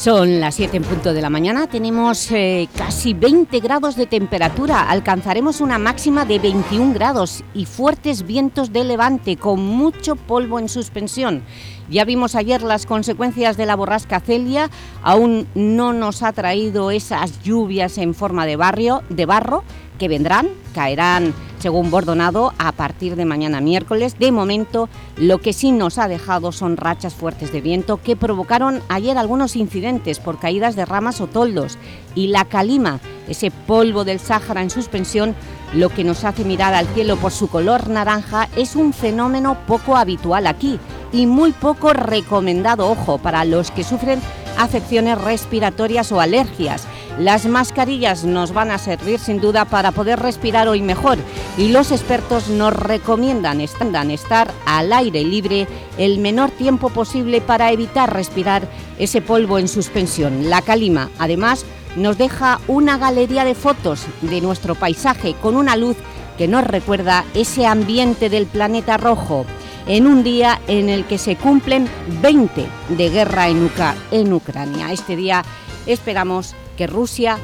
Son las 7 en punto de la mañana, tenemos eh, casi 20 grados de temperatura, alcanzaremos una máxima de 21 grados y fuertes vientos de levante con mucho polvo en suspensión. Ya vimos ayer las consecuencias de la borrasca Celia, aún no nos ha traído esas lluvias en forma de, barrio, de barro que vendrán, caerán según Bordonado a partir de mañana miércoles. De momento, lo que sí nos ha dejado son rachas fuertes de viento que provocaron ayer algunos incidentes por caídas de ramas o toldos y la calima, ese polvo del Sáhara en suspensión, lo que nos hace mirar al cielo por su color naranja es un fenómeno poco habitual aquí y muy poco recomendado, ojo, para los que sufren afecciones respiratorias o alergias. Las mascarillas nos van a servir sin duda para poder respirar hoy mejor y los expertos nos recomiendan estar al aire libre el menor tiempo posible para evitar respirar ese polvo en suspensión. La calima, además, nos deja una galería de fotos de nuestro paisaje con una luz que nos recuerda ese ambiente del planeta rojo en un día en el que se cumplen 20 de guerra en, en Ucrania. Este día esperamos que Rusia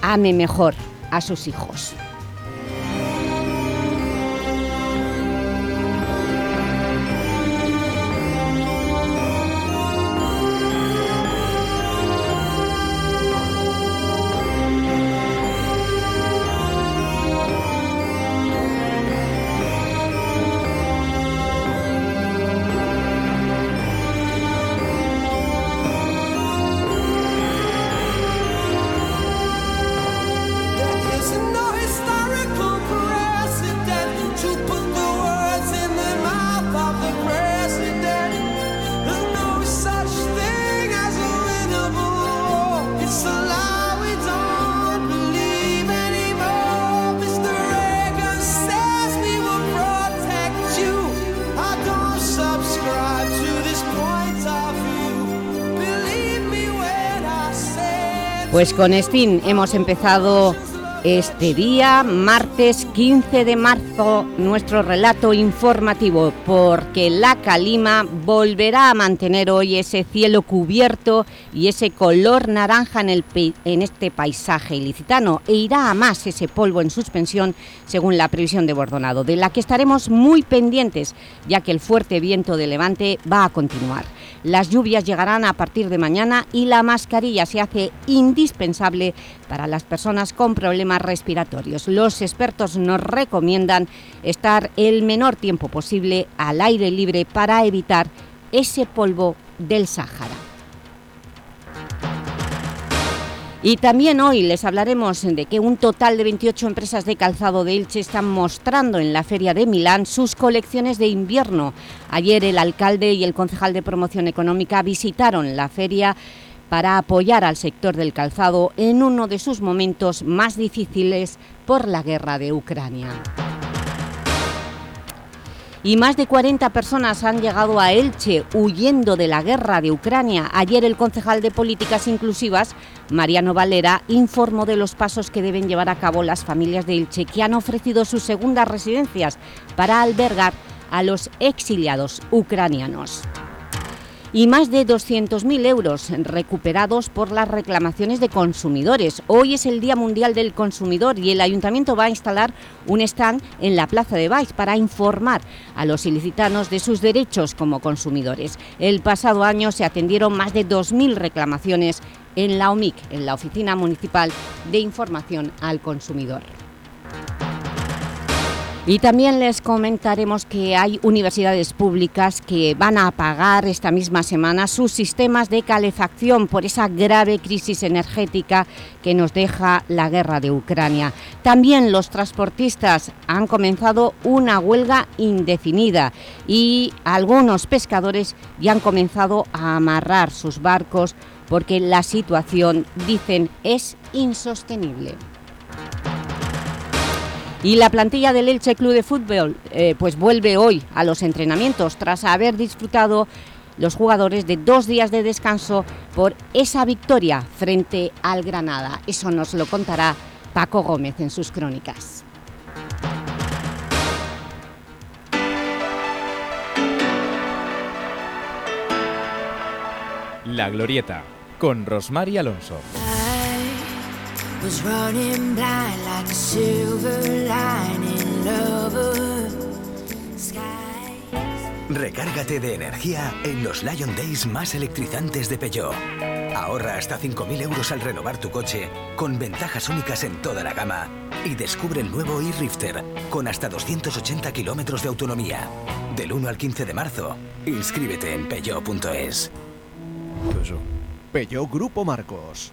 ame mejor a sus hijos. Pues con Spin hemos empezado este día, martes 15 de marzo, nuestro relato informativo, porque la Calima volverá a mantener hoy ese cielo cubierto y ese color naranja en, el, en este paisaje ilicitano e irá a más ese polvo en suspensión según la previsión de Bordonado, de la que estaremos muy pendientes, ya que el fuerte viento de levante va a continuar. Las lluvias llegarán a partir de mañana y la mascarilla se hace indispensable para las personas con problemas respiratorios. Los expertos nos recomiendan estar el menor tiempo posible al aire libre para evitar ese polvo del Sáhara. Y también hoy les hablaremos de que un total de 28 empresas de calzado de Elche están mostrando en la Feria de Milán sus colecciones de invierno. Ayer el alcalde y el concejal de promoción económica visitaron la feria para apoyar al sector del calzado en uno de sus momentos más difíciles por la guerra de Ucrania y más de 40 personas han llegado a Elche huyendo de la guerra de Ucrania. Ayer el concejal de Políticas Inclusivas, Mariano Valera, informó de los pasos que deben llevar a cabo las familias de Elche que han ofrecido sus segundas residencias para albergar a los exiliados ucranianos y más de 200.000 euros recuperados por las reclamaciones de consumidores. Hoy es el Día Mundial del Consumidor y el Ayuntamiento va a instalar un stand en la Plaza de Baix para informar a los ilicitanos de sus derechos como consumidores. El pasado año se atendieron más de 2.000 reclamaciones en la OMIC, en la Oficina Municipal de Información al Consumidor. Y también les comentaremos que hay universidades públicas que van a apagar esta misma semana sus sistemas de calefacción por esa grave crisis energética que nos deja la guerra de Ucrania. También los transportistas han comenzado una huelga indefinida y algunos pescadores ya han comenzado a amarrar sus barcos porque la situación, dicen, es insostenible. Y la plantilla del Elche Club de Fútbol eh, pues vuelve hoy a los entrenamientos tras haber disfrutado los jugadores de dos días de descanso por esa victoria frente al Granada. Eso nos lo contará Paco Gómez en sus crónicas. La Glorieta, con Rosmar y Alonso. Recárgate de energía en los Lion Days más electrizantes de Peugeot. Ahorra hasta 5.000 euros al renovar tu coche, con ventajas únicas en toda la gama. Y descubre el nuevo e-Rifter, con hasta 280 kilómetros de autonomía. Del 1 al 15 de marzo, inscríbete en peugeot.es. Peugeot Grupo Marcos.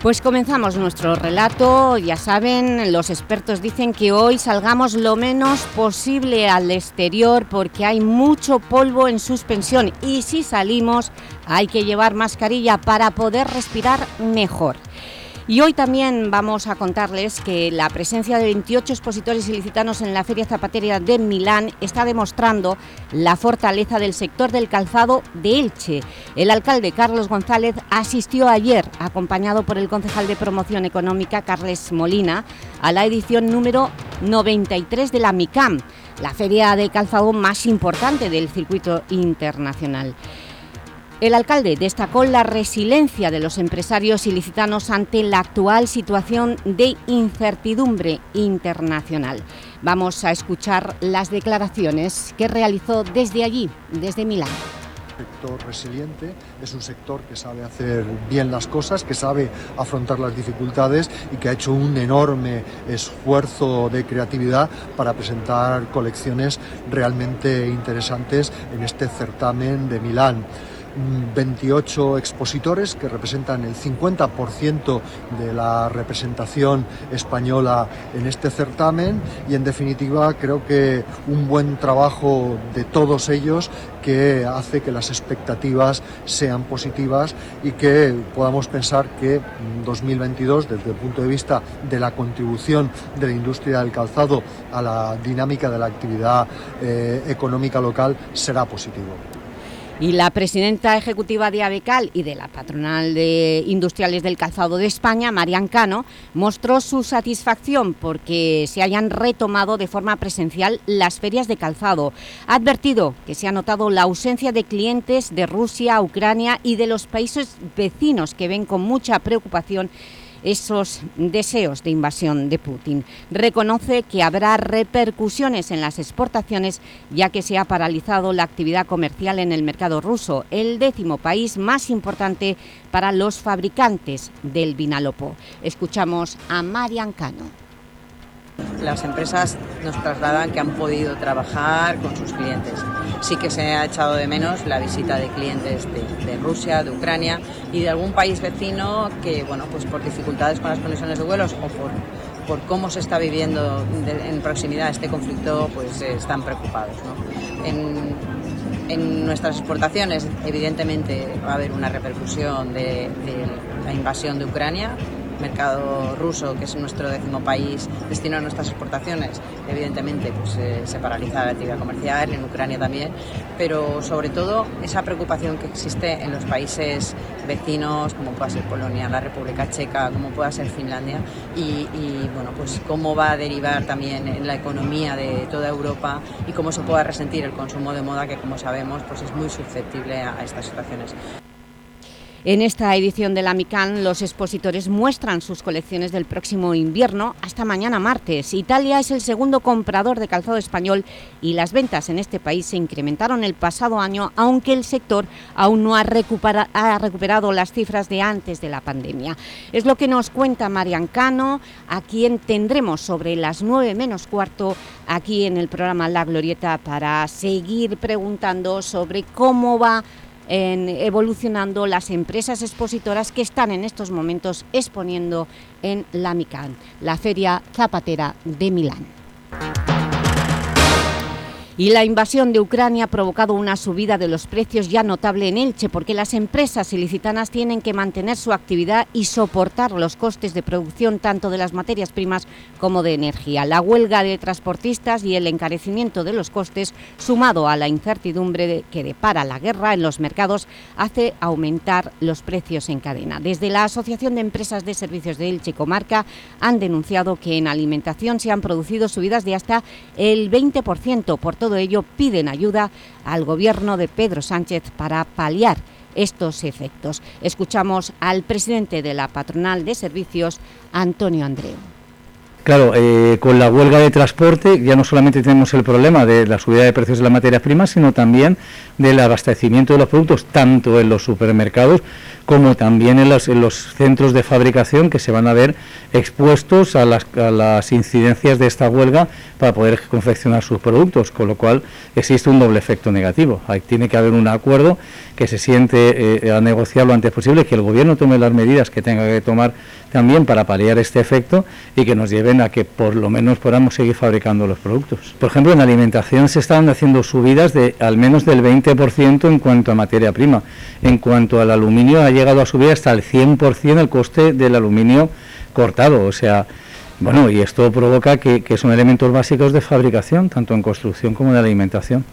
Pues comenzamos nuestro relato, ya saben, los expertos dicen que hoy salgamos lo menos posible al exterior porque hay mucho polvo en suspensión y si salimos hay que llevar mascarilla para poder respirar mejor. Y hoy también vamos a contarles que la presencia de 28 expositores ilicitanos en la Feria Zapatera de Milán está demostrando la fortaleza del sector del calzado de Elche. El alcalde Carlos González asistió ayer, acompañado por el concejal de Promoción Económica Carles Molina, a la edición número 93 de la MICAM, la feria de calzado más importante del circuito internacional. El alcalde destacó la resiliencia de los empresarios ilicitanos ante la actual situación de incertidumbre internacional. Vamos a escuchar las declaraciones que realizó desde allí, desde Milán sector resiliente, es un sector que sabe hacer bien las cosas, que sabe afrontar las dificultades y que ha hecho un enorme esfuerzo de creatividad para presentar colecciones realmente interesantes en este certamen de Milán. 28 expositores que representan el 50% de la representación española en este certamen y en definitiva creo que un buen trabajo de todos ellos que hace que las expectativas sean positivas y que podamos pensar que 2022 desde el punto de vista de la contribución de la industria del calzado a la dinámica de la actividad eh, económica local será positivo. Y la presidenta ejecutiva de ABECAL y de la patronal de industriales del calzado de España, Marian Cano, mostró su satisfacción porque se hayan retomado de forma presencial las ferias de calzado. Ha advertido que se ha notado la ausencia de clientes de Rusia, Ucrania y de los países vecinos que ven con mucha preocupación esos deseos de invasión de Putin. Reconoce que habrá repercusiones en las exportaciones ya que se ha paralizado la actividad comercial en el mercado ruso, el décimo país más importante para los fabricantes del vinalopo. Escuchamos a Marian Cano. Las empresas nos trasladan que han podido trabajar con sus clientes. Sí que se ha echado de menos la visita de clientes de, Rusia, de Ucrania y de algún país vecino que, bueno, pues por dificultades con las conexiones de vuelos o por, por cómo se está viviendo en proximidad este conflicto, pues eh, están preocupados. En, nuestras exportaciones, evidentemente, va a haber una repercusión de la invasión de Ucrania mercado ruso, que es nuestro décimo país destino a nuestras exportaciones, evidentemente pues, eh, se paraliza la actividad comercial, en Ucrania también, pero sobre todo esa preocupación que existe en los países vecinos, como pueda ser Polonia, la República Checa, como pueda ser Finlandia, y, bueno, pues cómo va a derivar también en la economía de toda Europa y cómo se pueda resentir el consumo de moda, que como sabemos pues es muy susceptible a estas situaciones. En esta edición de la MICAN, los expositores muestran sus colecciones del próximo invierno hasta mañana martes. Italia es el segundo comprador de calzado español y las ventas en este país se incrementaron el pasado año, aunque el sector aún no ha, recuperado las cifras de antes de la pandemia. Es lo que nos cuenta Marian Cano, a quien tendremos sobre las nueve menos cuarto aquí en el programa La Glorieta para seguir preguntando sobre cómo va en evolucionando las empresas expositoras que están en estos momentos exponiendo en la MICAN, la Feria Zapatera de Milán. Y la invasión de Ucrania ha provocado una subida de los precios ya notable en Elche, porque las empresas ilicitanas tienen que mantener su actividad y soportar los costes de producción tanto de las materias primas como de energía. La huelga de transportistas y el encarecimiento de los costes, sumado a la incertidumbre que depara la guerra en los mercados, hace aumentar los precios en cadena. Desde la Asociación de Empresas de Servicios de Elche Comarca han denunciado que en alimentación se han producido subidas de hasta el 20% por todo todo ello piden ayuda al gobierno de Pedro Sánchez para paliar estos efectos. Escuchamos al presidente de la patronal de servicios, Antonio Andreu. Claro, eh, con la huelga de transporte ya no solamente tenemos el problema de la subida de precios de las materias primas, sino también del abastecimiento de los productos, tanto en los supermercados como también en los, en los centros de fabricación que se van a ver expuestos a las, a las incidencias de esta huelga para poder confeccionar sus productos, con lo cual existe un doble efecto negativo. Tiene que haber un acuerdo que se siente eh, a negociar lo antes posible, que el Gobierno tome las medidas que tenga que tomar también para paliar este efecto y que nos lleven a que por lo menos podamos seguir fabricando los productos. Por ejemplo, en alimentación se están haciendo subidas de al menos del 20% en cuanto a materia prima. En cuanto al aluminio, ha llegado a subir hasta el 100% el coste del aluminio cortado. O sea, bueno, y esto provoca que, que son elementos básicos de fabricación, tanto en construcción como en alimentación.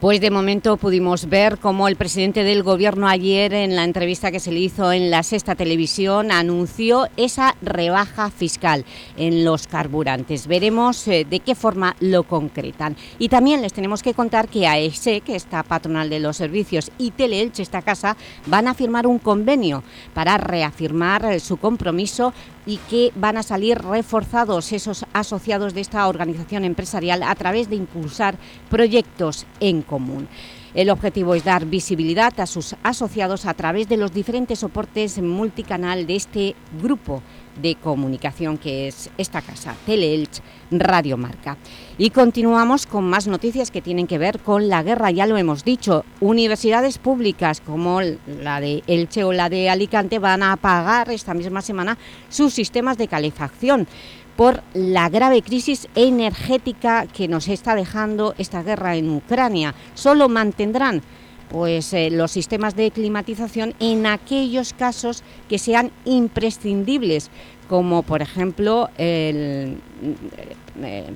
Pues de momento pudimos ver cómo el presidente del Gobierno ayer, en la entrevista que se le hizo en la Sexta Televisión, anunció esa rebaja fiscal en los carburantes. Veremos eh, de qué forma lo concretan. Y también les tenemos que contar que AESE, que está patronal de los servicios, y Teleelch, esta casa, van a firmar un convenio para reafirmar eh, su compromiso y que van a salir reforzados esos asociados de esta organización empresarial a través de impulsar proyectos en El objetivo es dar visibilidad a sus asociados a través de los diferentes soportes multicanal de este grupo de comunicación que es esta casa, Teleelch Radio Marca. Y continuamos con más noticias que tienen que ver con la guerra, ya lo hemos dicho. Universidades públicas como la de Elche o la de Alicante van a apagar esta misma semana sus sistemas de calefacción por la grave crisis energética que nos está dejando esta guerra en Ucrania. Solo mantendrán pues, eh, los sistemas de climatización en aquellos casos que sean imprescindibles, como por ejemplo eh,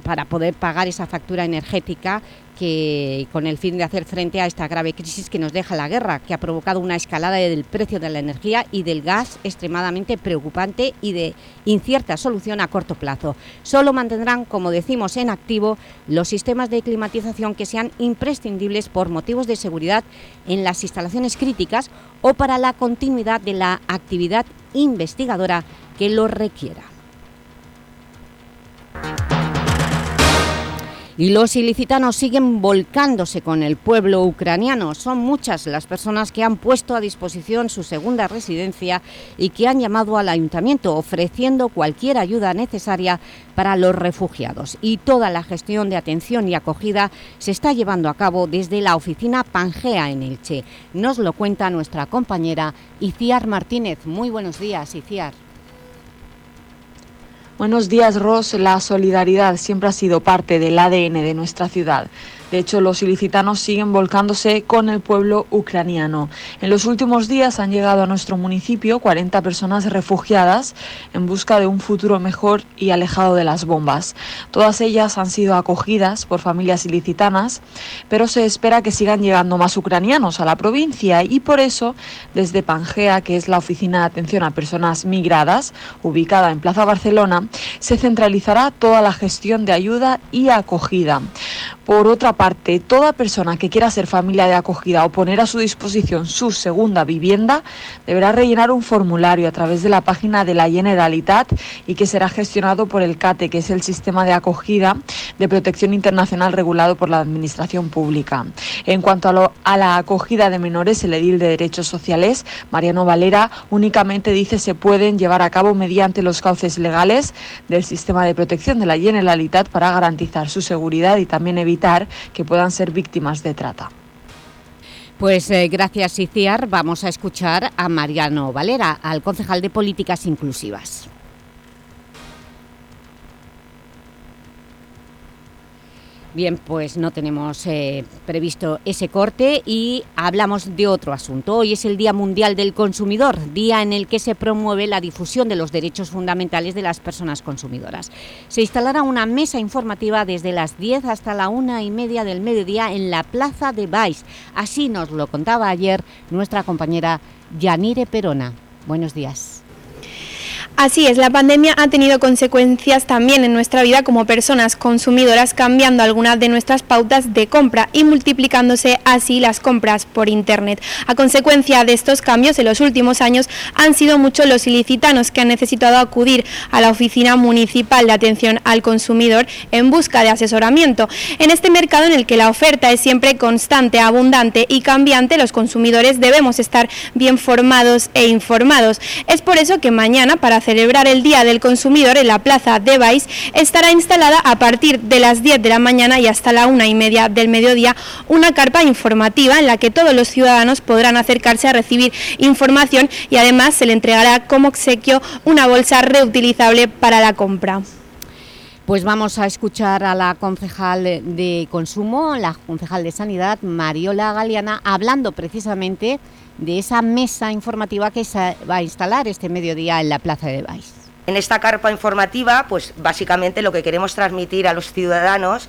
para poder pagar esa factura energética que con el fin de hacer frente a esta grave crisis que nos deja la guerra, que ha provocado una escalada del precio de la energía y del gas extremadamente preocupante y de incierta solución a corto plazo. Solo mantendrán, como decimos, en activo los sistemas de climatización que sean imprescindibles por motivos de seguridad en las instalaciones críticas o para la continuidad de la actividad investigadora que lo requiera. Y los ilicitanos siguen volcándose con el pueblo ucraniano. Son muchas las personas que han puesto a disposición su segunda residencia y que han llamado al ayuntamiento ofreciendo cualquier ayuda necesaria para los refugiados. Y toda la gestión de atención y acogida se está llevando a cabo desde la oficina Pangea en Elche. Nos lo cuenta nuestra compañera Iciar Martínez. Muy buenos días, Iciar. Buenos días, Ros. La solidaridad siempre ha sido parte del ADN de nuestra ciudad. De hecho, los ilicitanos siguen volcándose con el pueblo ucraniano. En los últimos días han llegado a nuestro municipio 40 personas refugiadas en busca de un futuro mejor y alejado de las bombas. Todas ellas han sido acogidas por familias ilicitanas, pero se espera que sigan llegando más ucranianos a la provincia y por eso, desde Pangea, que es la oficina de atención a personas migradas, ubicada en Plaza Barcelona, se centralizará toda la gestión de ayuda y acogida. Por otra parte, toda persona que quiera ser familia de acogida o poner a su disposición su segunda vivienda deberá rellenar un formulario a través de la página de la Generalitat y que será gestionado por el CATE, que es el sistema de acogida de protección internacional regulado por la Administración Pública. En cuanto a, a la acogida de menores, el edil de Derechos Sociales, Mariano Valera, únicamente dice se pueden llevar a cabo mediante los cauces legales del sistema de protección de la Generalitat para garantizar su seguridad y también evitar que puedan ser víctimas de trata. Pues eh, gracias, Iciar. Vamos a escuchar a Mariano Valera, al concejal de Políticas Inclusivas. Bien, pues no tenemos eh, previsto ese corte y hablamos de otro asunto. Hoy es el Día Mundial del Consumidor, día en el que se promueve la difusión de los derechos fundamentales de las personas consumidoras. Se instalará una mesa informativa desde las 10 hasta la una y media del mediodía en la Plaza de Baix. Así nos lo contaba ayer nuestra compañera Yanire Perona. Buenos días. Así es, la pandemia ha tenido consecuencias también en nuestra vida como personas consumidoras, cambiando algunas de nuestras pautas de compra y multiplicándose así las compras por Internet. A consecuencia de estos cambios, en los últimos años han sido muchos los ilicitanos que han necesitado acudir a la Oficina Municipal de Atención al Consumidor en busca de asesoramiento. En este mercado en el que la oferta es siempre constante, abundante y cambiante, los consumidores debemos estar bien formados e informados. Es por eso que mañana, para celebrar el Día del Consumidor en la Plaza de Baix, estará instalada a partir de las 10 de la mañana y hasta la una y media del mediodía una carpa informativa en la que todos los ciudadanos podrán acercarse a recibir información y además se le entregará como obsequio una bolsa reutilizable para la compra. Pues vamos a escuchar a la concejal de Consumo, la concejal de Sanidad, Mariola Galeana, hablando precisamente esa mesa informativa que se va a instalar este mediodía en la Plaza de Baix. En esta carpa informativa, pues básicamente lo que queremos transmitir a los ciudadanos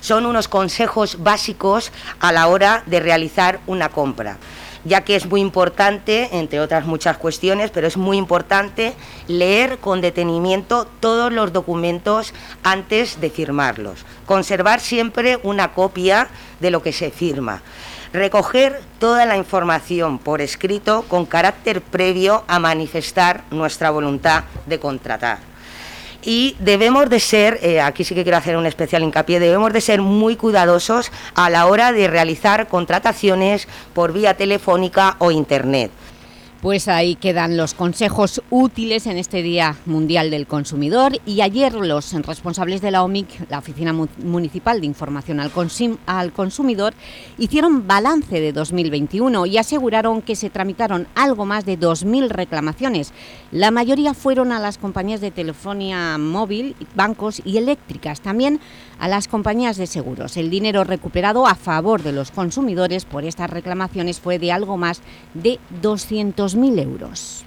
son unos consejos básicos a la hora de realizar una compra ya que es muy importante, entre otras muchas cuestiones, pero es muy importante leer con detenimiento todos los documentos antes de firmarlos. Conservar siempre una copia de lo que se firma recoger toda la información por escrito con carácter previo a manifestar nuestra voluntad de contratar. Y debemos de ser, eh, aquí sí que quiero hacer un especial hincapié, debemos de ser muy cuidadosos a la hora de realizar contrataciones por vía telefónica o internet pues ahí quedan los consejos útiles en este Día Mundial del Consumidor y ayer los responsables de la OMIC, la Oficina Municipal de Información al, al Consumidor, hicieron balance de 2021 y aseguraron que se tramitaron algo más de 2.000 reclamaciones. La mayoría fueron a las compañías de telefonía móvil, bancos y eléctricas, también a las compañías de seguros. El dinero recuperado a favor de los consumidores por estas reclamaciones fue de algo más de 200.000 euros.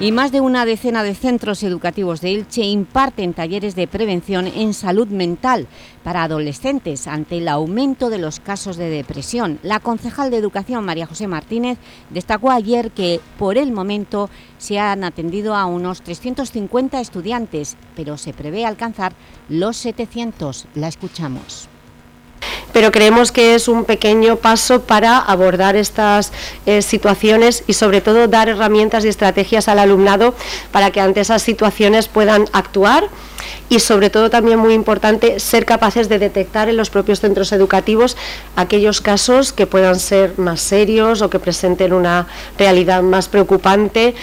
Y más de una decena de centros educativos de Elche imparten talleres de prevención en salud mental para adolescentes ante el aumento de los casos de depresión. La concejal de Educación, María José Martínez, destacó ayer que por el momento se han atendido a unos 350 estudiantes, pero se prevé alcanzar los 700. La escuchamos pero creemos que es un pequeño paso para abordar estas eh, situaciones y sobre todo dar herramientas y estrategias al alumnado para que ante esas situaciones puedan actuar y sobre todo también muy importante ser capaces de detectar en los propios centros educativos aquellos casos que puedan ser más serios o que presenten una realidad más preocupante.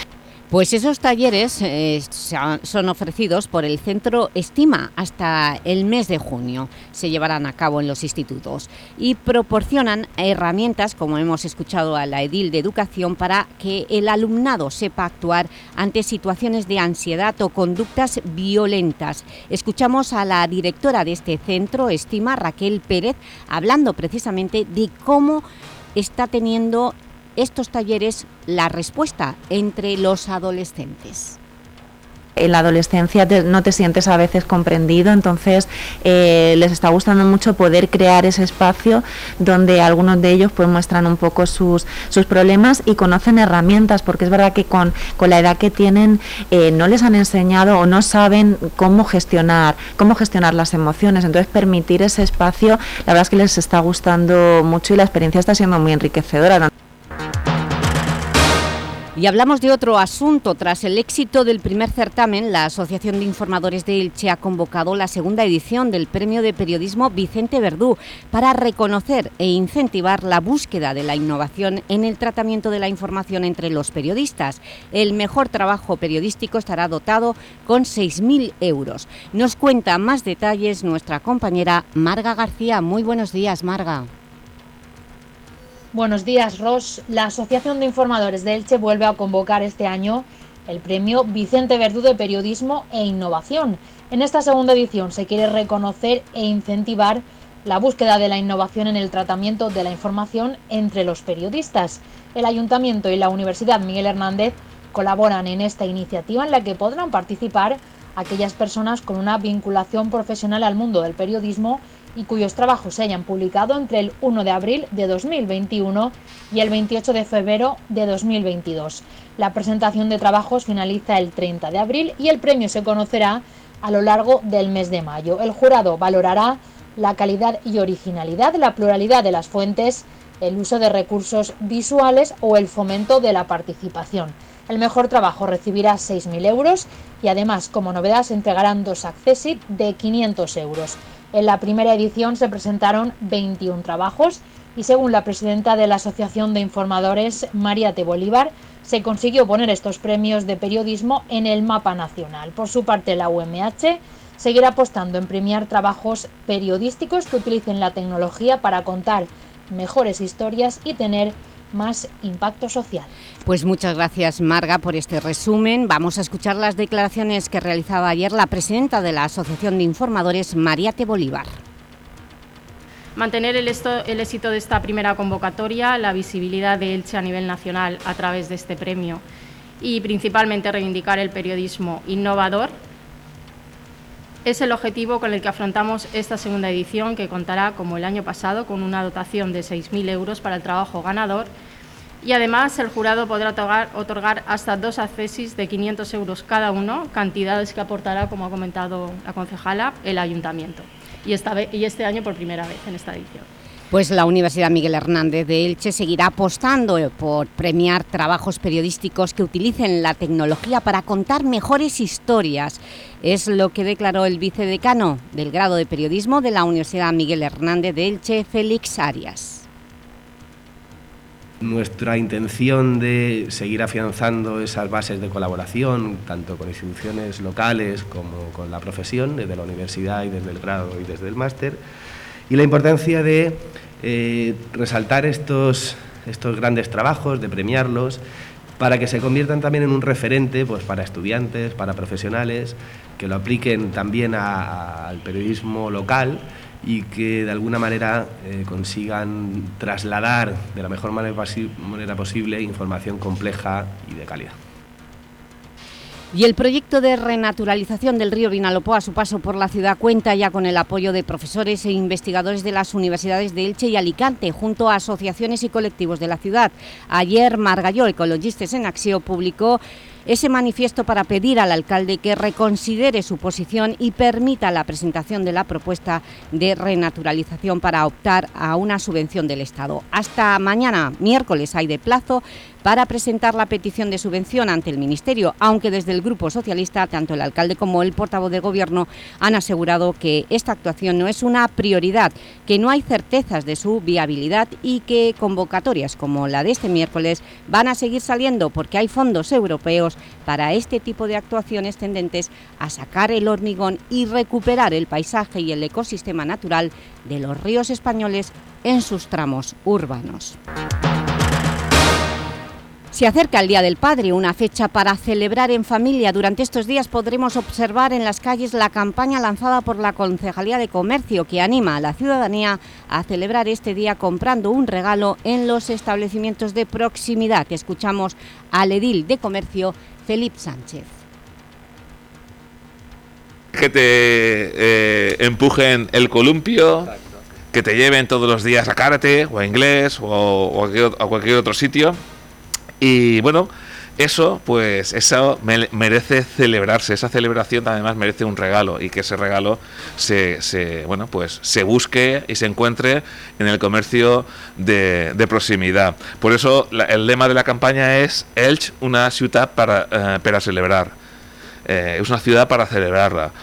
Pues esos talleres eh, son ofrecidos por el Centro Estima hasta el mes de junio. Se llevarán a cabo en los institutos y proporcionan herramientas, como hemos escuchado a la edil de Educación, para que el alumnado sepa actuar ante situaciones de ansiedad o conductas violentas. Escuchamos a la directora de este centro, Estima, Raquel Pérez, hablando precisamente de cómo está teniendo estos talleres la respuesta entre los adolescentes. en la adolescencia no te sientes a veces comprendido, entonces eh, les está gustando mucho poder crear ese espacio donde algunos de ellos pues muestran un poco sus, sus problemas y conocen herramientas, porque es verdad que con, con la edad que tienen eh, no les han enseñado o no saben cómo gestionar, cómo gestionar las emociones, entonces permitir ese espacio, la verdad es que les está gustando mucho y la experiencia está siendo muy enriquecedora. Y hablamos de otro asunto. Tras el éxito del primer certamen, la Asociación de Informadores de Elche ha convocado la segunda edición del Premio de Periodismo Vicente Verdú para reconocer e incentivar la búsqueda de la innovación en el tratamiento de la información entre los periodistas. El mejor trabajo periodístico estará dotado con 6.000 euros. Nos cuenta más detalles nuestra compañera Marga García. Muy buenos días, Marga. Buenos días, Ros. La Asociación de Informadores de Elche vuelve a convocar este año el premio Vicente Verdú de Periodismo e Innovación. En esta segunda edición se quiere reconocer e incentivar la búsqueda de la innovación en el tratamiento de la información entre los periodistas. El Ayuntamiento y la Universidad Miguel Hernández colaboran en esta iniciativa en la que podrán participar aquellas personas con una vinculación profesional al mundo del periodismo y cuyos trabajos se hayan publicado entre el 1 de abril de 2021 y el 28 de febrero de 2022. La presentación de trabajos finaliza el 30 de abril y el premio se conocerá a lo largo del mes de mayo. El jurado valorará la calidad y originalidad, la pluralidad de las fuentes, el uso de recursos visuales o el fomento de la participación. El mejor trabajo recibirá 6.000 euros y además, como novedad, se entregarán dos accessit de 500 euros. En la primera edición se presentaron 21 trabajos y según la presidenta de la Asociación de Informadores, María T. Bolívar, se consiguió poner estos premios de periodismo en el mapa nacional. Por su parte, la UMH seguirá apostando en premiar trabajos periodísticos que utilicen la tecnología para contar mejores historias y tener más impacto social. Pues muchas gracias Marga por este resumen. Vamos a escuchar las declaraciones que realizaba ayer la presidenta de la Asociación de Informadores, Mariate Bolívar. Mantener el, el éxito de esta primera convocatoria, la visibilidad de Elche a nivel nacional a través de este premio y principalmente reivindicar el periodismo innovador es el objetivo con el que afrontamos esta segunda edición, que contará, como el año pasado, con una dotación de 6.000 euros para el trabajo ganador y además el jurado podrá otorgar, hasta dos accesis de 500 euros cada uno, cantidades que aportará, como ha comentado la concejala, el ayuntamiento. Y, esta y este año por primera vez en esta edición. Pues la Universidad Miguel Hernández de Elche seguirá apostando eh, por premiar trabajos periodísticos que utilicen la tecnología para contar mejores historias. Es lo que declaró el vicedecano del grado de periodismo de la Universidad Miguel Hernández de Elche, Félix Arias. Nuestra intención de seguir afianzando esas bases de colaboración, tanto con instituciones locales como con la profesión, desde la universidad y desde el grado y desde el máster, y la importancia de eh, resaltar estos, estos grandes trabajos, de premiarlos, para que se conviertan también en un referente pues, para estudiantes, para profesionales, que lo apliquen también al periodismo local y que de alguna manera eh, consigan trasladar de la mejor manera posible información compleja y de calidad. Y el proyecto de renaturalización del río Vinalopó a su paso por la ciudad cuenta ya con el apoyo de profesores e investigadores de las universidades de Elche y Alicante, junto a asociaciones y colectivos de la ciudad. Ayer Margalló, Ecologistas en Acción, publicó ese manifiesto para pedir al alcalde que reconsidere su posición y permita la presentación de la propuesta de renaturalización para optar a una subvención del Estado. Hasta mañana, miércoles, hay de plazo para presentar la petición de subvención ante el Ministerio, aunque desde el Grupo Socialista, tanto el alcalde como el portavoz de Gobierno han asegurado que esta actuación no es una prioridad, que no hay certezas de su viabilidad y que convocatorias como la de este miércoles van a seguir saliendo porque hay fondos europeos para este tipo de actuaciones tendentes a sacar el hormigón y recuperar el paisaje y el ecosistema natural de los ríos españoles en sus tramos urbanos. Se acerca el Día del Padre, una fecha para celebrar en familia. Durante estos días podremos observar en las calles la campaña lanzada por la Concejalía de Comercio que anima a la ciudadanía a celebrar este día comprando un regalo en los establecimientos de proximidad. Escuchamos al edil de Comercio, Felipe Sánchez. que te eh, empujen el columpio, que te lleven todos los días a karate o a inglés o, a cualquier otro sitio. Y bueno, eso, pues, eso merece celebrarse. Esa celebración además merece un regalo y que ese regalo se, se bueno, pues, se busque y se encuentre en el comercio de, proximidad. Por eso el lema de la campaña es Elch, una ciudad para, eh, para celebrar. Eh, es una ciudad para celebrarla.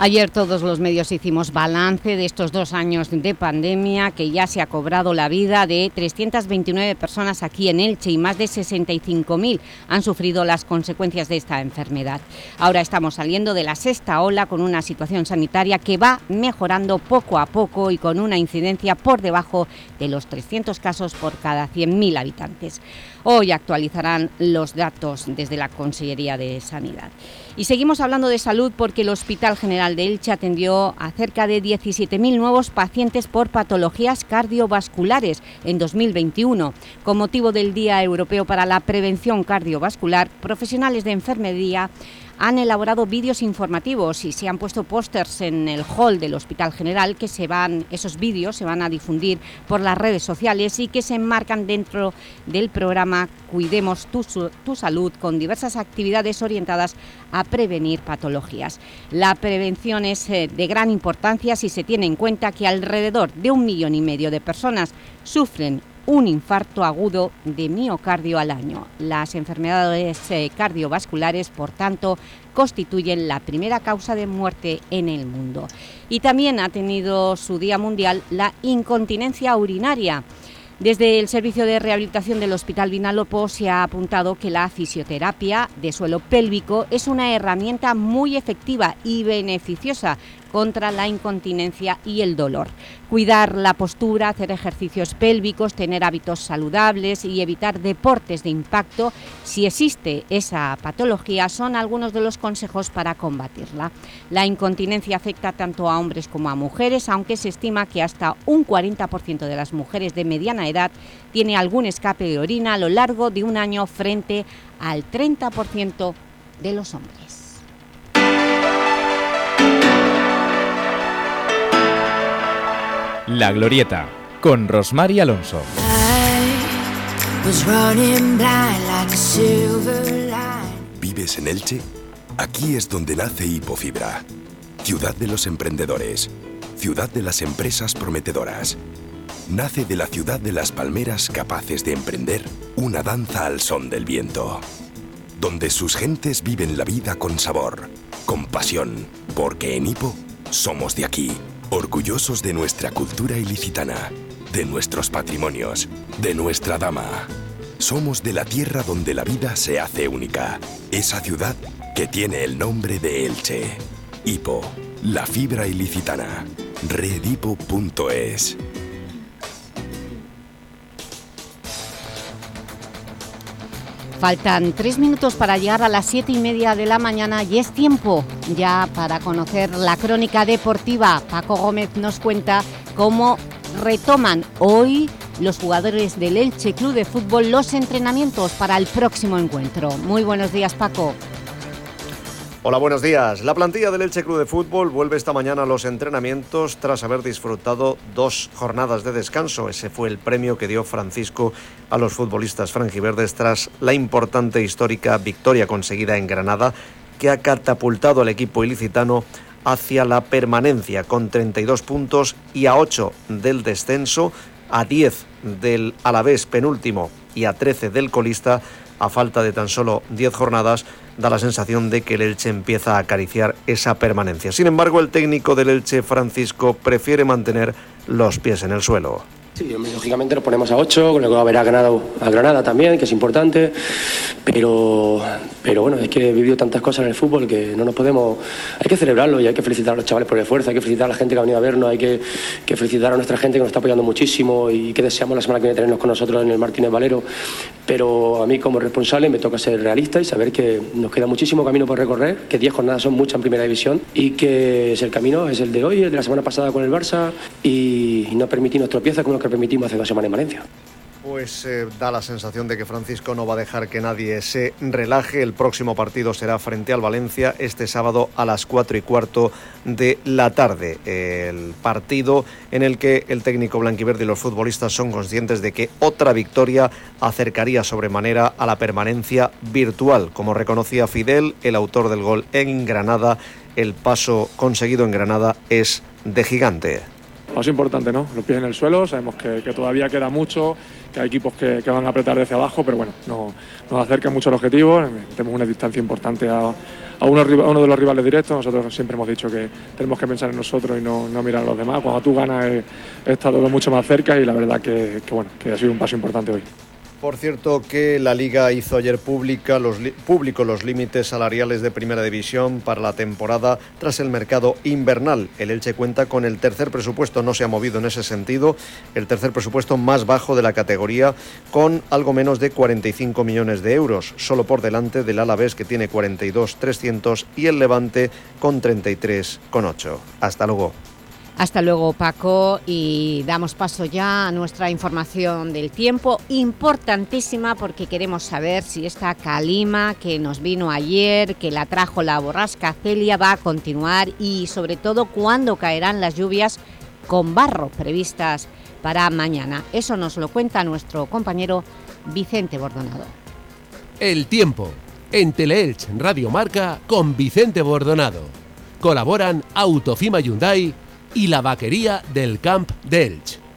Ayer todos los medios hicimos balance de estos dos años de pandemia que ya se ha cobrado la vida de 329 personas aquí en Elche y más de 65.000 han sufrido las consecuencias de esta enfermedad. Ahora estamos saliendo de la sexta ola con una situación sanitaria que va mejorando poco a poco y con una incidencia por debajo de los 300 casos por cada 100.000 habitantes. Hoy actualizarán los datos desde la Consellería de Sanidad. Y seguimos hablando de salud porque el Hospital General de Elche atendió a cerca de 17.000 nuevos pacientes por patologías cardiovasculares en 2021. Con motivo del Día Europeo para la Prevención Cardiovascular, profesionales de enfermería han elaborado vídeos informativos y se han puesto pósters en el hall del Hospital General que se van, esos vídeos se van a difundir por las redes sociales y que se enmarcan dentro del programa Cuidemos tu, tu salud con diversas actividades orientadas a prevenir patologías. La prevención es eh, de gran importancia si se tiene en cuenta que alrededor de un millón y medio de personas sufren un infarto agudo de miocardio al año. Las enfermedades eh, cardiovasculares, por tanto, constituyen la primera causa de muerte en el mundo. Y también ha tenido su Día Mundial la incontinencia urinaria. Desde el Servicio de Rehabilitación del Hospital Vinalopó se ha apuntado que la fisioterapia de suelo pélvico es una herramienta muy efectiva y beneficiosa contra la incontinencia y el dolor. Cuidar la postura, hacer ejercicios pélvicos, tener hábitos saludables y evitar deportes de impacto, si existe esa patología, son algunos de los consejos para combatirla. La incontinencia afecta tanto a hombres como a mujeres, aunque se estima que hasta un 40% de las mujeres de mediana edad tiene algún escape de orina a lo largo de un año frente al 30% de los hombres. La Glorieta, con Rosmar Alonso. ¿Vives en Elche? Aquí es donde nace Hipofibra, ciudad de los emprendedores, ciudad de las empresas prometedoras. Nace de la ciudad de las palmeras capaces de emprender una danza al son del viento, donde sus gentes viven la vida con sabor, con pasión, porque en Hipo somos de aquí Orgullosos de nuestra cultura ilicitana, de nuestros patrimonios, de nuestra dama. Somos de la tierra donde la vida se hace única. Esa ciudad que tiene el nombre de Elche. Hipo, la fibra ilicitana. Redipo.es. Faltan tres minutos para llegar a las siete y media de la mañana y es tiempo ya para conocer la crónica deportiva. Paco Gómez nos cuenta cómo retoman hoy los jugadores del Elche Club de Fútbol los entrenamientos para el próximo encuentro. Muy buenos días, Paco. Hola, buenos días. La plantilla del Elche Club de Fútbol vuelve esta mañana a los entrenamientos tras haber disfrutado dos jornadas de descanso. Ese fue el premio que dio Francisco a los futbolistas franjiverdes tras la importante histórica victoria conseguida en Granada que ha catapultado al equipo ilicitano hacia la permanencia con 32 puntos y a 8 del descenso, a 10 del Alavés penúltimo y a 13 del colista a falta de tan solo 10 jornadas da la sensación de que el Elche empieza a acariciar esa permanencia. Sin embargo, el técnico del Elche, Francisco, prefiere mantener los pies en el suelo. Sí, lógicamente nos ponemos a 8, con lo que va a haber a Granada, a Granada también, que es importante, pero, pero bueno, es que he vivido tantas cosas en el fútbol que no nos podemos... Hay que celebrarlo y hay que felicitar a los chavales por el esfuerzo, hay que felicitar a la gente que ha venido a vernos, hay que, felicitar a nuestra gente que nos está apoyando muchísimo y que deseamos la semana que viene tenernos con nosotros en el Martínez Valero, pero a mí como responsable me toca ser realista y saber que nos queda muchísimo camino por recorrer, que 10 jornadas son muchas en primera división y que es el camino, es el de hoy, el de la semana pasada con el Barça y, no permitirnos tropiezas como los que permitimos hace dos semanas en Valencia. Pues eh, da la sensación de que Francisco no va a dejar que nadie se relaje. El próximo partido será frente al Valencia este sábado a las 4 y cuarto de la tarde. El partido en el que el técnico blanquiverde y los futbolistas son conscientes de que otra victoria acercaría sobremanera a la permanencia virtual. Como reconocía Fidel, el autor del gol en Granada, el paso conseguido en Granada es de gigante. Es importante, ¿no? Los pies en el suelo, sabemos que, todavía queda mucho, que hay equipos que, van a apretar desde abajo, pero bueno, no, nos acerca mucho al objetivo, tenemos una distancia importante a, uno, de los rivales directos, nosotros siempre hemos dicho que tenemos que pensar en nosotros y no, mirar a los demás, cuando tú ganas eh, está todo mucho más cerca y la verdad que, bueno, que ha sido un paso importante hoy. Por cierto que la Liga hizo ayer pública los público los límites salariales de Primera División para la temporada tras el mercado invernal. El Elche cuenta con el tercer presupuesto, no se ha movido en ese sentido, el tercer presupuesto más bajo de la categoría con algo menos de 45 millones de euros, solo por delante del Alavés que tiene 42.300 y el Levante con 33,8. Hasta luego. Hasta luego Paco y damos paso ya a nuestra información del tiempo, importantísima porque queremos saber si esta calima que nos vino ayer, que la trajo la borrasca Celia, va a continuar y sobre todo cuándo caerán las lluvias con barro previstas para mañana. Eso nos lo cuenta nuestro compañero Vicente Bordonado. El tiempo, en Teleelch Radio Marca con Vicente Bordonado. Colaboran Autofima Hyundai y la vaquería del Camp d'Elch.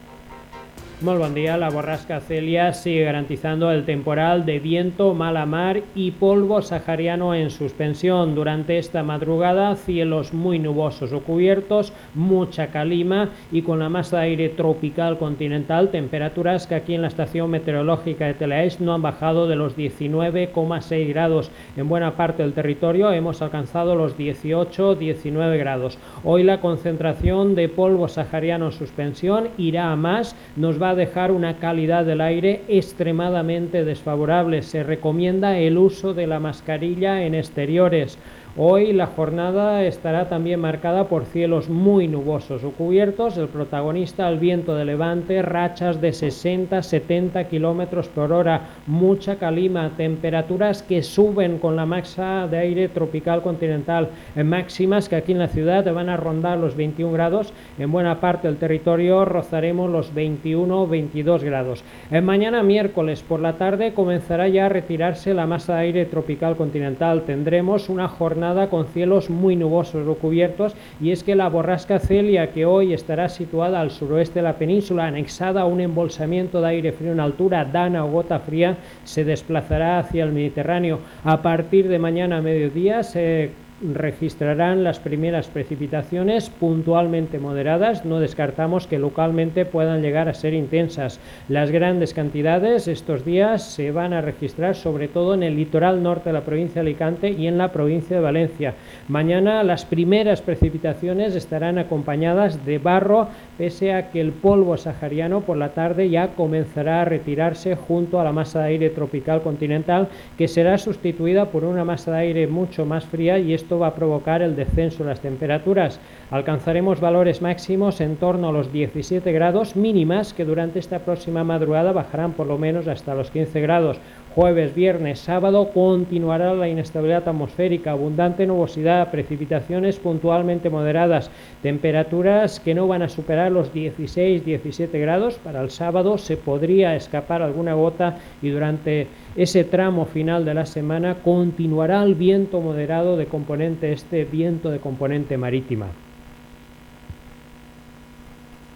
Muy buen día, la borrasca Celia sigue garantizando el temporal de viento, mala mar y polvo sahariano en suspensión. Durante esta madrugada, cielos muy nubosos o cubiertos, mucha calima y con la masa de aire tropical continental, temperaturas que aquí en la estación meteorológica de Telaes no han bajado de los 19,6 grados. En buena parte del territorio hemos alcanzado los 18-19 grados. Hoy la concentración de polvo sahariano en suspensión irá a más, nos va dejar una calidad del aire extremadamente desfavorable. Se recomienda el uso de la mascarilla en exteriores. Hoy la jornada estará también marcada por cielos muy nubosos o cubiertos. El protagonista, el viento de levante, rachas de 60-70 kilómetros por hora, mucha calima, temperaturas que suben con la masa de aire tropical continental, en máximas que aquí en la ciudad van a rondar los 21 grados. En buena parte del territorio rozaremos los 21-22 grados. Mañana miércoles por la tarde comenzará ya a retirarse la masa de aire tropical continental. Tendremos una jornada con cielos muy nubosos o cubiertos y es que la borrasca Celia que hoy estará situada al suroeste de la península anexada a un embolsamiento de aire frío en altura dana o gota fría se desplazará hacia el Mediterráneo. A partir de mañana a mediodía se registrarán las primeras precipitaciones puntualmente moderadas, no descartamos que localmente puedan llegar a ser intensas. Las grandes cantidades estos días se van a registrar sobre todo en el litoral norte de la provincia de Alicante y en la provincia de Valencia. Mañana las primeras precipitaciones estarán acompañadas de barro, pese a que el polvo sahariano por la tarde ya comenzará a retirarse junto a la masa de aire tropical continental, que será sustituida por una masa de aire mucho más fría y esto va a provocar el descenso de las temperaturas. Alcanzaremos valores máximos en torno a los 17 grados mínimas que durante esta próxima madrugada bajarán por lo menos hasta los 15 grados. Jueves, viernes, sábado continuará la inestabilidad atmosférica, abundante nubosidad, precipitaciones puntualmente moderadas, temperaturas que no van a superar los 16-17 grados. Para el sábado se podría escapar alguna gota y durante ese tramo final de la semana continuará el viento moderado de componente este, viento de componente marítima.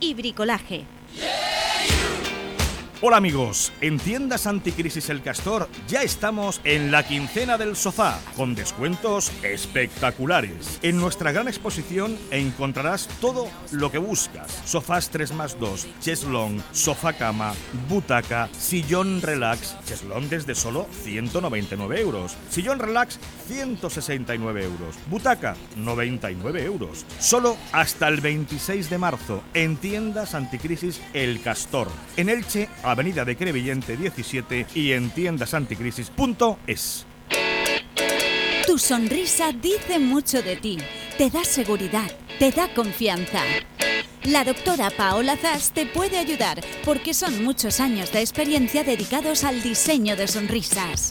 y bricolaje. Hola amigos, en tiendas Anticrisis El Castor ya estamos en la quincena del sofá, con descuentos espectaculares. En nuestra gran exposición encontrarás todo lo que buscas. Sofás 3 más 2, cheslong, sofá cama, butaca, sillón relax, cheslong desde solo 199 euros, sillón relax 169 euros, butaca 99 euros. Solo hasta el 26 de marzo en tiendas Anticrisis El Castor. En Elche, Avenida de Crevillente 17 y en tiendasanticrisis.es. Tu sonrisa dice mucho de ti, te da seguridad, te da confianza. La doctora Paola Zas te puede ayudar porque son muchos años de experiencia dedicados al diseño de sonrisas.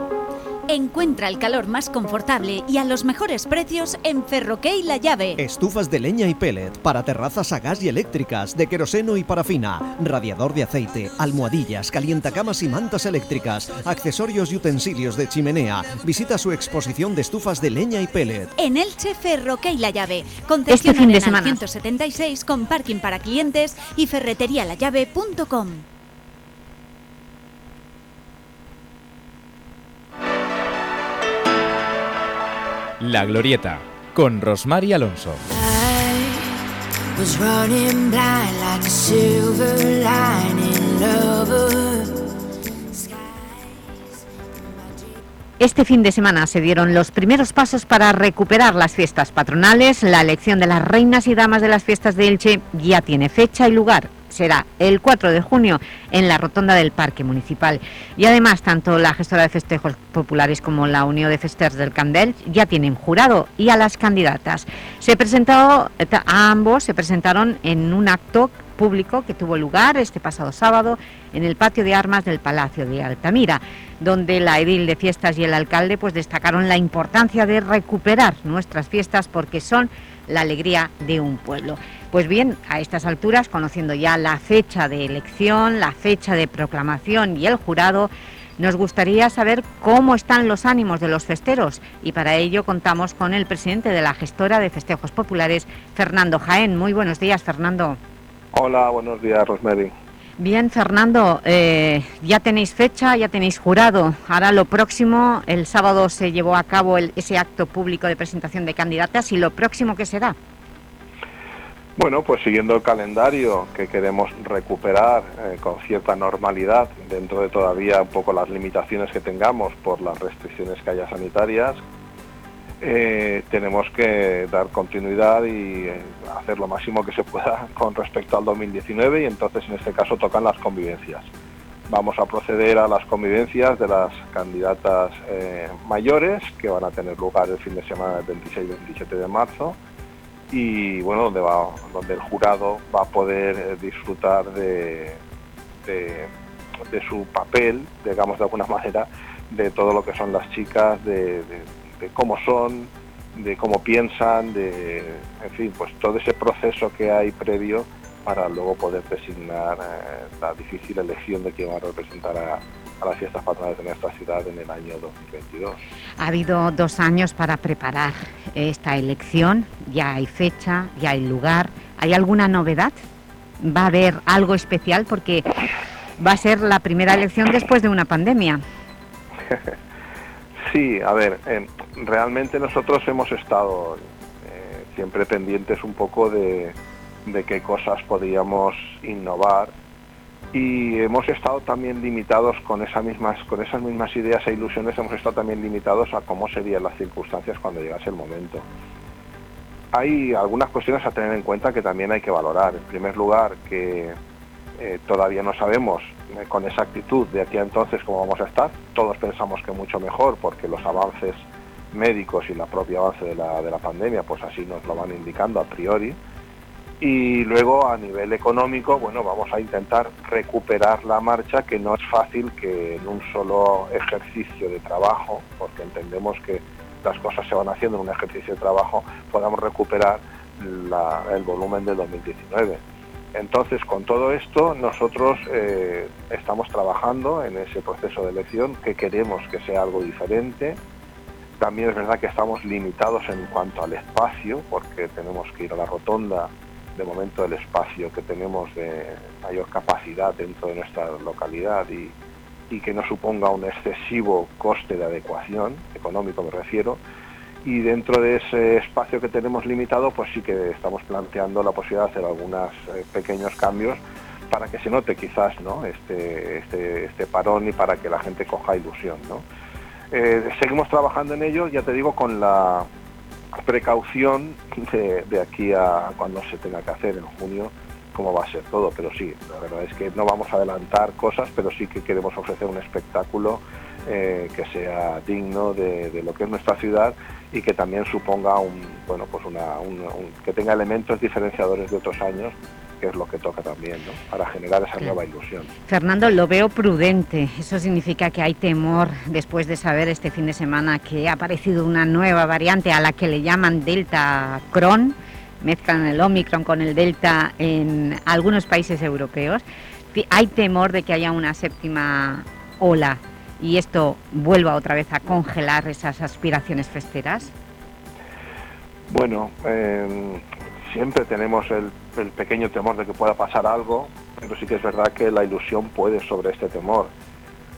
Encuentra el calor más confortable y a los mejores precios en Ferroquey La Llave. Estufas de leña y pellet para terrazas a gas y eléctricas, de queroseno y parafina, radiador de aceite, almohadillas, calientacamas y mantas eléctricas, accesorios y utensilios de chimenea. Visita su exposición de estufas de leña y pellet. En Elche Ferroquey La Llave. Concepción Este fin de semana. 176 con parking para clientes y ferreterialallave.com. La Glorieta, con Rosmar y Alonso. Este fin de semana se dieron los primeros pasos para recuperar las fiestas patronales. La elección de las reinas y damas de las fiestas de Elche ya tiene fecha y lugar. Será el 4 de junio en la rotonda del Parque Municipal. Y además, tanto la gestora de festejos populares como la Unión de Festers del Candel ya tienen jurado y a las candidatas. Se presentó, a ambos se presentaron en un acto público que tuvo lugar este pasado sábado en el patio de armas del Palacio de Altamira, donde la edil de fiestas y el alcalde pues destacaron la importancia de recuperar nuestras fiestas porque son la alegría de un pueblo. Pues bien, a estas alturas, conociendo ya la fecha de elección, la fecha de proclamación y el jurado, nos gustaría saber cómo están los ánimos de los festeros y para ello contamos con el presidente de la gestora de festejos populares, Fernando Jaén. Muy buenos días, Fernando. Hola, buenos días, Rosemary. Bien, Fernando, eh, ya tenéis fecha, ya tenéis jurado. Ahora lo próximo, el sábado se llevó a cabo ese acto público de presentación de candidatas y lo próximo que será. Bueno, pues siguiendo el calendario que queremos recuperar eh, con cierta normalidad, dentro de todavía un poco las limitaciones que tengamos por las restricciones que haya sanitarias, eh, tenemos que dar continuidad y eh, hacer lo máximo que se pueda con respecto al 2019 y entonces en este caso tocan las convivencias. Vamos a proceder a las convivencias de las candidatas eh, mayores que van a tener lugar el fin de semana del 26 y 27 de marzo y bueno donde va donde el jurado va a poder disfrutar de, de, su papel digamos de alguna manera de todo lo que son las chicas de- de cómo son de cómo piensan de en fin pues todo ese proceso que hay previo para luego poder designar eh, la difícil elección de quién va a representar a, a las fiestas patronales de nuestra ciudad en el año 2022 Ha habido dos años para preparar esta elección, ya hay fecha, ya hay lugar. ¿Hay alguna novedad? ¿Va a haber algo especial? Porque va a ser la primera elección después de una pandemia. Sí, a ver, eh, realmente nosotros hemos estado eh, siempre pendientes un poco de, de qué cosas podíamos innovar y hemos estado también limitados con esas mismas con esas mismas ideas e ilusiones hemos estado también limitados a cómo serían las circunstancias cuando llegase el momento. Hay algunas cuestiones a tener en cuenta que también hay que valorar. En primer lugar, que eh, todavía no sabemos eh, con exactitud de aquí a entonces cómo vamos a estar. Todos pensamos que mucho mejor porque los avances médicos y la propia avance de la, de la pandemia pues así nos lo van indicando a priori. Y luego a nivel económico, bueno, vamos a intentar recuperar la marcha, que no es fácil que en un solo ejercicio de trabajo, porque entendemos que las cosas se van haciendo en un ejercicio de trabajo, podamos recuperar el volumen de 2019. Entonces, con todo esto, nosotros eh, estamos trabajando en ese proceso de elección que queremos que sea algo diferente. También es verdad que estamos limitados en cuanto al espacio, porque tenemos que ir a la rotonda. De momento, el espacio que tenemos de mayor capacidad dentro de nuestra localidad y, y que no suponga un excesivo coste de adecuación, económico me refiero, y dentro de ese espacio que tenemos limitado, pues sí que estamos planteando la posibilidad de hacer algunos eh, pequeños cambios para que se note quizás ¿no? este, este, este, parón y para que la gente coja ilusión. ¿no? Eh, seguimos trabajando en ello, ya te digo, con la precaución de, de aquí a cuando se tenga que hacer en junio, cómo va a ser todo, pero sí, la verdad es que no vamos a adelantar cosas, pero sí que queremos ofrecer un espectáculo eh, que sea digno de, lo que es nuestra ciudad y que también suponga un, bueno, pues una, que tenga elementos diferenciadores de otros años que es lo que toca también, ¿no? para generar esa nueva ilusión. Fernando, lo veo prudente. Eso significa que hay temor después de saber este fin de semana que ha aparecido una nueva variante a la que le llaman Delta Cron, mezclan el Omicron con el Delta en algunos países europeos. ¿Hay temor de que haya una séptima ola y esto vuelva otra vez a congelar esas aspiraciones festeras? Bueno, em, siempre tenemos el, pequeño temor de que pueda pasar algo, pero sí que es verdad que la ilusión puede sobre este temor.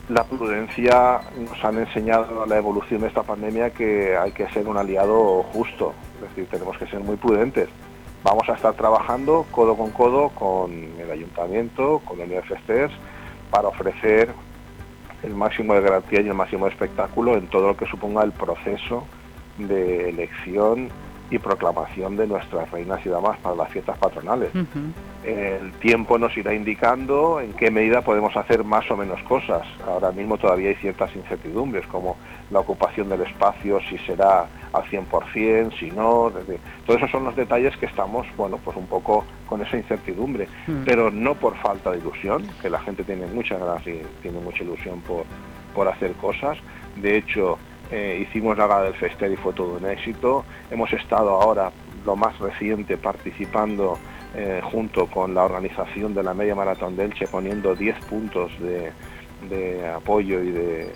La prudencia nos han enseñado a la evolución de esta pandemia que hay que ser un aliado justo, es decir, tenemos que ser muy prudentes. Vamos a estar trabajando codo con codo con el ayuntamiento, con el UFSTERS, para ofrecer el máximo de garantía y el máximo de espectáculo en todo lo que suponga el proceso de elección y proclamación de nuestra reina ciudad más para las fiestas patronales. El tiempo nos irá indicando en qué medida podemos hacer más o menos cosas. Ahora mismo todavía hay ciertas incertidumbres, como la ocupación del espacio, si será al 100%, si no. Todos esos son los detalles que estamos, bueno, pues un poco con esa incertidumbre, pero no por falta de ilusión, que la gente tiene mucha ganas y tiene mucha ilusión por, por hacer cosas. De hecho, eh, hicimos la gala del Fester y fue todo un éxito. Hemos estado ahora, lo más reciente, participando eh, junto con la organización de la Media Maratón de Elche, poniendo 10 puntos de, apoyo y de,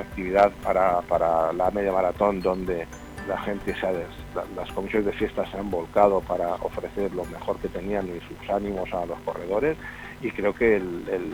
actividad para, la Media Maratón, donde la gente, se las comisiones de fiestas se han volcado para ofrecer lo mejor que tenían y sus ánimos a los corredores y creo que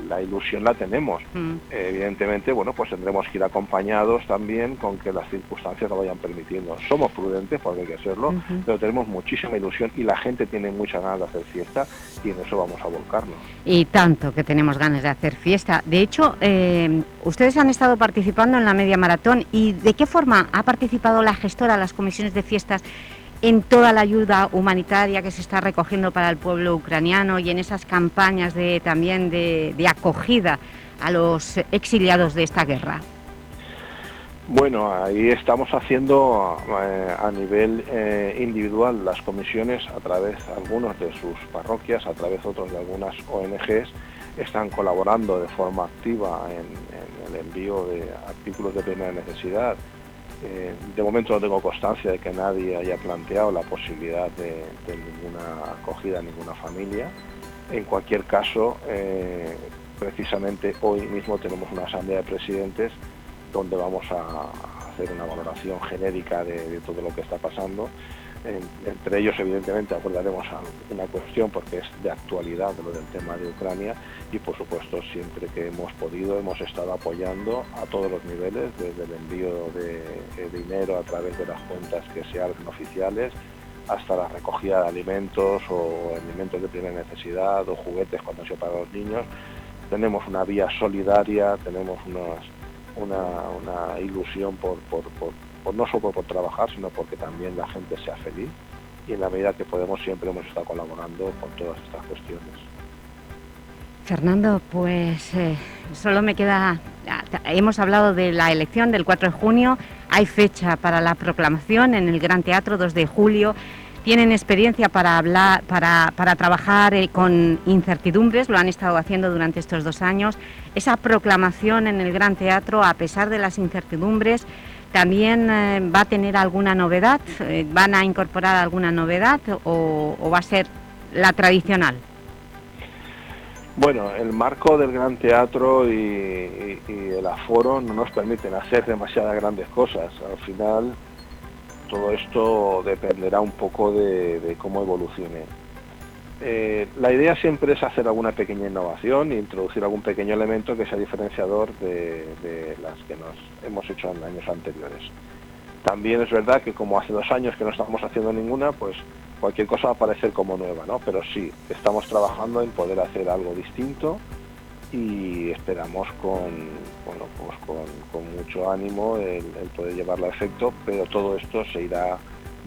la ilusión la tenemos. Mm. evidentemente, bueno, pues tendremos que ir acompañados también con que las circunstancias lo vayan permitiendo. Somos prudentes, porque hay que serlo, pero tenemos muchísima ilusión y la gente tiene muchas ganas de hacer fiesta y en eso vamos a volcarnos. Y tanto que tenemos ganas de hacer fiesta. De hecho, eh, ustedes han estado participando en la media maratón y ¿de qué forma ha participado la gestora, las comisiones de fiestas en toda la ayuda humanitaria que se está recogiendo para el pueblo ucraniano y en esas campañas de, también de, acogida a los exiliados de esta guerra? Bueno, ahí estamos haciendo eh, a nivel eh, individual las comisiones a través, algunos de sus parroquias, a través otros de algunas ONGs, están colaborando de forma activa en el envío de artículos de primera necesidad eh, de momento no tengo constancia de que nadie haya planteado la posibilidad de, ninguna acogida a ninguna familia. En cualquier caso, eh, precisamente hoy mismo tenemos una asamblea de presidentes donde vamos a hacer una valoración genérica de todo lo que está pasando entre ellos, evidentemente, abordaremos una cuestión porque es de actualidad lo del tema de Ucrania y, por supuesto, siempre que hemos podido, hemos estado apoyando a todos los niveles, desde el envío de, dinero a través de las cuentas que se abren oficiales hasta la recogida de alimentos o alimentos de primera necesidad o juguetes cuando se para los niños. Tenemos una vía solidaria, tenemos una, ilusión por pues no solo por trabajar, sino porque también la gente sea feliz y en la medida que podemos siempre hemos estado colaborando con todas estas cuestiones. Fernando, pues eh, solo me queda... Hemos hablado de la elección del 4 de junio, hay fecha para la proclamación en el Gran Teatro, 2 de julio. Tienen experiencia para, hablar, para, para trabajar eh, con incertidumbres, lo han estado haciendo durante estos dos años. Esa proclamación en el Gran Teatro, a pesar de las incertidumbres, ¿también eh, va a tener alguna novedad? Eh, ¿Van a incorporar alguna novedad o, va a ser la tradicional? Bueno, el marco del Gran Teatro y, el aforo no nos permiten hacer demasiadas grandes cosas. Al final, todo esto dependerá un poco de cómo evolucione. Eh, la idea siempre es hacer alguna pequeña innovación e introducir algún pequeño elemento que sea diferenciador de, las que nos hemos hecho en años anteriores. También es verdad que como hace dos años que no estamos haciendo ninguna, pues cualquier cosa va a parecer como nueva, ¿no? Pero sí, estamos trabajando en poder hacer algo distinto y esperamos con, bueno, pues con mucho ánimo el, el poder llevarlo a efecto, pero todo esto se irá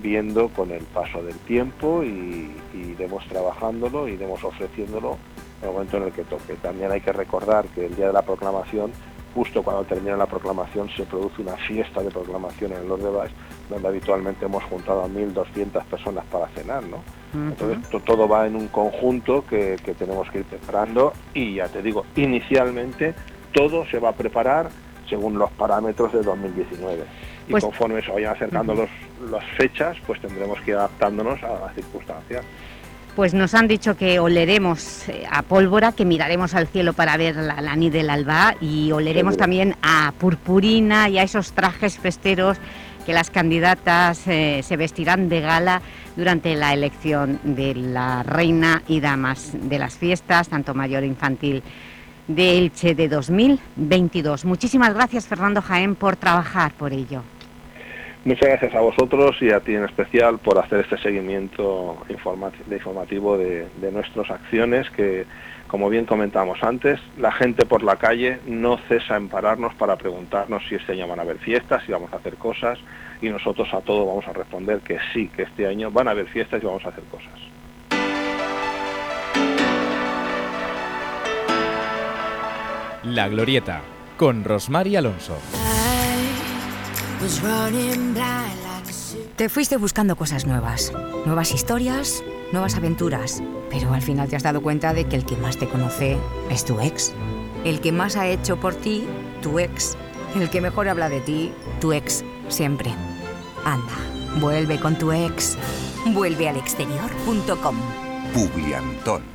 viendo con el paso del tiempo y, y iremos trabajándolo, iremos ofreciéndolo en el momento en el que toque. También hay que recordar que el día de la proclamación, justo cuando termina la proclamación, se produce una fiesta de proclamación en Los de Baix, donde habitualmente hemos juntado a 1.200 personas para cenar, ¿no? Entonces to- todo va en un conjunto que, que tenemos que ir preparando y ya te digo, inicialmente todo se va a preparar según los parámetros de 2019. Y Pues- conforme se vayan acercando los, las fechas, pues tendremos que ir adaptándonos a las circunstancias. Pues nos han dicho que oleremos eh, a pólvora, que miraremos al cielo para ver la, la nid del alba y oleremos también a purpurina y a esos trajes festeros que las candidatas eh, se vestirán de gala durante la elección de la reina y damas de las fiestas, tanto mayor e infantil de Elche de 2022. Muchísimas gracias Fernando Jaén por trabajar por ello. Muchas gracias a vosotros y a ti en especial por hacer este seguimiento informativo de, de nuestras acciones que, como bien comentamos antes, la gente por la calle no cesa en pararnos para preguntarnos si este año van a haber fiestas, si vamos a hacer cosas y nosotros a todo vamos a responder que sí, que este año van a haber fiestas y vamos a hacer cosas. La Glorieta, con Rosmar y Alonso. Te fuiste buscando cosas nuevas, nuevas historias, nuevas aventuras, pero al final te has dado cuenta de que el que más te conoce es tu ex. El que más ha hecho por ti, tu ex. El que mejor habla de ti, tu ex, siempre. Anda, vuelve con tu ex. Vuelve al exterior.com. Publiantón.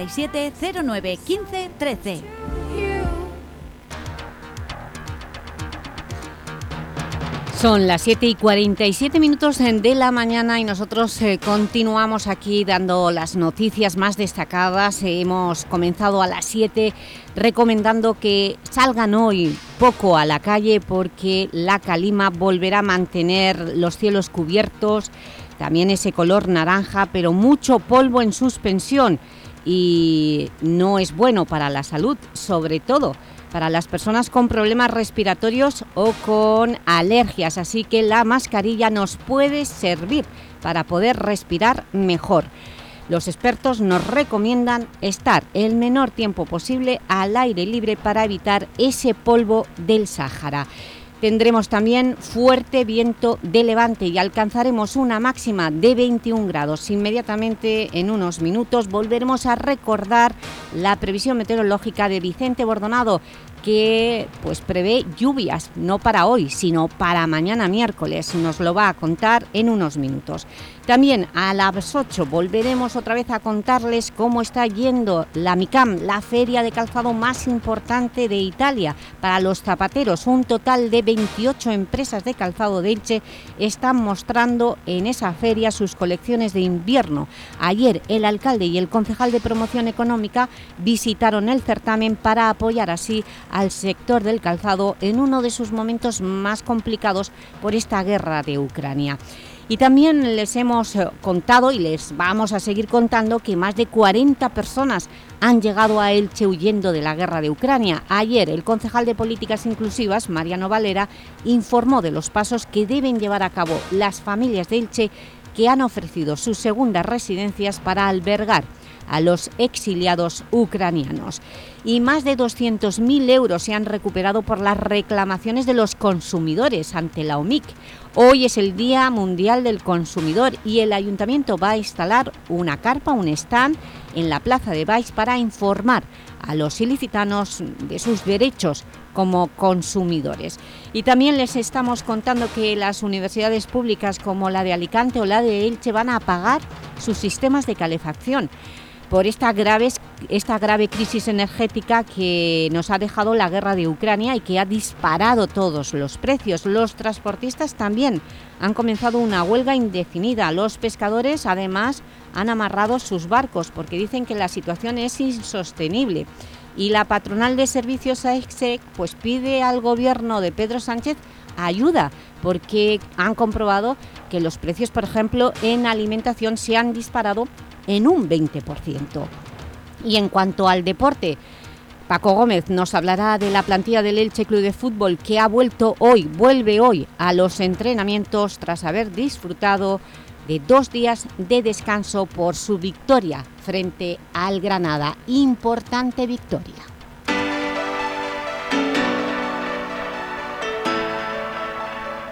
637 09 15 13. Son las 7 y 47 minutos de la mañana y nosotros eh, continuamos aquí dando las noticias más destacadas. Hemos comenzado a las 7 recomendando que salgan hoy poco a la calle porque la calima volverá a mantener los cielos cubiertos, también ese color naranja, pero mucho polvo en suspensión y no es bueno para la salud, sobre todo para las personas con problemas respiratorios o con alergias, así que la mascarilla nos puede servir para poder respirar mejor. Los expertos nos recomiendan estar el menor tiempo posible al aire libre para evitar ese polvo del Sáhara. Tendremos también fuerte viento de levante y alcanzaremos una máxima de 21 grados. Inmediatamente, en unos minutos, volveremos a recordar la previsión meteorológica de Vicente Bordonado, que pues prevé lluvias, no para hoy, sino para mañana miércoles. Nos lo va a contar en unos minutos. También a las 8 volveremos otra vez a contarles cómo está yendo la MICAM, la feria de calzado más importante de Italia para los zapateros. Un total de 28 empresas de calzado de Elche están mostrando en esa feria sus colecciones de invierno. Ayer el alcalde y el concejal de promoción económica visitaron el certamen para apoyar así al sector del calzado en uno de sus momentos más complicados por esta guerra de Ucrania. Y también les hemos eh, contado y les vamos a seguir contando que más de 40 personas han llegado a Elche huyendo de la guerra de Ucrania. Ayer el concejal de Políticas Inclusivas, Mariano Valera, informó de los pasos que deben llevar a cabo las familias de Elche que han ofrecido sus segundas residencias para albergar a los exiliados ucranianos. Y más de 200.000 euros se han recuperado por las reclamaciones de los consumidores ante la OMIC. Hoy es el Día Mundial del Consumidor y el Ayuntamiento va a instalar una carpa, un stand en la Plaza de Baix para informar a los ilicitanos de sus derechos como consumidores. Y también les estamos contando que las universidades públicas como la de Alicante o la de Elche van a apagar sus sistemas de calefacción por esta grave, esta grave crisis energética que nos ha dejado la guerra de Ucrania y que ha disparado todos los precios. Los transportistas también han comenzado una huelga indefinida. Los pescadores, además, han amarrado sus barcos porque dicen que la situación es insostenible. Y la patronal de servicios AEXEC pues, pide al gobierno de Pedro Sánchez ayuda porque han comprobado que los precios, por ejemplo, en alimentación se han disparado en un 20%. Y en cuanto al deporte, Paco Gómez nos hablará de la plantilla del Elche Club de Fútbol que ha vuelto hoy, vuelve hoy a los entrenamientos tras haber disfrutado de dos días de descanso por su victoria frente al Granada. Importante victoria.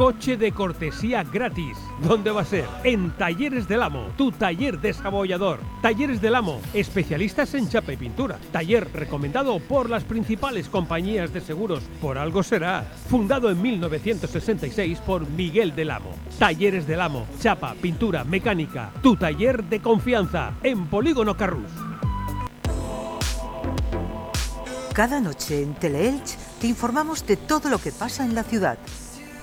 Coche de cortesía gratis. ¿Dónde va a ser? En Talleres del Amo, tu taller desabollador. Talleres del Amo, especialistas en chapa y pintura. Taller recomendado por las principales compañías de seguros. Por algo será. Fundado en 1966 por Miguel del Amo. Talleres del Amo, chapa, pintura, mecánica. Tu taller de confianza en Polígono Carrus. Cada noche en Teleelch te informamos de todo lo que pasa en la ciudad.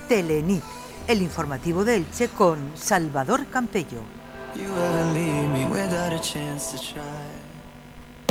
Telenit, el informativo de Elche con Salvador Campello.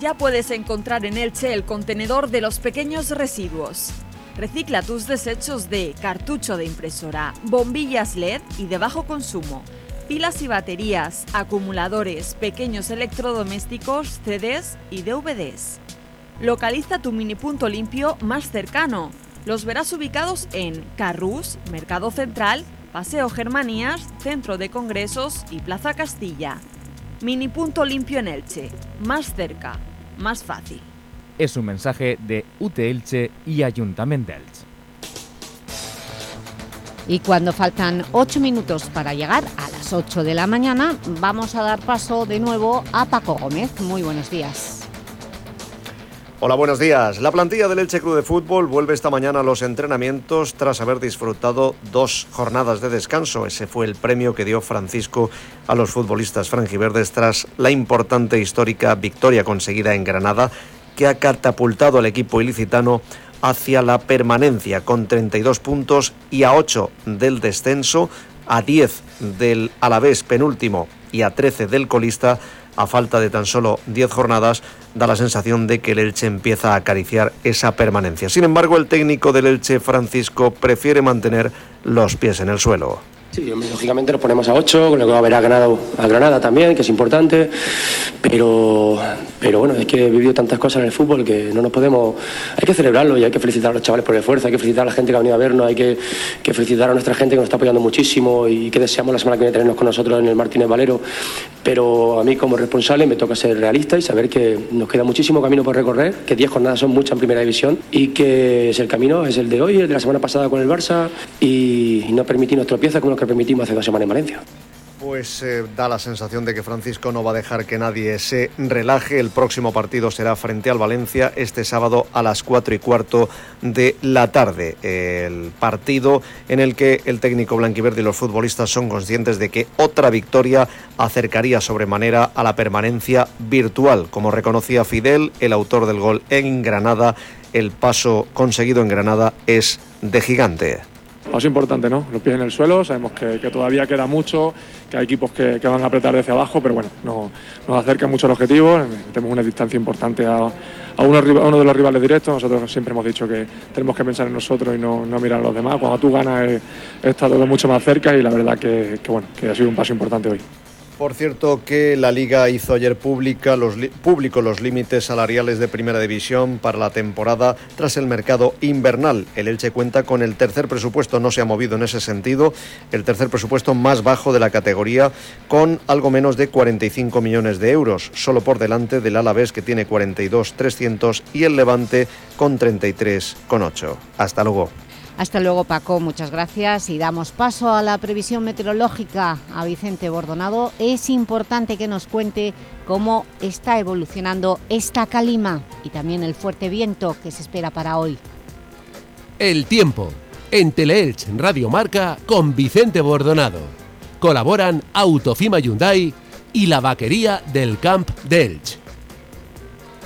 Ya puedes encontrar en Elche el contenedor de los pequeños residuos. Recicla tus desechos de cartucho de impresora, bombillas LED y de bajo consumo, pilas y baterías, acumuladores, pequeños electrodomésticos, CDs y DVDs. Localiza tu mini punto limpio más cercano. Los verás ubicados en Carrús, Mercado Central, Paseo Germanías, Centro de Congresos y Plaza Castilla. Mini punto limpio en Elche. Más cerca, más fácil. Es un mensaje de UT Elche y Ayuntamiento de Elche. Y cuando faltan 8 minutos para llegar a las 8 de la mañana, vamos a dar paso de nuevo a Paco Gómez. Muy buenos días. Hola, buenos días. La plantilla del Elche Club de Fútbol vuelve esta mañana a los entrenamientos tras haber disfrutado dos jornadas de descanso. Ese fue el premio que dio Francisco a los futbolistas franjiverdes tras la importante histórica victoria conseguida en Granada que ha catapultado al equipo ilicitano hacia la permanencia con 32 puntos y a 8 del descenso, a 10 del Alavés penúltimo y a 13 del colista a falta de tan solo 10 jornadas, da la sensación de que el Elche empieza a acariciar esa permanencia. Sin embargo, el técnico del Elche, Francisco, prefiere mantener los pies en el suelo. Sí, lógicamente nos ponemos a 8, con lo que va a haber a Granada, a Granada también, que es importante, pero, pero bueno, es que he vivido tantas cosas en el fútbol que no nos podemos... Hay que celebrarlo y hay que felicitar a los chavales por el esfuerzo, hay que felicitar a la gente que ha venido a vernos, hay que, felicitar a nuestra gente que nos está apoyando muchísimo y que deseamos la semana que viene tenernos con nosotros en el Martínez Valero, pero a mí como responsable me toca ser realista y saber que nos queda muchísimo camino por recorrer, que 10 jornadas son muchas en primera división y que es el camino, es el de hoy, el de la semana pasada con el Barça y no permitirnos tropiezas como los que permitimos hace dos semanas en Valencia. Pues eh, da la sensación de que Francisco no va a dejar que nadie se relaje. El próximo partido será frente al Valencia este sábado a las 4 y cuarto de la tarde. El partido en el que el técnico blanquiverde y los futbolistas son conscientes de que otra victoria acercaría sobremanera a la permanencia virtual. Como reconocía Fidel, el autor del gol en Granada, el paso conseguido en Granada es de gigante. Es importante, ¿no? Los pies en el suelo, sabemos que, todavía queda mucho, que hay equipos que, van a apretar desde abajo, pero bueno, no, nos acerca mucho al objetivo, tenemos una distancia importante a, uno, de los rivales directos, nosotros siempre hemos dicho que tenemos que pensar en nosotros y no, mirar a los demás, cuando tú ganas está todo mucho más cerca y la verdad que, bueno, que ha sido un paso importante hoy. Por cierto que la Liga hizo ayer pública los público los límites salariales de Primera División para la temporada tras el mercado invernal. El Elche cuenta con el tercer presupuesto, no se ha movido en ese sentido, el tercer presupuesto más bajo de la categoría con algo menos de 45 millones de euros, solo por delante del Alavés que tiene 42.300 y el Levante con 33,8. Hasta luego. Hasta luego Paco, muchas gracias y damos paso a la previsión meteorológica a Vicente Bordonado. Es importante que nos cuente cómo está evolucionando esta calima y también el fuerte viento que se espera para hoy. El tiempo en Teleelch Radio Marca con Vicente Bordonado. Colaboran Autofima Hyundai y la vaquería del Camp de Elche.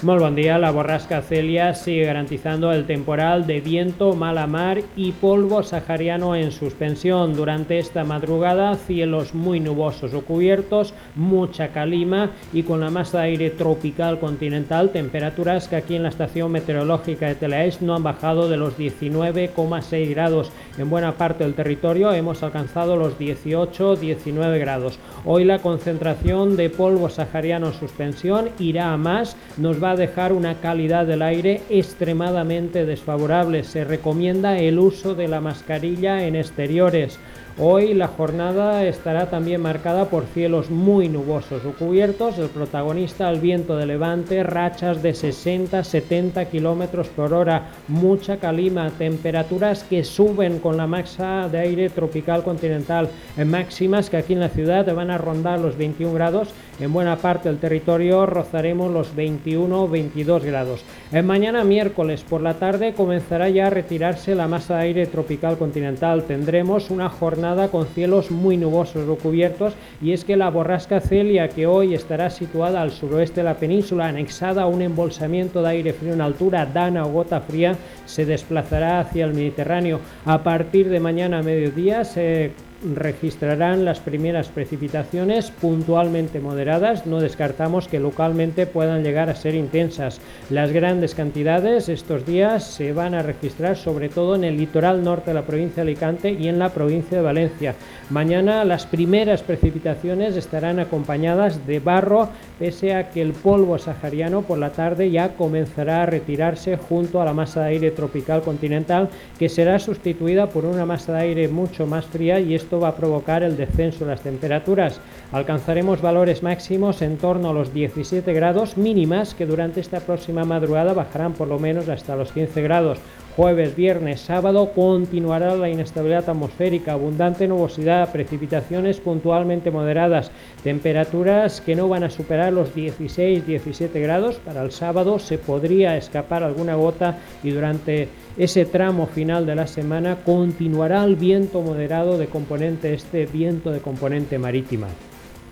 Muy buen día. La borrasca Celia sigue garantizando el temporal de viento, mala mar y polvo sahariano en suspensión. Durante esta madrugada, cielos muy nubosos o cubiertos, mucha calima y con la masa de aire tropical continental, temperaturas que aquí en la estación meteorológica de Telaes no han bajado de los 19,6 grados. En buena parte del territorio hemos alcanzado los 18-19 grados. Hoy la concentración de polvo sahariano en suspensión irá a más, nos va dejar una calidad del aire extremadamente desfavorable. Se recomienda el uso de la mascarilla en exteriores. Hoy la jornada estará también marcada por cielos muy nubosos o cubiertos, el protagonista al viento de levante, rachas de 60-70 kilómetros por hora, mucha calima, temperaturas que suben con la masa de aire tropical continental, en máximas que aquí en la ciudad van a rondar los 21 grados, en buena parte del territorio rozaremos los 21-22 grados. En mañana miércoles por la tarde comenzará ya a retirarse la masa de aire tropical continental, tendremos una jornada con cielos muy nubosos o cubiertos y es que la borrasca Celia que hoy estará situada al suroeste de la península anexada a un embolsamiento de aire frío en altura dana o gota fría se desplazará hacia el Mediterráneo a partir de mañana a mediodía se registrarán las primeras precipitaciones puntualmente moderadas, no descartamos que localmente puedan llegar a ser intensas. Las grandes cantidades estos días se van a registrar sobre todo en el litoral norte de la provincia de Alicante y en la provincia de Valencia. Mañana las primeras precipitaciones estarán acompañadas de barro, pese a que el polvo sahariano por la tarde ya comenzará a retirarse junto a la masa de aire tropical continental, que será sustituida por una masa de aire mucho más fría y esto va a provocar el descenso de las temperaturas. Alcanzaremos valores máximos en torno a los 17 grados mínimas que durante esta próxima madrugada bajarán por lo menos hasta los 15 grados. Jueves, viernes, sábado continuará la inestabilidad atmosférica, abundante nubosidad, precipitaciones puntualmente moderadas, temperaturas que no van a superar los 16-17 grados. Para el sábado se podría escapar alguna gota y durante ese tramo final de la semana continuará el viento moderado de componente este, viento de componente marítima.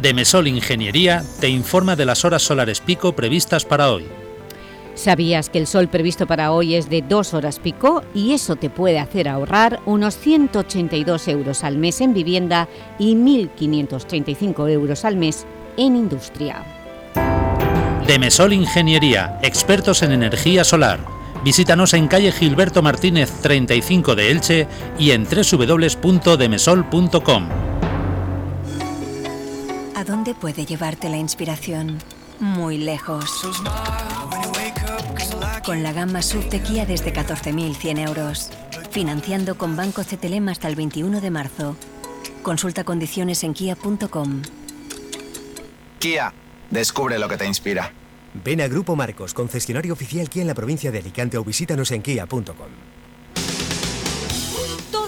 Demesol Ingeniería te informa de las horas solares pico previstas para hoy. ¿Sabías que el sol previsto para hoy es de dos horas pico y eso te puede hacer ahorrar unos 182 euros al mes en vivienda y 1.535 euros al mes en industria? Demesol Ingeniería, expertos en energía solar. Visítanos en calle Gilberto Martínez 35 de Elche y en www.demesol.com. ¿A dónde puede llevarte la inspiración? Muy lejos. Con la gama SUV de Kia desde 14.100 euros. Financiando con Banco CTLM hasta el 21 de marzo. Consulta condiciones en kia.com. Kia, descubre lo que te inspira. Ven a Grupo Marcos, concesionario oficial Kia en la provincia de Alicante o visítanos en kia.com.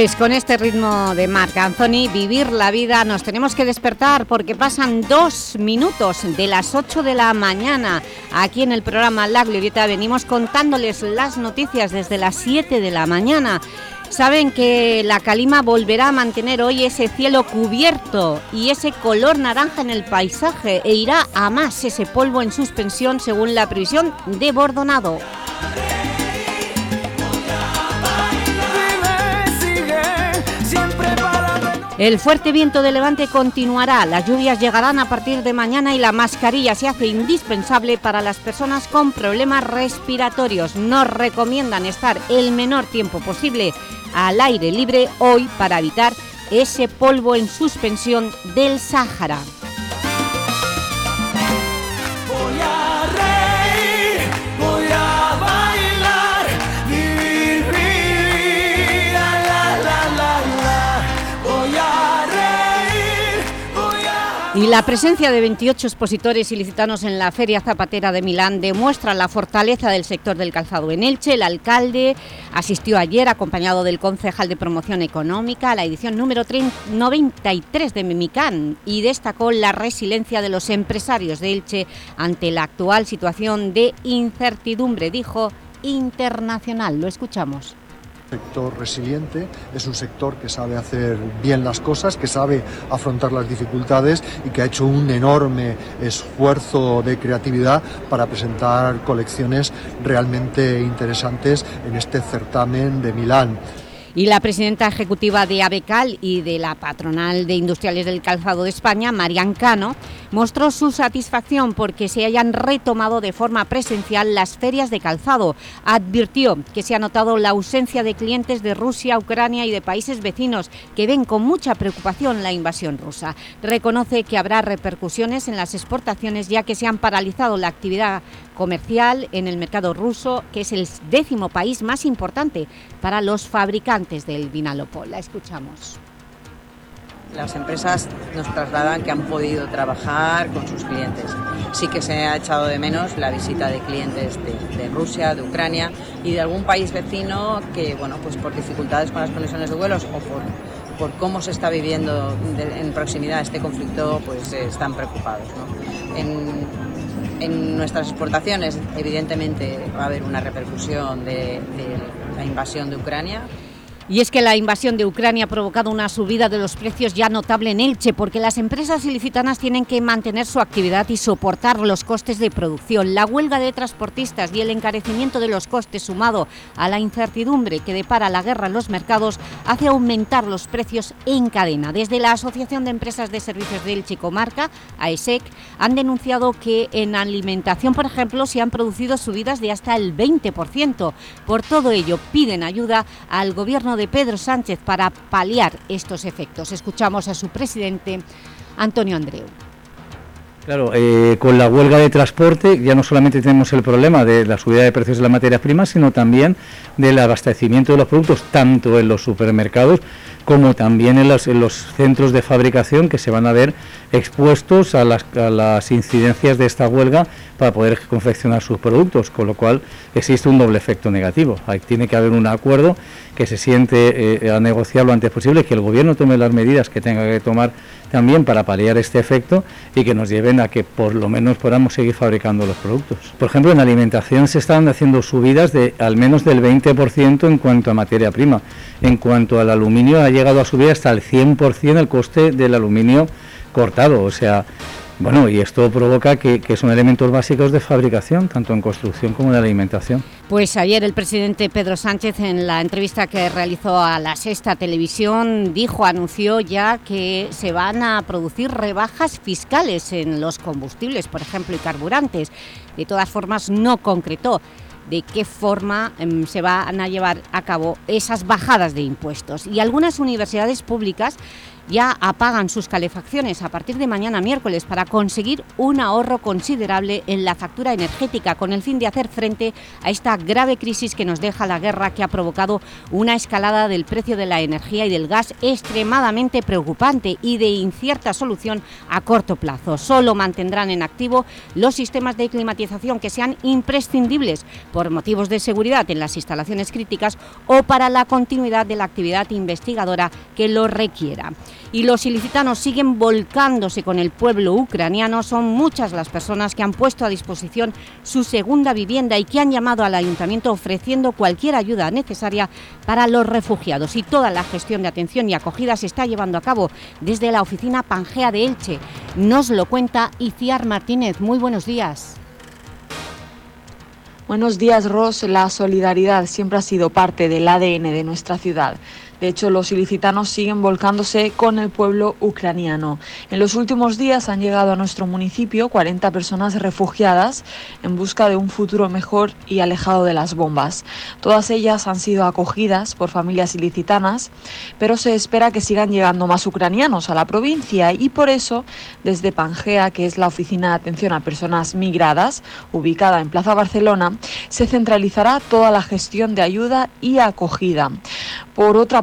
Pues con este ritmo de Marc Anthony, vivir la vida, nos tenemos que despertar porque pasan dos minutos de las 8 de la mañana. Aquí en el programa La Glorieta venimos contándoles las noticias desde las 7 de la mañana. Saben que la calima volverá a mantener hoy ese cielo cubierto y ese color naranja en el paisaje e irá a más ese polvo en suspensión según la previsión de Bordonado. El fuerte viento de levante continuará, las lluvias llegarán a partir de mañana y la mascarilla se hace indispensable para las personas con problemas respiratorios. Nos recomiendan estar el menor tiempo posible al aire libre hoy para evitar ese polvo en suspensión del Sáhara. Y la presencia de 28 expositores ilicitanos en la Feria Zapatera de Milán demuestra la fortaleza del sector del calzado en Elche. El alcalde asistió ayer acompañado del concejal de promoción económica a la edición número 93 de Mimicán y destacó la resiliencia de los empresarios de Elche ante la actual situación de incertidumbre, dijo, internacional. Lo escuchamos sector resiliente, es un sector que sabe hacer bien las cosas, que sabe afrontar las dificultades y que ha hecho un enorme esfuerzo de creatividad para presentar colecciones realmente interesantes en este certamen de Milán. Y la presidenta ejecutiva de ABECAL y de la patronal de industriales del calzado de España, Marian Cano, mostró su satisfacción porque se hayan retomado de forma presencial las ferias de calzado. Advirtió que se ha notado la ausencia de clientes de Rusia, Ucrania y de países vecinos que ven con mucha preocupación la invasión rusa. Reconoce que habrá repercusiones en las exportaciones ya que se han paralizado la actividad comercial en el mercado ruso, que es el décimo país más importante para los fabricantes del Vinalopol. La escuchamos. Las empresas nos trasladan que han podido trabajar con sus clientes. Sí que se ha echado de menos la visita de clientes de, Rusia, de Ucrania y de algún país vecino que, bueno, pues por dificultades con las conexiones de vuelos o por, cómo se está viviendo en proximidad a este conflicto, pues eh, están preocupados. En nuestras exportaciones, evidentemente, va a haber una repercusión de, de la invasión de Ucrania. Y es que la invasión de Ucrania ha provocado una subida de los precios ya notable en Elche, porque las empresas ilicitanas tienen que mantener su actividad y soportar los costes de producción. La huelga de transportistas y el encarecimiento de los costes sumado a la incertidumbre que depara la guerra en los mercados hace aumentar los precios en cadena. Desde la Asociación de Empresas de Servicios de Elche Comarca, AESEC, han denunciado que en alimentación, por ejemplo, se han producido subidas de hasta el 20%. Por todo ello, piden ayuda al Gobierno de de Pedro Sánchez para paliar estos efectos. Escuchamos a su presidente, Antonio Andreu. Claro, eh, con la huelga de transporte ya no solamente tenemos el problema de la subida de precios de las materias primas, sino también del abastecimiento de los productos, tanto en los supermercados como también en los, en los centros de fabricación que se van a ver expuestos a las, a las, incidencias de esta huelga para poder confeccionar sus productos, con lo cual existe un doble efecto negativo. Ahí tiene que haber un acuerdo que se siente eh, a negociar lo antes posible, que el Gobierno tome las medidas que tenga que tomar también para paliar este efecto y que nos lleven a que por lo menos podamos seguir fabricando los productos. Por ejemplo, en alimentación se están haciendo subidas de al menos del 20% en cuanto a materia prima. En cuanto al aluminio, ha llegado a subir hasta el 100% el coste del aluminio cortado. O sea, bueno, y esto provoca que, son elementos básicos de fabricación, tanto en construcción como en alimentación. Pues ayer el presidente Pedro Sánchez, en la entrevista que realizó a la Sexta Televisión, dijo, anunció ya que se van a producir rebajas fiscales en los combustibles, por ejemplo, y carburantes. De todas formas, no concretó de qué forma em, se van a llevar a cabo esas bajadas de impuestos. Y algunas universidades públicas ya apagan sus calefacciones a partir de mañana miércoles para conseguir un ahorro considerable en la factura energética con el fin de hacer frente a esta grave crisis que nos deja la guerra que ha provocado una escalada del precio de la energía y del gas extremadamente preocupante y de incierta solución a corto plazo. Solo mantendrán en activo los sistemas de climatización que sean imprescindibles por motivos de seguridad en las instalaciones críticas o para la continuidad de la actividad investigadora que lo requiera y los ilicitanos siguen volcándose con el pueblo ucraniano, son muchas las personas que han puesto a disposición su segunda vivienda y que han llamado al ayuntamiento ofreciendo cualquier ayuda necesaria para los refugiados. Y toda la gestión de atención y acogida se está llevando a cabo desde la oficina Pangea de Elche. Nos lo cuenta Iciar Martínez. Muy buenos días. Buenos días, Ros. La solidaridad siempre ha sido parte del ADN de nuestra ciudad. De hecho, los ilicitanos siguen volcándose con el pueblo ucraniano. En los últimos días han llegado a nuestro municipio 40 personas refugiadas en busca de un futuro mejor y alejado de las bombas. Todas ellas han sido acogidas por familias ilicitanas, pero se espera que sigan llegando más ucranianos a la provincia y por eso, desde Pangea, que es la oficina de atención a personas migradas, ubicada en Plaza Barcelona, se centralizará toda la gestión de ayuda y acogida. Por otra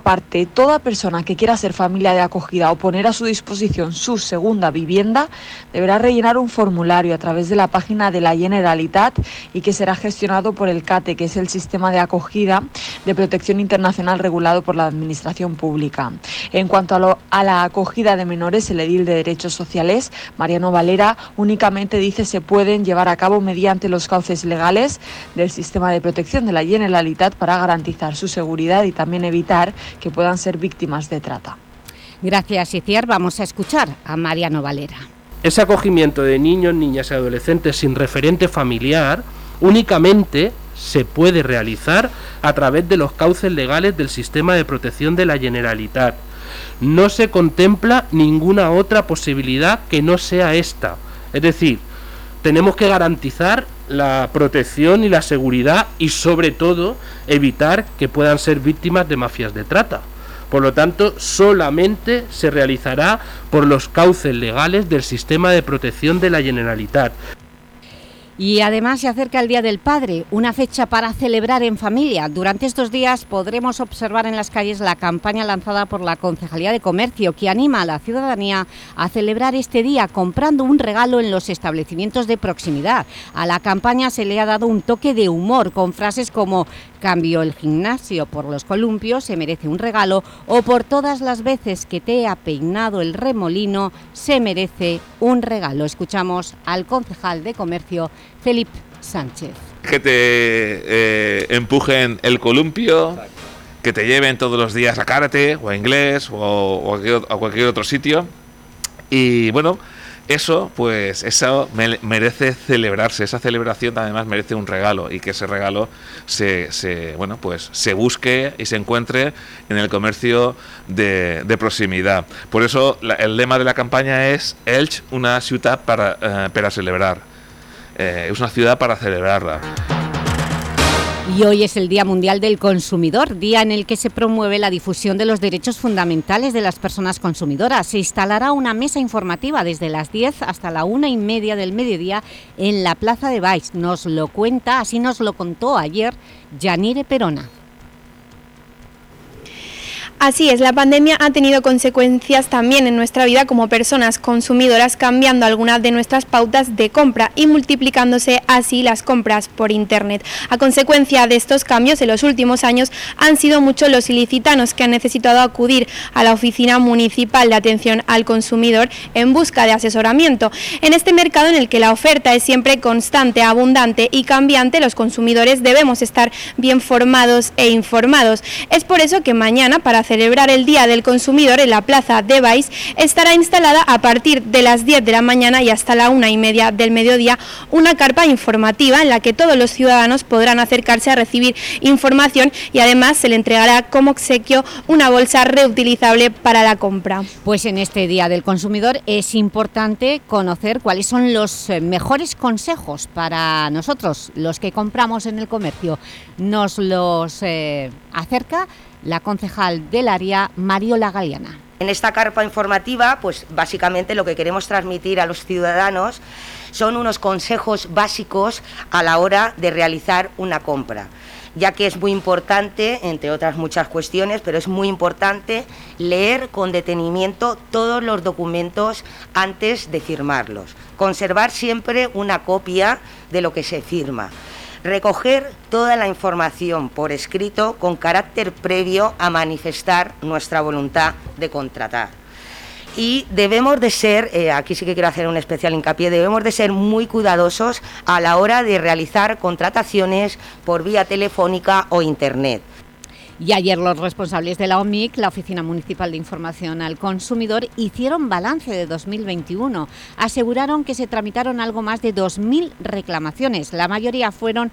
toda persona que quiera ser familia de acogida o poner a su disposición su segunda vivienda deberá rellenar un formulario a través de la página de la Generalitat y que será gestionado por el CATE, que es el sistema de acogida de protección internacional regulado por la Administración Pública. En cuanto a, a la acogida de menores, el edil de Derechos Sociales, Mariano Valera, únicamente dice se pueden llevar a cabo mediante los cauces legales del sistema de protección de la Generalitat para garantizar su seguridad y también evitar que puedan ser víctimas de trata. Gracias, Iciar. Vamos a escuchar a Mariano Valera. Ese acogimiento de niños, niñas y adolescentes sin referente familiar únicamente se puede realizar a través de los cauces legales del sistema de protección de la Generalitat. No se contempla ninguna otra posibilidad que no sea esta. Es decir, tenemos que garantizar la protección y la seguridad y sobre todo evitar que puedan ser víctimas de mafias de trata. Por lo tanto, solamente se realizará por los cauces legales del sistema de protección de la Generalitat. Y además se acerca el Día del Padre, una fecha para celebrar en familia. Durante estos días podremos observar en las calles la campaña lanzada por la Concejalía de Comercio que anima a la ciudadanía a celebrar este día comprando un regalo en los establecimientos de proximidad. A la campaña se le ha dado un toque de humor con frases como «Cambio el gimnasio por los columpios, se merece un regalo» o «Por todas las veces que te ha peinado el remolino, se merece un regalo». Escuchamos al concejal de Comercio Felipe Sánchez. Que te eh, empujen el columpio, que te lleven todos los días a karate o a inglés o, o a cualquier otro sitio. Y bueno, eso, pues, eso me- merece celebrarse. Esa celebración además merece un regalo y que ese regalo se, se, bueno, pues, se busque y se encuentre en el comercio de, proximidad. Por eso la- el lema de la campaña es Elch, una ciudad para, eh, para celebrar. Eh, es una ciudad para celebrarla. Y hoy es el Día Mundial del Consumidor, día en el que se promueve la difusión de los derechos fundamentales de las personas consumidoras. Se instalará una mesa informativa desde las 10 hasta la una y media del mediodía en la Plaza de Baix. Nos lo cuenta, así nos lo contó ayer, Yanire Perona. Así es, la pandemia ha tenido consecuencias también en nuestra vida como personas consumidoras, cambiando algunas de nuestras pautas de compra y multiplicándose así las compras por Internet. A consecuencia de estos cambios, en los últimos años han sido muchos los ilicitanos que han necesitado acudir a la Oficina Municipal de Atención al Consumidor en busca de asesoramiento. En este mercado en el que la oferta es siempre constante, abundante y cambiante, los consumidores debemos estar bien formados e informados. Es por eso que mañana, para celebrar el Día del Consumidor en la Plaza de Baix, estará instalada a partir de las 10 de la mañana y hasta la una y media del mediodía una carpa informativa en la que todos los ciudadanos podrán acercarse a recibir información y además se le entregará como obsequio una bolsa reutilizable para la compra. Pues en este Día del Consumidor es importante conocer cuáles son los eh, mejores consejos para nosotros, los que compramos en el comercio. Nos los eh, acerca la concejal del área, Mariola Galeana. En esta carpa informativa, pues básicamente lo que queremos transmitir a los ciudadanos son unos consejos básicos a la hora de realizar una compra ya que es muy importante, entre otras muchas cuestiones, pero es muy importante leer con detenimiento todos los documentos antes de firmarlos. Conservar siempre una copia de lo que se firma. Recoger toda la información por escrito con carácter previo a manifestar nuestra voluntad de contratar. Y debemos de ser, eh, aquí sí que quiero hacer un especial hincapié, debemos de ser muy cuidadosos a la hora de realizar contrataciones por vía telefónica o internet. Y ayer los responsables de la OMIC, la Oficina Municipal de Información al Consumidor, hicieron balance de 2021. Aseguraron que se tramitaron algo más de 2.000 reclamaciones. La mayoría fueron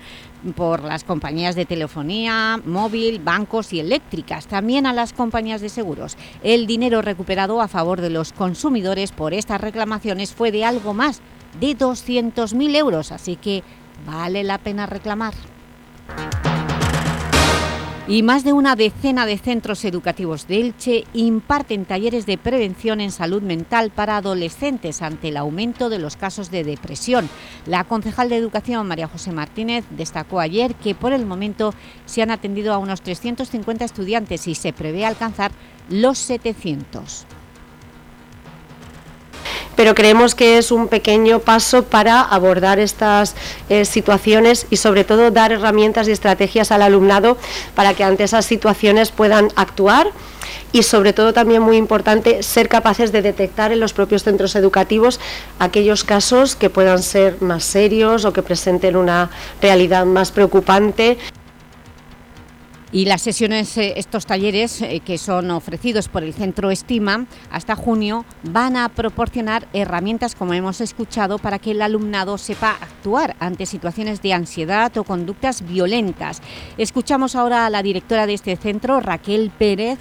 por las compañías de telefonía, móvil, bancos y eléctricas, también a las compañías de seguros. El dinero recuperado a favor de los consumidores por estas reclamaciones fue de algo más de 200.000 euros, así que vale la pena reclamar. Y más de una decena de centros educativos de Elche imparten talleres de prevención en salud mental para adolescentes ante el aumento de los casos de depresión. La concejal de Educación, María José Martínez, destacó ayer que por el momento se han atendido a unos 350 estudiantes y se prevé alcanzar los 700 pero creemos que es un pequeño paso para abordar estas eh, situaciones y sobre todo dar herramientas y estrategias al alumnado para que ante esas situaciones puedan actuar y sobre todo también muy importante ser capaces de detectar en los propios centros educativos aquellos casos que puedan ser más serios o que presenten una realidad más preocupante. Y las sesiones, eh, estos talleres eh, que son ofrecidos por el Centro Estima hasta junio van a proporcionar herramientas, como hemos escuchado, para que el alumnado sepa actuar ante situaciones de ansiedad o conductas violentas. Escuchamos ahora a la directora de este centro, Raquel Pérez,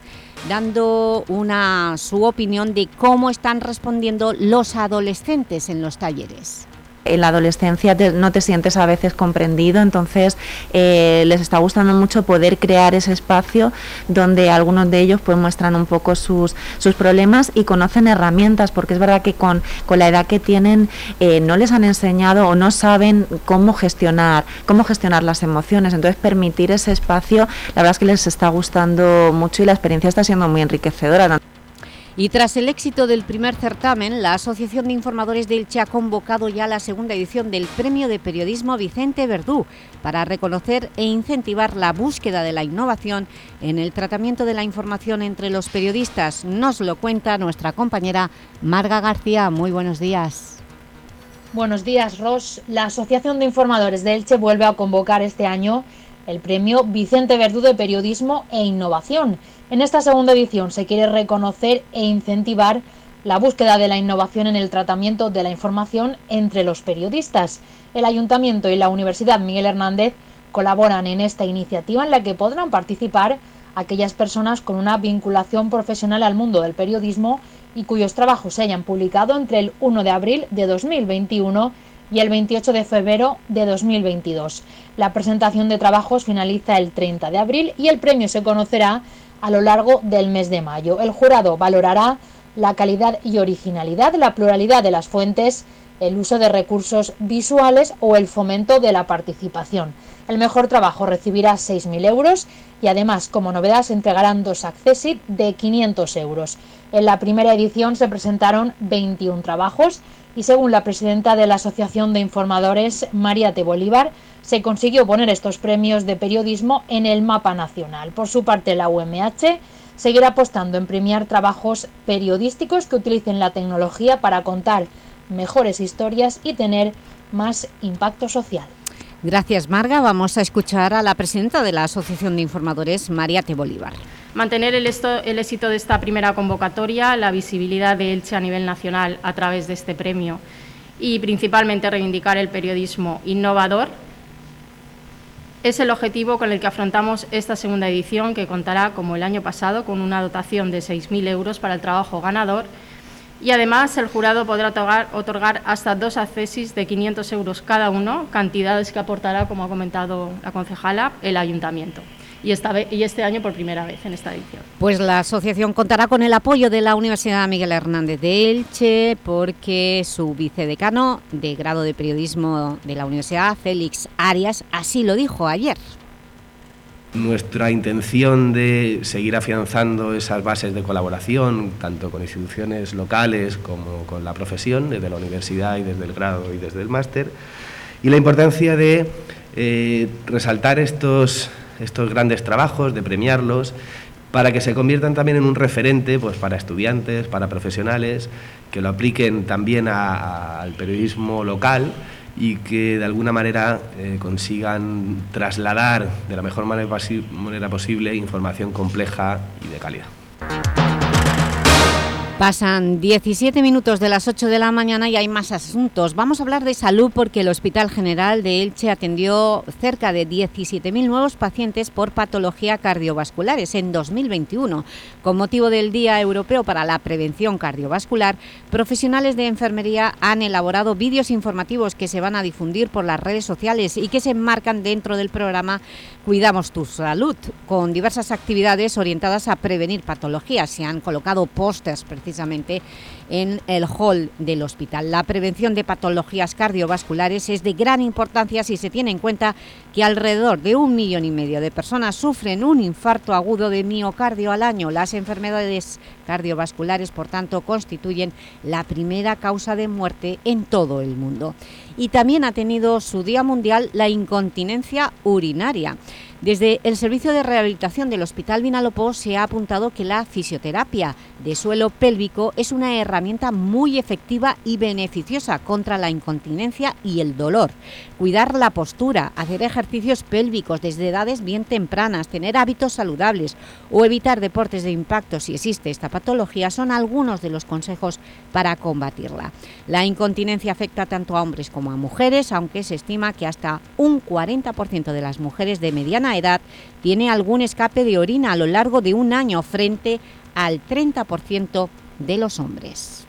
dando una, su opinión de cómo están respondiendo los adolescentes en los talleres en la adolescencia no te sientes a veces comprendido, entonces eh, les está gustando mucho poder crear ese espacio donde algunos de ellos pues muestran un poco sus, sus problemas y conocen herramientas, porque es verdad que con, con la edad que tienen eh, no les han enseñado o no saben cómo gestionar, cómo gestionar las emociones, entonces permitir ese espacio, la verdad es que les está gustando mucho y la experiencia está siendo muy enriquecedora. Y tras el éxito del primer certamen, la Asociación de Informadores de Elche ha convocado ya la segunda edición del Premio de Periodismo Vicente Verdú para reconocer e incentivar la búsqueda de la innovación en el tratamiento de la información entre los periodistas. Nos lo cuenta nuestra compañera Marga García. Muy buenos días. Buenos días, Ros. La Asociación de Informadores de Elche vuelve a convocar este año el Premio Vicente Verdú de Periodismo e Innovación en esta segunda edición se quiere reconocer e incentivar la búsqueda de la innovación en el tratamiento de la información entre los periodistas. El Ayuntamiento y la Universidad Miguel Hernández colaboran en esta iniciativa en la que podrán participar aquellas personas con una vinculación profesional al mundo del periodismo y cuyos trabajos se hayan publicado entre el 1 de abril de 2021 y el 28 de febrero de 2022. La presentación de trabajos finaliza el 30 de abril y el premio se conocerá a lo largo del mes de mayo. El jurado valorará la calidad y originalidad, la pluralidad de las fuentes, el uso de recursos visuales o el fomento de la participación. El mejor trabajo recibirá 6.000 euros y además, como novedad, se entregarán dos Accessit de 500 euros. En la primera edición se presentaron 21 trabajos y según la presidenta de la Asociación de Informadores, María T. Bolívar, se consiguió poner estos premios de periodismo en el mapa nacional. Por su parte, la UMH seguirá apostando en premiar trabajos periodísticos que utilicen la tecnología para contar mejores historias y tener más impacto social. Gracias, Marga. Vamos a escuchar a la presidenta de la Asociación de Informadores, María T. Bolívar. Mantener el, el éxito de esta primera convocatoria, la visibilidad de Elche a nivel nacional a través de este premio y principalmente reivindicar el periodismo innovador es el objetivo con el que afrontamos esta segunda edición, que contará, como el año pasado, con una dotación de 6.000 euros para el trabajo ganador y además el jurado podrá otorgar, otorgar hasta dos accesis de 500 euros cada uno, cantidades que aportará, como ha comentado la concejala, el ayuntamiento y, esta y este año por primera vez en esta edición. Pues la asociación contará con el apoyo de la Universidad Miguel Hernández de Elche porque su vicedecano de grado de periodismo de la Universidad, Félix Arias, así lo dijo ayer. Nuestra intención de seguir afianzando esas bases de colaboración, tanto con instituciones locales como con la profesión, desde la universidad y desde el grado y desde el máster, y la importancia de eh, resaltar estos estos grandes trabajos, de premiarlos, para que se conviertan también en un referente pues, para estudiantes, para profesionales, que lo apliquen también al periodismo local y que de alguna manera eh, consigan trasladar de la mejor manera, manera posible información compleja y de calidad. Pasan 17 minutos de las 8 de la mañana y hay más asuntos. Vamos a hablar de salud porque el Hospital General de Elche atendió cerca de 17.000 nuevos pacientes por patología cardiovasculares en 2021. Con motivo del Día Europeo para la Prevención Cardiovascular, profesionales de enfermería han elaborado vídeos informativos que se van a difundir por las redes sociales y que se enmarcan dentro del programa Cuidamos tu Salud, con diversas actividades orientadas a prevenir patologías. Se han colocado pósters precisamente en el hall del hospital. La prevención de patologías cardiovasculares es de gran importancia si se tiene en cuenta que alrededor de un millón y medio de personas sufren un infarto agudo de miocardio al año. Las enfermedades cardiovasculares, por tanto, constituyen la primera causa de muerte en todo el mundo. Y también ha tenido su Día Mundial la incontinencia urinaria. Desde el Servicio de Rehabilitación del Hospital Vinalopó se ha apuntado que la fisioterapia de suelo pélvico es una herramienta muy efectiva y beneficiosa contra la incontinencia y el dolor. Cuidar la postura, hacer ejercicios pélvicos desde edades bien tempranas, tener hábitos saludables o evitar deportes de impacto si existe esta patología son algunos de los consejos para combatirla. La incontinencia afecta tanto a hombres como a mujeres, aunque se estima que hasta un 40% de las mujeres de mediana edad tiene algún escape de orina a lo largo de un año frente al 30% de los hombres.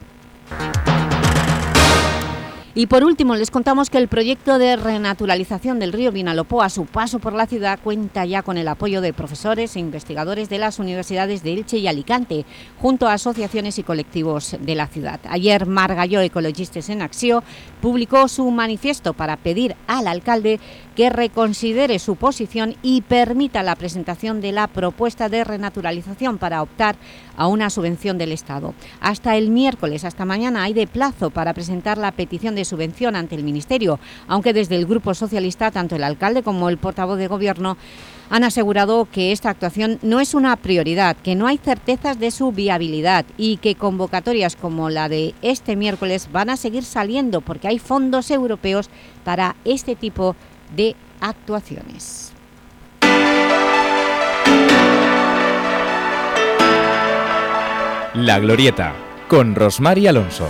Y por último, les contamos que el proyecto de renaturalización del río Vinalopó a su paso por la ciudad cuenta ya con el apoyo de profesores e investigadores de las universidades de Elche y Alicante, junto a asociaciones y colectivos de la ciudad. Ayer, Margalló Ecologistes en Acción publicó su manifiesto para pedir al alcalde que reconsidere su posición y permita la presentación de la propuesta de renaturalización para optar a una subvención del Estado. Hasta el miércoles, hasta mañana, hay de plazo para presentar la petición de subvención ante el Ministerio, aunque desde el Grupo Socialista, tanto el alcalde como el portavoz de Gobierno han asegurado que esta actuación no es una prioridad, que no hay certezas de su viabilidad y que convocatorias como la de este miércoles van a seguir saliendo porque hay fondos europeos para este tipo de actuaciones. La Glorieta, con Rosmar y Alonso.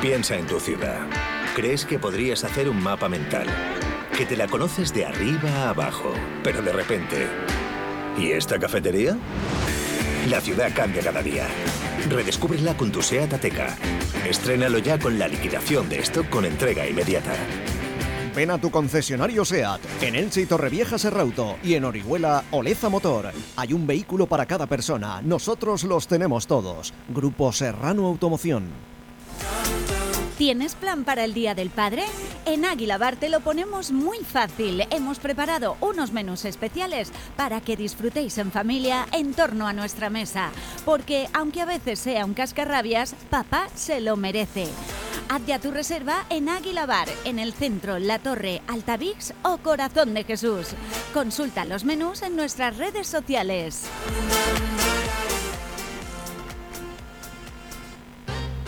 Piensa en tu ciudad. ¿Crees que podrías hacer un mapa mental? Que te la conoces de arriba a abajo, pero de repente... ¿Y esta cafetería? La ciudad cambia cada día. Redescúbrela con tu SEAT Ateca. Estrénalo ya con la liquidación de stock con entrega inmediata. Ven a tu concesionario SEAT, en Elche y Torrevieja Serrauto y en Orihuela Oleza Motor. Hay un vehículo para cada persona, nosotros los tenemos todos. Grupo Serrano Automoción. ¿Tienes plan para el Día del Padre? En Águila Bar te lo ponemos muy fácil. Hemos preparado unos menús especiales para que disfrutéis en familia en torno a nuestra mesa. Porque aunque a veces sea un cascarrabias, papá se lo merece. Haz ya tu reserva en Águila Bar, en el centro, La Torre, Altavix o Corazón de Jesús. Consulta los menús en nuestras redes sociales.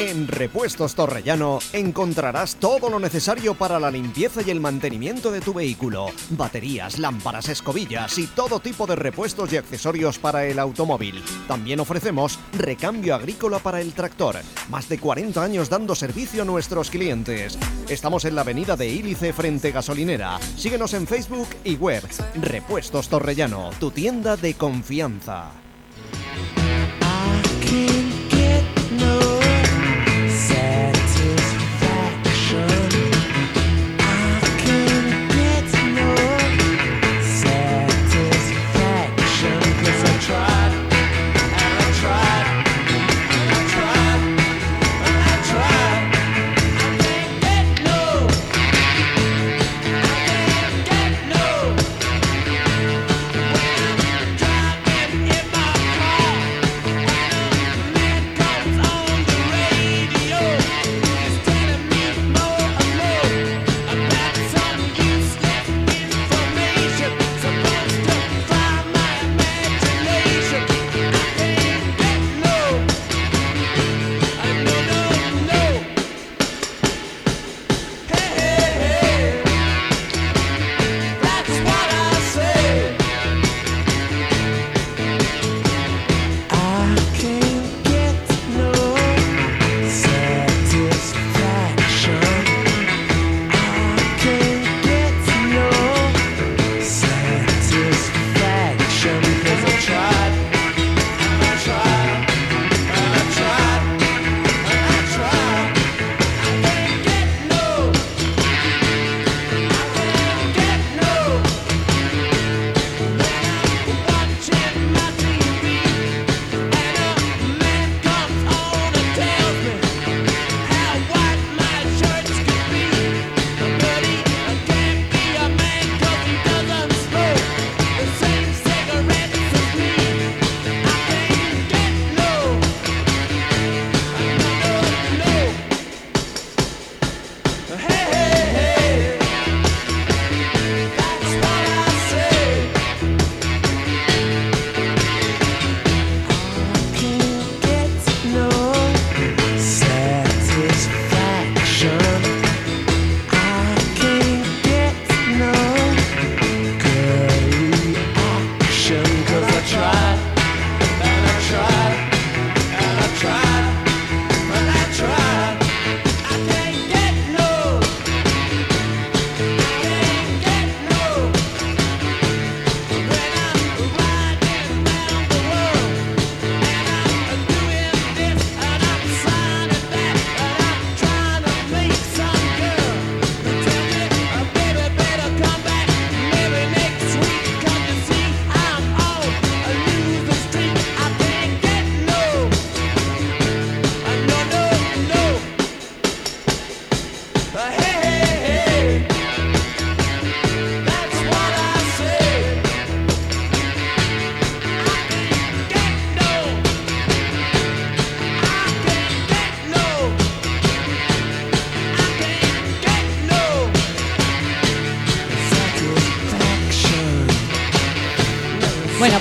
En Repuestos Torrellano encontrarás todo lo necesario para la limpieza y el mantenimiento de tu vehículo. Baterías, lámparas, escobillas y todo tipo de repuestos y accesorios para el automóvil. También ofrecemos recambio agrícola para el tractor. Más de 40 años dando servicio a nuestros clientes. Estamos en la avenida de Ílice frente gasolinera. Síguenos en Facebook y web. Repuestos Torrellano, tu tienda de confianza.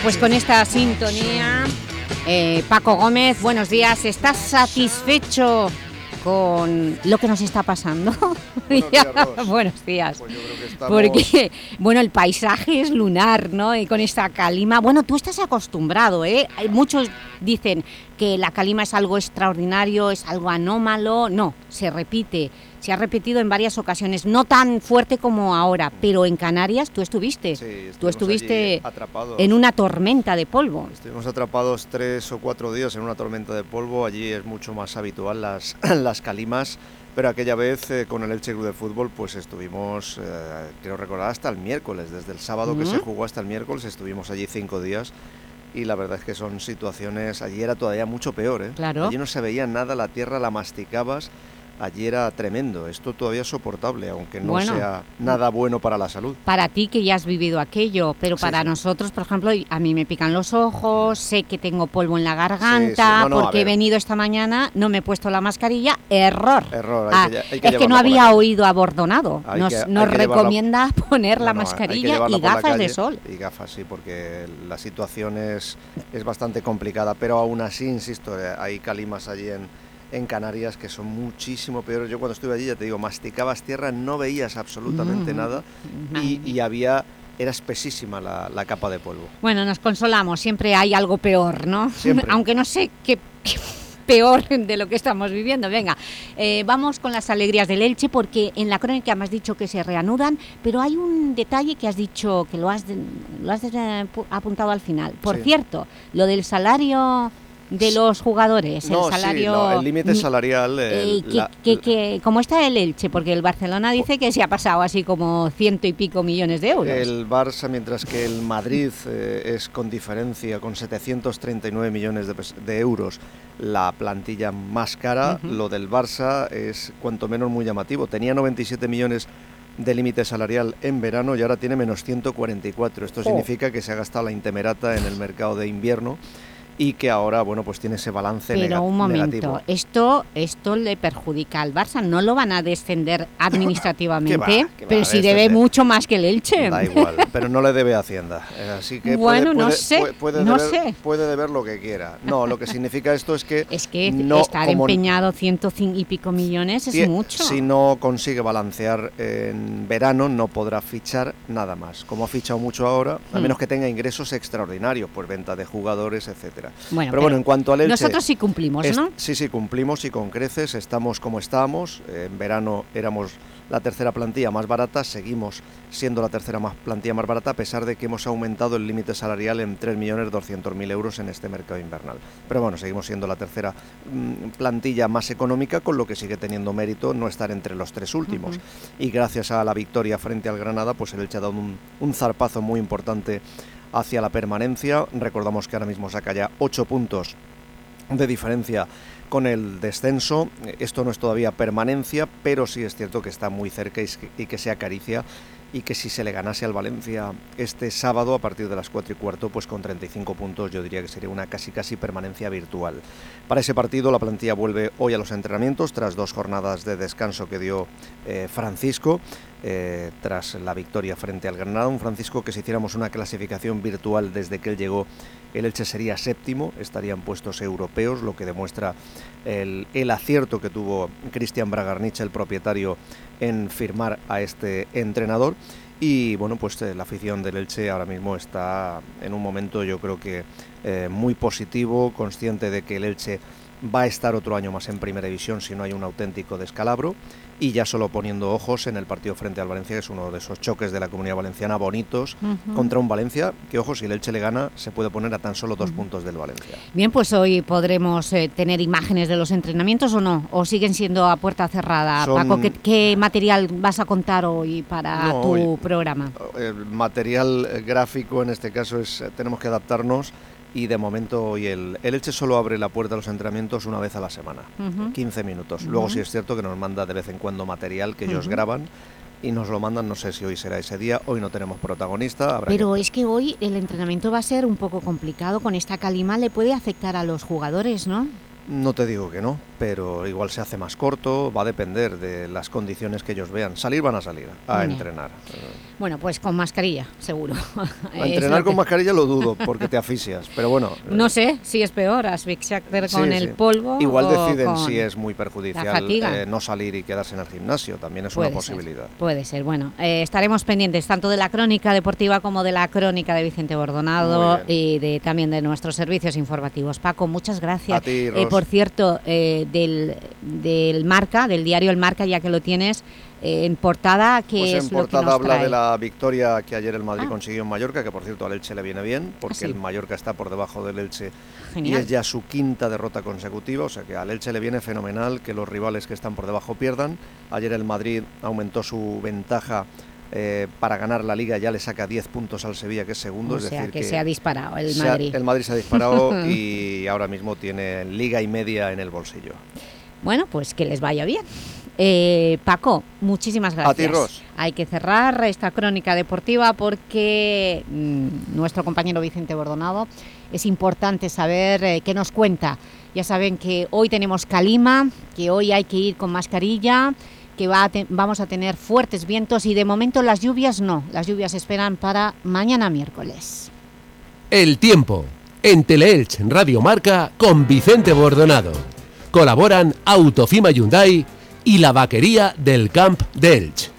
Pues con esta sintonía, eh, Paco Gómez, buenos días. ¿Estás satisfecho con lo que nos está pasando? Buenos días. Pues Porque, bueno, el paisaje es lunar, ¿no? Y con esta calima... Bueno, tú estás acostumbrado, ¿eh? Hay muchos dicen que la calima es algo extraordinario, es algo anómalo. No, se repite se ha repetido en varias ocasiones, no tan fuerte como ahora, pero en Canarias tú estuviste, tú estuviste en una tormenta de polvo. Estuvimos atrapados tres o cuatro días en una tormenta de polvo, allí es mucho más habitual las, las calimas, pero aquella vez eh, con el Elche Club de Fútbol pues estuvimos, eh, quiero recordar, hasta el miércoles, desde el sábado que se jugó hasta el miércoles, estuvimos allí cinco días y la verdad es que son situaciones, allí era todavía mucho peor, ¿eh? Claro. allí no se veía nada, la tierra la masticabas, allí era tremendo. Esto todavía es soportable, aunque no sea nada bueno para la salud. Para ti que ya has vivido aquello, pero para nosotros, por ejemplo, a mí me pican los ojos, sé que tengo polvo en la garganta, porque he venido esta mañana, no me he puesto la mascarilla, error. Error, ah, es que no había oído abordonado. nos, recomienda poner la mascarilla y gafas de sol. Y gafas, sí, porque la situación es, es bastante complicada, pero aún así, insisto, eh, hay calimas allí en en Canarias que son muchísimo peores. Yo cuando estuve allí, ya te digo, masticabas tierra, no veías absolutamente Mm. nada y, y había, era espesísima la, la capa de polvo. Bueno, nos consolamos, siempre hay algo peor, ¿no? Siempre. Aunque no sé qué, qué peor de lo que estamos viviendo. Venga, eh, vamos con las alegrías del Elche porque en la crónica me has dicho que se reanudan, pero hay un detalle que has dicho, que lo has, lo has pu- apuntado al final. Por Sí. cierto, lo del salario de los jugadores, No, el sí, salario... no, el límite salarial, eh, que- la- que- que- ¿Cómo está el Elche? Porque el Barcelona dice que se ha pasado así como ciento y pico millones de euros. El Barça, mientras que el Madrid eh, es con diferencia, con 739 millones de, de euros, la plantilla más cara, lo del Barça es cuanto menos muy llamativo. Tenía 97 millones de límite salarial en verano y ahora tiene menos 144. Esto Oh. significa que se ha gastado la intemerata en el mercado de invierno y que ahora bueno pues tiene ese balance Pero nega- un momento, negativo. esto, esto le perjudica al Barça, no lo van a descender administrativamente, ¿Qué va? ¿Qué va pero si debe mucho más que el Elche. Da igual, pero no le debe a Hacienda. eh, Así que Bueno, puede, no puede- sé, puede- puede no deber, sé. puede deber lo que quiera. No, lo que significa esto es que, Es que no, estar empeñado ciento y pico millones es si- mucho. Si no consigue balancear en verano, no podrá fichar nada más. Como ha fichado mucho ahora, a Hmm. menos que tenga ingresos extraordinarios, por venta de jugadores, etcétera. Bueno, pero bueno, en cuanto al Elche, nosotros sí cumplimos, es- ¿no? Sí, sí, cumplimos y con creces. Estamos como estamos. Eh, En verano éramos la tercera plantilla más barata. Seguimos siendo la tercera más plantilla más barata, a pesar de que hemos aumentado el límite salarial en 3.200.000 euros en este mercado invernal. Pero bueno, seguimos siendo la tercera mm, plantilla más económica, con lo que sigue teniendo mérito no estar entre los tres últimos. Y gracias a la victoria frente al Granada, pues el Elche ha dado un, un zarpazo muy importante hacia la permanencia. Recordamos que ahora mismo saca ya 8 puntos de diferencia con el descenso. Esto no es todavía permanencia, pero sí es cierto que está muy cerca y que se acaricia y que si se le ganase al Valencia este sábado a partir de las 4 y cuarto, pues con 35 puntos yo diría que sería una casi casi permanencia virtual. Para ese partido la plantilla vuelve hoy a los entrenamientos tras dos jornadas de descanso que dio eh, Francisco. eh, tras la victoria frente al Granada, un Francisco que si hiciéramos una clasificación virtual desde que él llegó, el Elche sería séptimo, estarían puestos europeos, lo que demuestra el, el acierto que tuvo Cristian Bragarnich, el propietario, en firmar a este entrenador. Y bueno, pues eh, la afición del Elche ahora mismo está en un momento yo creo que eh, muy positivo, consciente de que el Elche va a estar otro año más en primera división si no hay un auténtico descalabro y ya solo poniendo ojos en el partido frente al Valencia, que es uno de esos choques de la comunidad valenciana bonitos contra un Valencia, que ojo, si el Elche le gana se puede poner a tan solo dos puntos del Valencia. Bien, pues hoy podremos eh, tener imágenes de los entrenamientos o no, o siguen siendo a puerta cerrada. Son- Paco, ¿qué, qué material vas a contar hoy para No, tu hoy- programa? El material eh, gráfico en este caso es eh, tenemos que adaptarnos y de momento hoy el, el Elche solo abre la puerta a los entrenamientos una vez a la semana, Ujú. 15 minutos. Luego sí es cierto que nos manda de vez en cuando material que ellos graban y nos lo mandan, no sé si hoy será ese día, hoy no tenemos protagonista, habrá Pero es que hoy el entrenamiento va a ser un poco complicado. Con esta calima le puede afectar a los jugadores, ¿no? No te digo que no, pero igual se hace más corto, va a depender de las condiciones que ellos vean. Salir van a salir a Bien. entrenar. Bueno, pues con mascarilla, seguro. A entrenar con que- mascarilla lo dudo, porque te asfixias, pero bueno. No sé si es peor asfixiarte con sí. el polvo Igual o deciden con si es muy perjudicial eh, no salir y quedarse en el gimnasio, también es Puede una ser, posibilidad. Puede ser, bueno, eh, estaremos pendientes tanto de la crónica deportiva como de la crónica de Vicente Bordonado y de, también de nuestros servicios informativos. Paco, muchas gracias. A ti, Eh. Por cierto, eh, del, del Marca, del diario El Marca, ya que lo tienes eh, en portada, ¿qué Pues es en lo que portada nos habla trae? de la victoria que ayer el Madrid Ah. consiguió en Mallorca, que por cierto al Elche le viene bien, porque sí. el Mallorca está por debajo del Elche Genial. y es ya su quinta derrota consecutiva, o sea que al Elche le viene fenomenal que los rivales que están por debajo pierdan. Ayer el Madrid aumentó su ventaja eh, para ganar la Liga, ya le saca 10 puntos al Sevilla, que es segundo. O es sea, decir que se ha disparado el ha- Madrid. el Madrid se ha disparado y ahora mismo tiene Liga y media en el bolsillo. Bueno, pues que les vaya bien. Eh, Paco, muchísimas gracias. A ti, Ros. Hay que cerrar esta crónica deportiva porque mm, nuestro compañero Vicente Bordonado es importante saber eh, qué nos cuenta. Ya saben que hoy tenemos calima, que hoy hay que ir con mascarilla, que vamos a tener fuertes vientos y de momento las lluvias no, las lluvias esperan para mañana miércoles. El tiempo. En Teleelch Radio Marca con Vicente Bordonado. Colaboran Autofima Hyundai y la vaquería del Camp de Elche.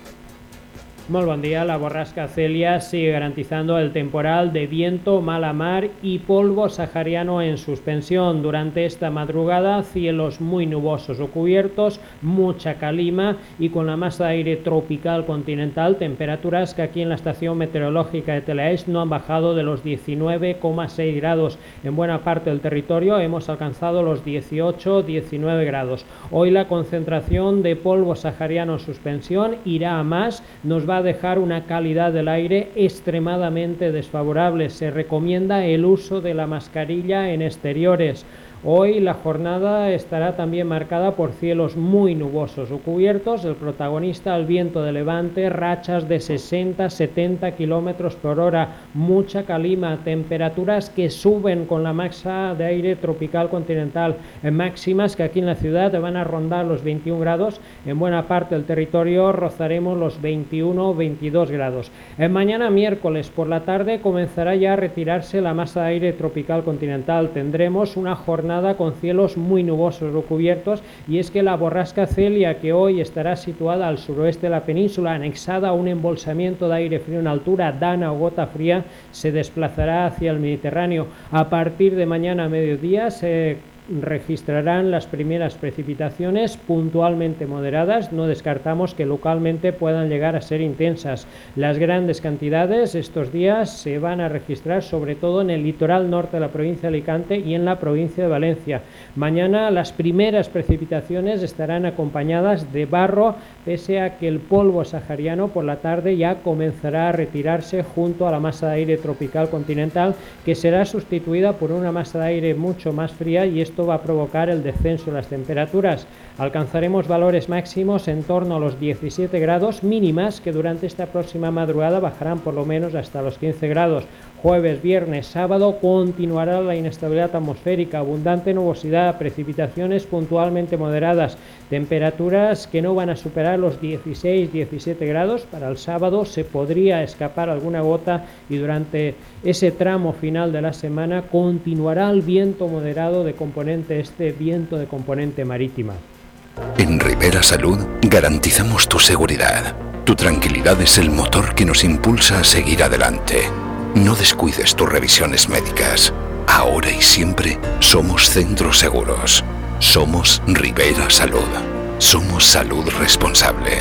Muy buen día. La borrasca Celia sigue garantizando el temporal de viento, mala mar y polvo sahariano en suspensión. Durante esta madrugada, cielos muy nubosos o cubiertos, mucha calima y con la masa de aire tropical continental, temperaturas que aquí en la estación meteorológica de Telaes no han bajado de los 19,6 grados. En buena parte del territorio hemos alcanzado los 18-19 grados. Hoy la concentración de polvo sahariano en suspensión irá a más, nos va dejar una calidad del aire extremadamente desfavorable. Se recomienda el uso de la mascarilla en exteriores. Hoy la jornada estará también marcada por cielos muy nubosos o cubiertos. El protagonista, el viento de levante, rachas de 60-70 kilómetros por hora, mucha calima, temperaturas que suben con la masa de aire tropical continental, en máximas que aquí en la ciudad van a rondar los 21 grados. En buena parte del territorio rozaremos los 21-22 grados. Mañana miércoles por la tarde comenzará ya a retirarse la masa de aire tropical continental. Tendremos una jornada con cielos muy nubosos o cubiertos y es que la borrasca Celia que hoy estará situada al suroeste de la península anexada a un embolsamiento de aire frío en altura dana o gota fría se desplazará hacia el Mediterráneo. A partir de mañana a mediodía se registrarán las primeras precipitaciones puntualmente moderadas, no descartamos que localmente puedan llegar a ser intensas. Las grandes cantidades estos días se van a registrar sobre todo en el litoral norte de la provincia de Alicante y en la provincia de Valencia. Mañana las primeras precipitaciones estarán acompañadas de barro, pese a que el polvo sahariano por la tarde ya comenzará a retirarse junto a la masa de aire tropical continental, que será sustituida por una masa de aire mucho más fría y esto va a provocar el descenso de las temperaturas. Alcanzaremos valores máximos en torno a los 17 grados mínimas que durante esta próxima madrugada bajarán por lo menos hasta los 15 grados. Jueves, viernes, sábado continuará la inestabilidad atmosférica, abundante nubosidad, precipitaciones puntualmente moderadas, temperaturas que no van a superar los 16-17 grados. Para el sábado se podría escapar alguna gota y durante ese tramo final de la semana continuará el viento moderado de componente este, viento de componente marítima. En Rivera Salud garantizamos tu seguridad. Tu tranquilidad es el motor que nos impulsa a seguir adelante. No descuides tus revisiones médicas. Ahora y siempre somos centros seguros. Somos Rivera Salud. Somos salud responsable.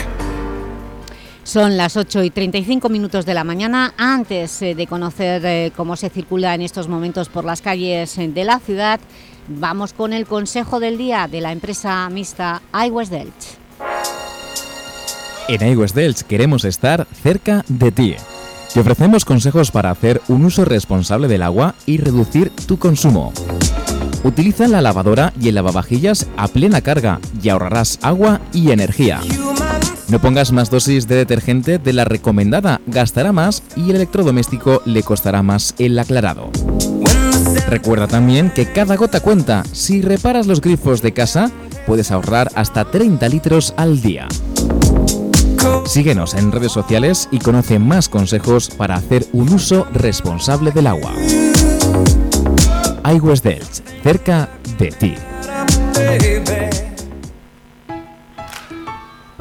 Son las 8 y 35 minutos de la mañana. Antes eh, de conocer eh, cómo se circula en estos momentos por las calles eh, de la ciudad, vamos con el consejo del día de la empresa mixta iWest Delch. En iWest Delch queremos estar cerca de ti. Te ofrecemos consejos para hacer un uso responsable del agua y reducir tu consumo. Utiliza la lavadora y el lavavajillas a plena carga y ahorrarás agua y energía. No pongas más dosis de detergente de la recomendada, gastará más y el electrodoméstico le costará más el aclarado. Recuerda también que cada gota cuenta. Si reparas los grifos de casa, puedes ahorrar hasta 30 litros al día. Síguenos en redes sociales y conoce más consejos para hacer un uso responsable del agua. iWest Delch, cerca de ti.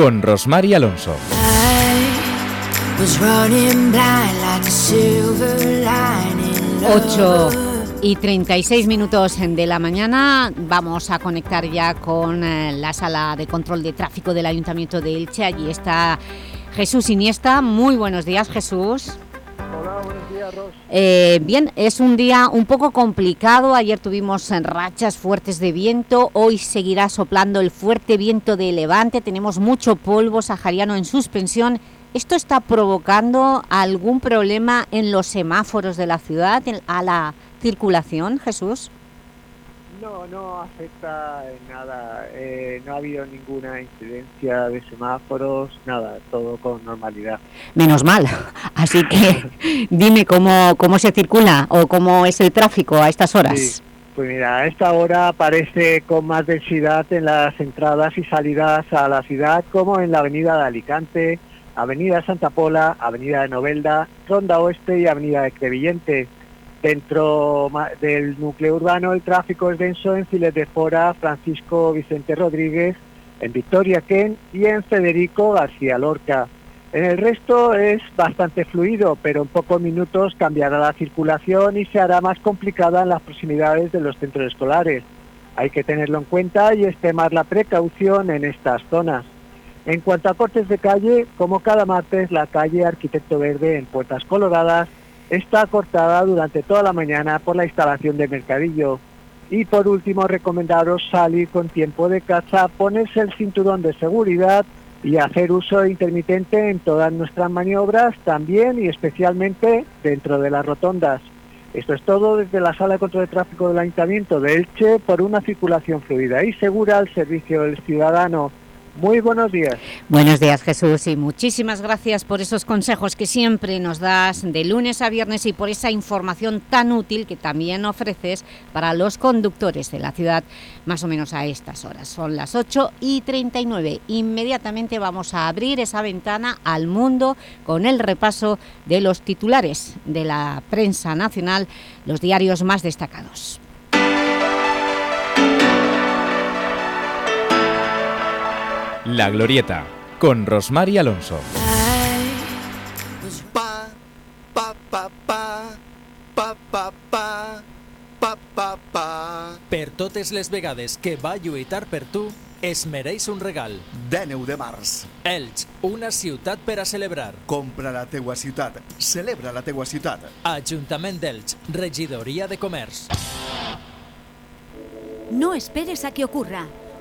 con Rosmar y Alonso. 8 y 36 minutos de la mañana vamos a conectar ya con eh, la sala de control de tráfico del Ayuntamiento de Elche. Allí está Jesús Iniesta. Muy buenos días, Jesús. Hola, buenos. Eh, bien, es un día un poco complicado. Ayer tuvimos rachas fuertes de viento. Hoy seguirá soplando el fuerte viento de levante. Tenemos mucho polvo sahariano en suspensión. ¿Esto está provocando algún problema en los semáforos de la ciudad, en- a la circulación, Jesús? No, no afecta en nada. Eh, no ha habido ninguna incidencia de semáforos, nada, todo con normalidad. Menos mal. Así que dime cómo, cómo se circula o cómo es el tráfico a estas horas. Sí, pues mira, a esta hora aparece con más densidad en las entradas y salidas a la ciudad, como en la avenida de Alicante, avenida Santa Pola, avenida de Novelda, Ronda Oeste y avenida de Crevillente. Dentro del núcleo urbano el tráfico es denso en Files de Fora, Francisco Vicente Rodríguez, en Victoria Ken y en Federico García Lorca. En el resto es bastante fluido, pero en pocos minutos cambiará la circulación y se hará más complicada en las proximidades de los centros escolares. Hay que tenerlo en cuenta y extremar la precaución en estas zonas. En cuanto a cortes de calle, como cada martes, la calle Arquitecto Verde en Puertas Coloradas está cortada durante toda la mañana por la instalación de mercadillo. Y por último, recomendaros salir con tiempo de casa, ponerse el cinturón de seguridad y hacer uso intermitente en todas nuestras maniobras, también y especialmente dentro de las rotondas. Esto es todo desde la Sala de Control de Tráfico del Ayuntamiento de Elche por una circulación fluida y segura al servicio del ciudadano. Muy buenos días. Buenos días Jesús y muchísimas gracias por esos consejos que siempre nos das de lunes a viernes y por esa información tan útil que también ofreces para los conductores de la ciudad más o menos a estas horas. Son las 8 y 39. Inmediatamente vamos a abrir esa ventana al mundo con el repaso de los titulares de la prensa nacional, los diarios más destacados. La Glorieta, con Rosmar y Alonso. Per totes les vegades que va lluitar per tu, es mereix un regal. 10 de març. Elx, una ciutat per a celebrar. Compra la teua ciutat. Celebra la teua ciutat. Ajuntament d'Elx, regidoria de comerç. No esperes a que ocurra.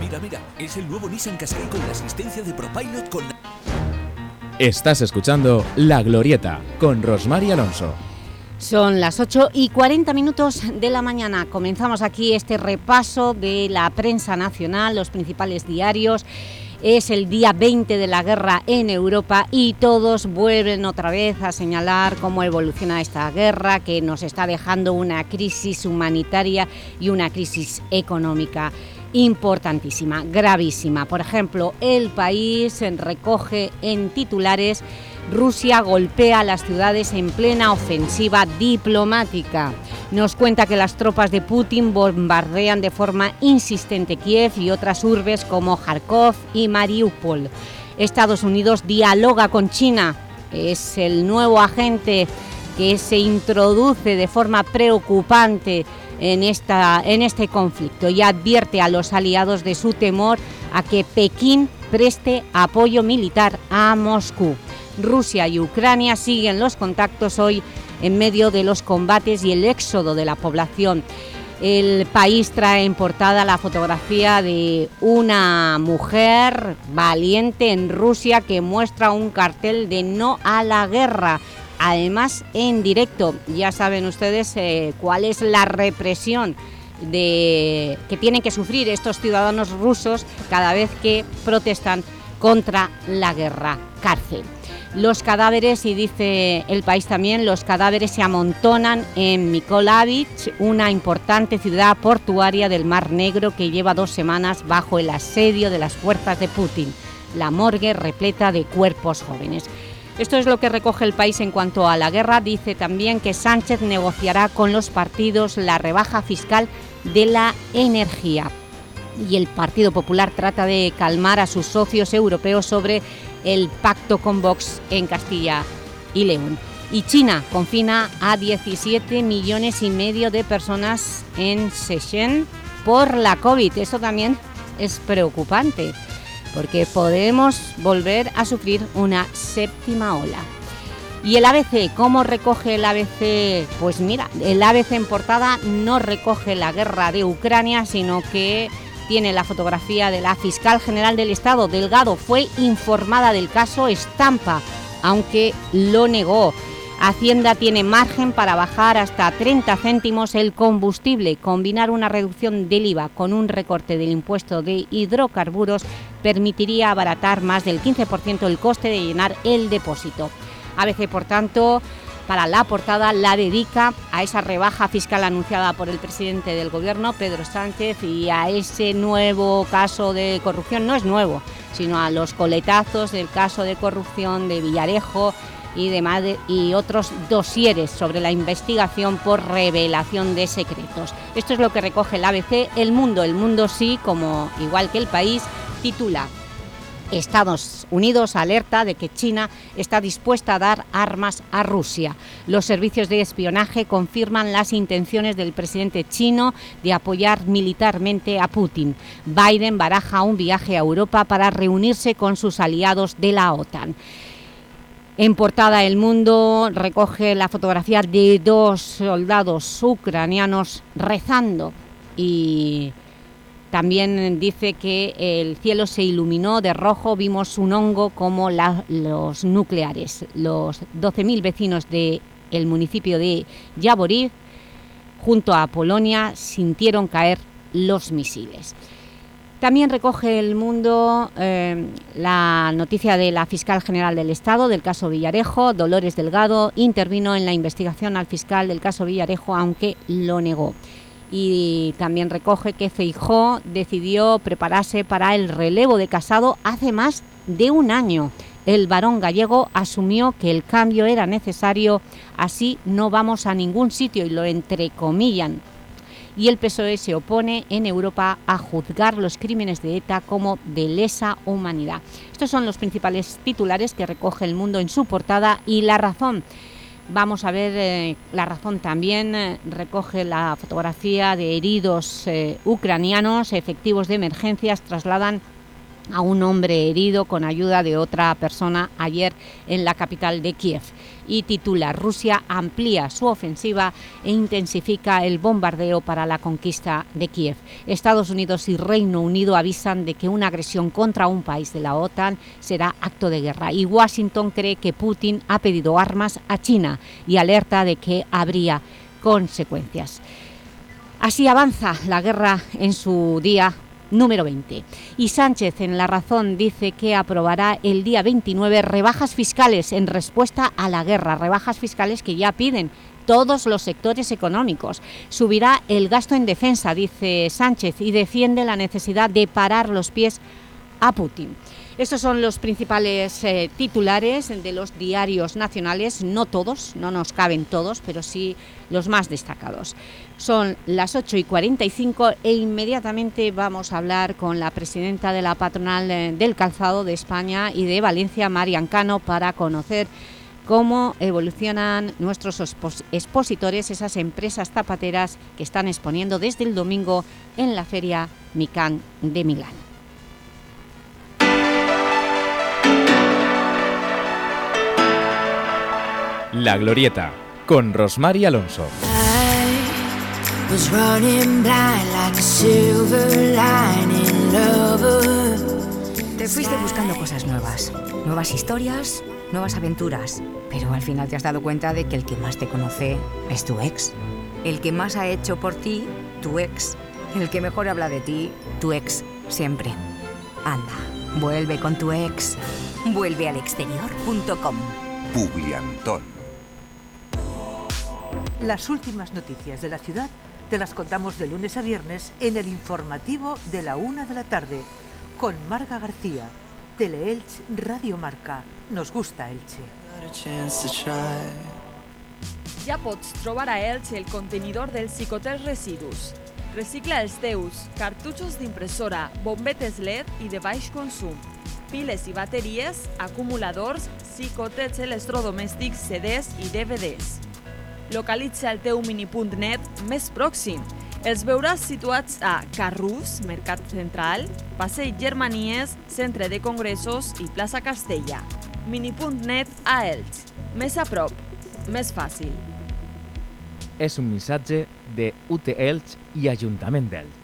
Mira, mira, es el nuevo Nissan Qashqai con la asistencia de ProPilot con... Estás escuchando La Glorieta, con Rosmar y Alonso. Son las 8 y 40 minutos de la mañana. Comenzamos aquí este repaso de la prensa nacional, los principales diarios. Es el día 20 de la guerra en Europa y todos vuelven otra vez a señalar cómo evoluciona esta guerra, que nos está dejando una crisis humanitaria y una crisis económica importantísima, gravísima. Por ejemplo, el país recoge en titulares Rusia golpea las ciudades en plena ofensiva diplomática. Nos cuenta que las tropas de Putin bombardean de forma insistente Kiev y otras urbes como Kharkov y Mariupol. Estados Unidos dialoga con China. Es el nuevo agente que se introduce de forma preocupante en, esta, en este conflicto y advierte a los aliados de su temor a que Pekín preste apoyo militar a Moscú. Rusia y Ucrania siguen los contactos hoy en medio de los combates y el éxodo de la población. El país trae en portada la fotografía de una mujer valiente en Rusia que muestra un cartel de no a la guerra además en directo. Ya saben ustedes eh, cuál es la represión que tienen que sufrir estos ciudadanos rusos cada vez que protestan contra la guerra. Cárcel. Los cadáveres, y dice el país también, los cadáveres se amontonan en Mikolavich, una importante ciudad portuaria del Mar Negro que lleva dos semanas bajo el asedio de las fuerzas de Putin. La morgue repleta de cuerpos jóvenes. Esto es lo que recoge el país en cuanto a la guerra. Dice también que Sánchez negociará con los partidos la rebaja fiscal de la energía. Y el Partido Popular trata de calmar a sus socios europeos sobre el pacto con Vox en Castilla y León. Y China confina a 17 millones y medio de personas en Shenzhen por la COVID. Eso también es preocupante porque podemos volver a sufrir una séptima ola. ¿Y el ABC? ¿Cómo recoge el ABC? Pues mira, el ABC en portada no recoge la guerra de Ucrania, sino que tiene la fotografía de la fiscal general del Estado, Delgado, fue informada del caso Estampa, aunque lo negó. Hacienda tiene margen para bajar hasta 30 céntimos el combustible. Combinar una reducción del IVA con un recorte del impuesto de hidrocarburos permitiría abaratar más del 15% el coste de llenar el depósito. ABC, por tanto, para la portada la dedica a esa rebaja fiscal anunciada por el presidente del Gobierno, Pedro Sánchez, y a ese nuevo caso de corrupción, no es nuevo, sino a los coletazos del caso de corrupción de Villarejo y, demás y otros dosieres sobre la investigación por revelación de secretos. Esto es lo que recoge el ABC. El Mundo, el Mundo sí, como igual que el país, titula Estados Unidos alerta de que China está dispuesta a dar armas a Rusia. Los servicios de espionaje confirman las intenciones del presidente chino de apoyar militarmente a Putin. Biden baraja un viaje a Europa para reunirse con sus aliados de la OTAN. En portada El Mundo recoge la fotografía de dos soldados ucranianos rezando y también dice que el cielo se iluminó de rojo, vimos un hongo como los nucleares. Los 12.000 vecinos del municipio de Yaboriv, junto a Polonia, sintieron caer los misiles. También recoge el mundo eh, la noticia de la fiscal general del Estado del caso Villarejo, Dolores Delgado, intervino en la investigación al fiscal del caso Villarejo, aunque lo negó y también recoge que Feijó decidió prepararse para el relevo de Casado hace más de un año. El varón gallego asumió que el cambio era necesario, así no vamos a ningún sitio y lo entrecomillan. Y el PSOE se opone en Europa a juzgar los crímenes de ETA como de lesa humanidad. Estos son los principales titulares que recoge El Mundo en su portada y La Razón Vamos a ver, eh, la razón también eh, recoge la fotografía de heridos eh, ucranianos, efectivos de emergencias, trasladan a un hombre herido con ayuda de otra persona ayer en la capital de Kiev y titula Rusia amplía su ofensiva e intensifica el bombardeo para la conquista de Kiev. Estados Unidos y Reino Unido avisan de que una agresión contra un país de la OTAN será acto de guerra y Washington cree que Putin ha pedido armas a China y alerta de que habría consecuencias. Así avanza la guerra en su día número 20. Y Sánchez en La Razón dice que aprobará el día 29 rebajas fiscales en respuesta a la guerra, rebajas fiscales que ya piden todos los sectores económicos. Subirá el gasto en defensa, dice Sánchez, y defiende la necesidad de parar los pies a Putin. Estos son los principales eh, titulares de los diarios nacionales, no todos, no nos caben todos, pero sí los más destacados. Son las 8 y 45 e inmediatamente vamos a hablar con la presidenta de la patronal eh, del calzado de España y de Valencia, Marian Cano, para conocer cómo evolucionan nuestros expositores, esas empresas zapateras que están exponiendo desde el domingo en la Feria Micán de Milán. La Glorieta, con Rosmar Alonso. Te fuiste buscando cosas nuevas, nuevas historias, nuevas aventuras, pero al final te has dado cuenta de que el que más te conoce es tu ex. El que más ha hecho por ti, tu ex. El que mejor habla de ti, tu ex, siempre. Anda, vuelve con tu ex. Vuelve al exterior.com. Publiantón. Las últimas noticias de la ciudad te las contamos de lunes a viernes en el informativo de la una de la tarde con Marga García. Teleelch Radio Marca. Nos gusta Elche. Ja pots trobar a Elche el contenidor del Cicotel Residus. Recicla els teus cartutxos d'impressora, bombetes LED i de baix consum, piles i bateries, acumuladors, xicotets electrodomèstics, CDs i DVDs. Localitza el teu minipunt net més pròxim. Els veuràs situats a Carrús, Mercat Central, Passeig Germanies, Centre de Congressos i plaça Castella. Mini.net a Elx. Més a prop, més fàcil. És un missatge de UT Elx i Ajuntament d'Elx.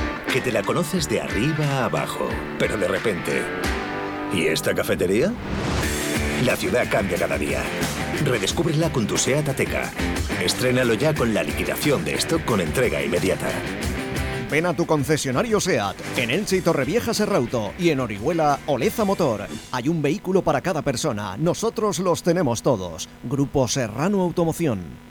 Que te la conoces de arriba a abajo, pero de repente... ¿Y esta cafetería? La ciudad cambia cada día. Redescúbrela con tu SEAT Ateca. Estrénalo ya con la liquidación de stock con entrega inmediata. Ven a tu concesionario SEAT, en Elche y Torrevieja Serrauto y en Orihuela Oleza Motor. Hay un vehículo para cada persona, nosotros los tenemos todos. Grupo Serrano Automoción.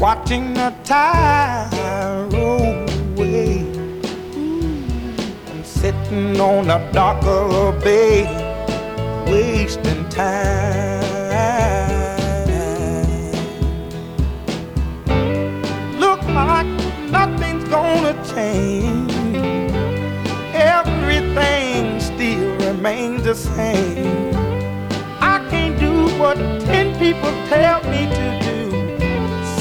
watching the tide roll away. I'm sitting on the dock of the bay, wasting time. Look like nothing's gonna change. Everything still remains the same. I can't do what ten people tell me to do.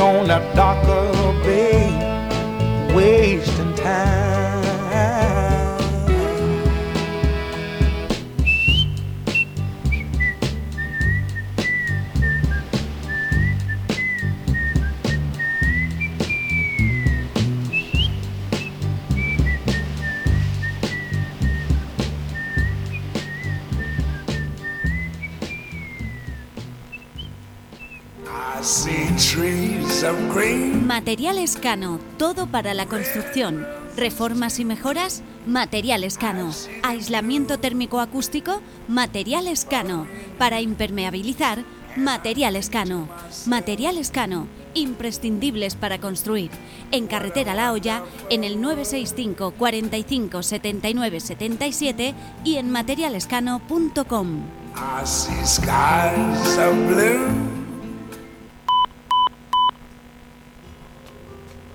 on that darker bay, wasting time. Materiales Cano, todo para la construcción. Reformas y mejoras, Materiales Cano. Aislamiento térmico acústico, Materiales Cano. Para impermeabilizar, Materiales Cano. Materiales Cano, imprescindibles para construir. En Carretera La Hoya, en el 965 45 79 77 y en materialescano.com.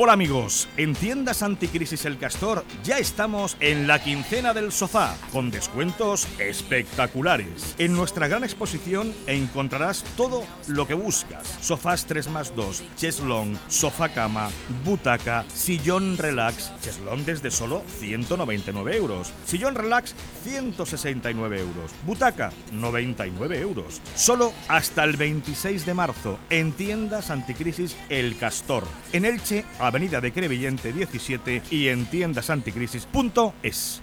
Hola amigos, en tiendas Anticrisis El Castor ya estamos en la quincena del sofá, con descuentos espectaculares. En nuestra gran exposición encontrarás todo lo que buscas. Sofás 3 más 2, cheslong, sofá cama, butaca, sillón relax, cheslong desde solo 199 euros, sillón relax 169 euros, butaca 99 euros. Solo hasta el 26 de marzo en tiendas Anticrisis El Castor. En Elche, Avenida de Crevillente 17 y en tiendasanticrisis.es.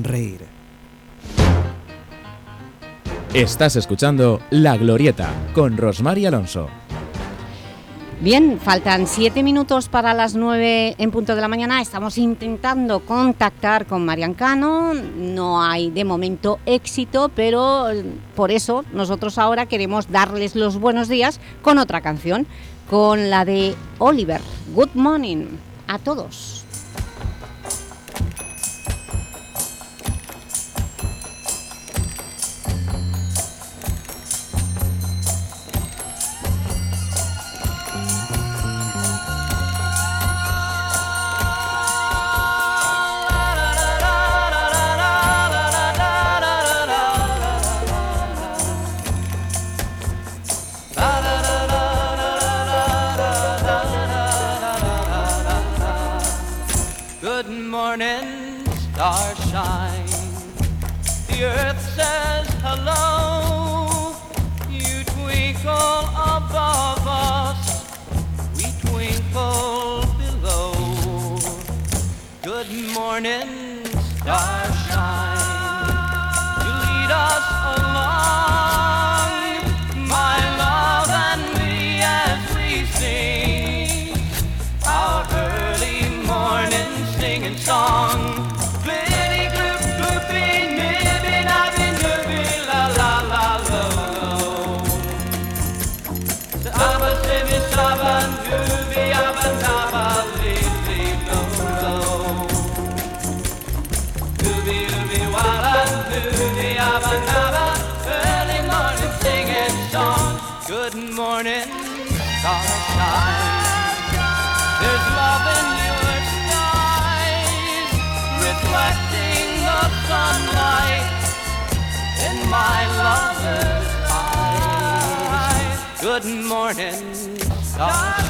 Estás escuchando La Glorieta con Rosmar y Alonso. Bien, faltan siete minutos para las nueve en punto de la mañana. Estamos intentando contactar con Marian Cano. No hay de momento éxito, pero eh, por eso nosotros ahora queremos darles los buenos días con otra canción, con la de Oliver. Good morning a todos. Good morning, starshine. The earth says hello. You twinkle above us, we twinkle below. Good morning, starshine. You Good morning, sunshine.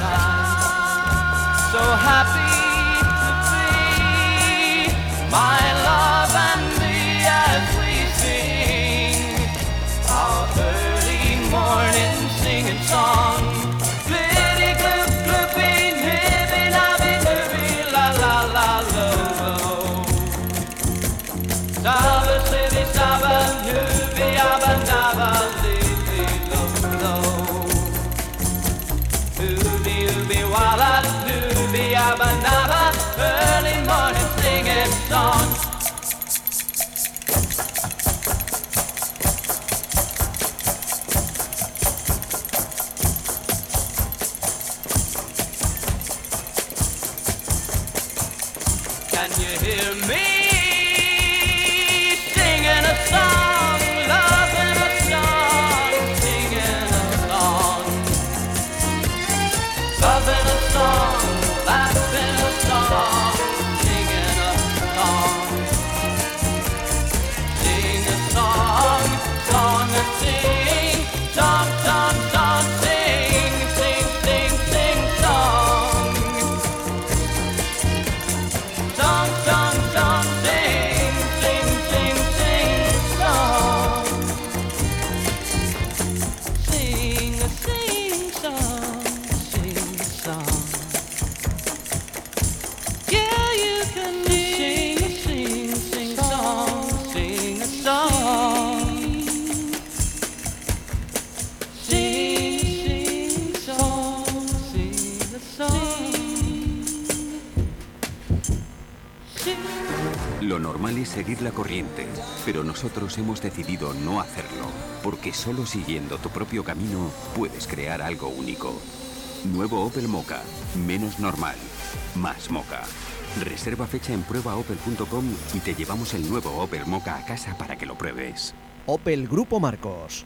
So happy to be my love and seguir la corriente, pero nosotros hemos decidido no hacerlo, porque solo siguiendo tu propio camino puedes crear algo único. Nuevo Opel Mocha, menos normal, más Mocha. Reserva fecha en pruebaopel.com y te llevamos el nuevo Opel Mocha a casa para que lo pruebes. Opel Grupo Marcos.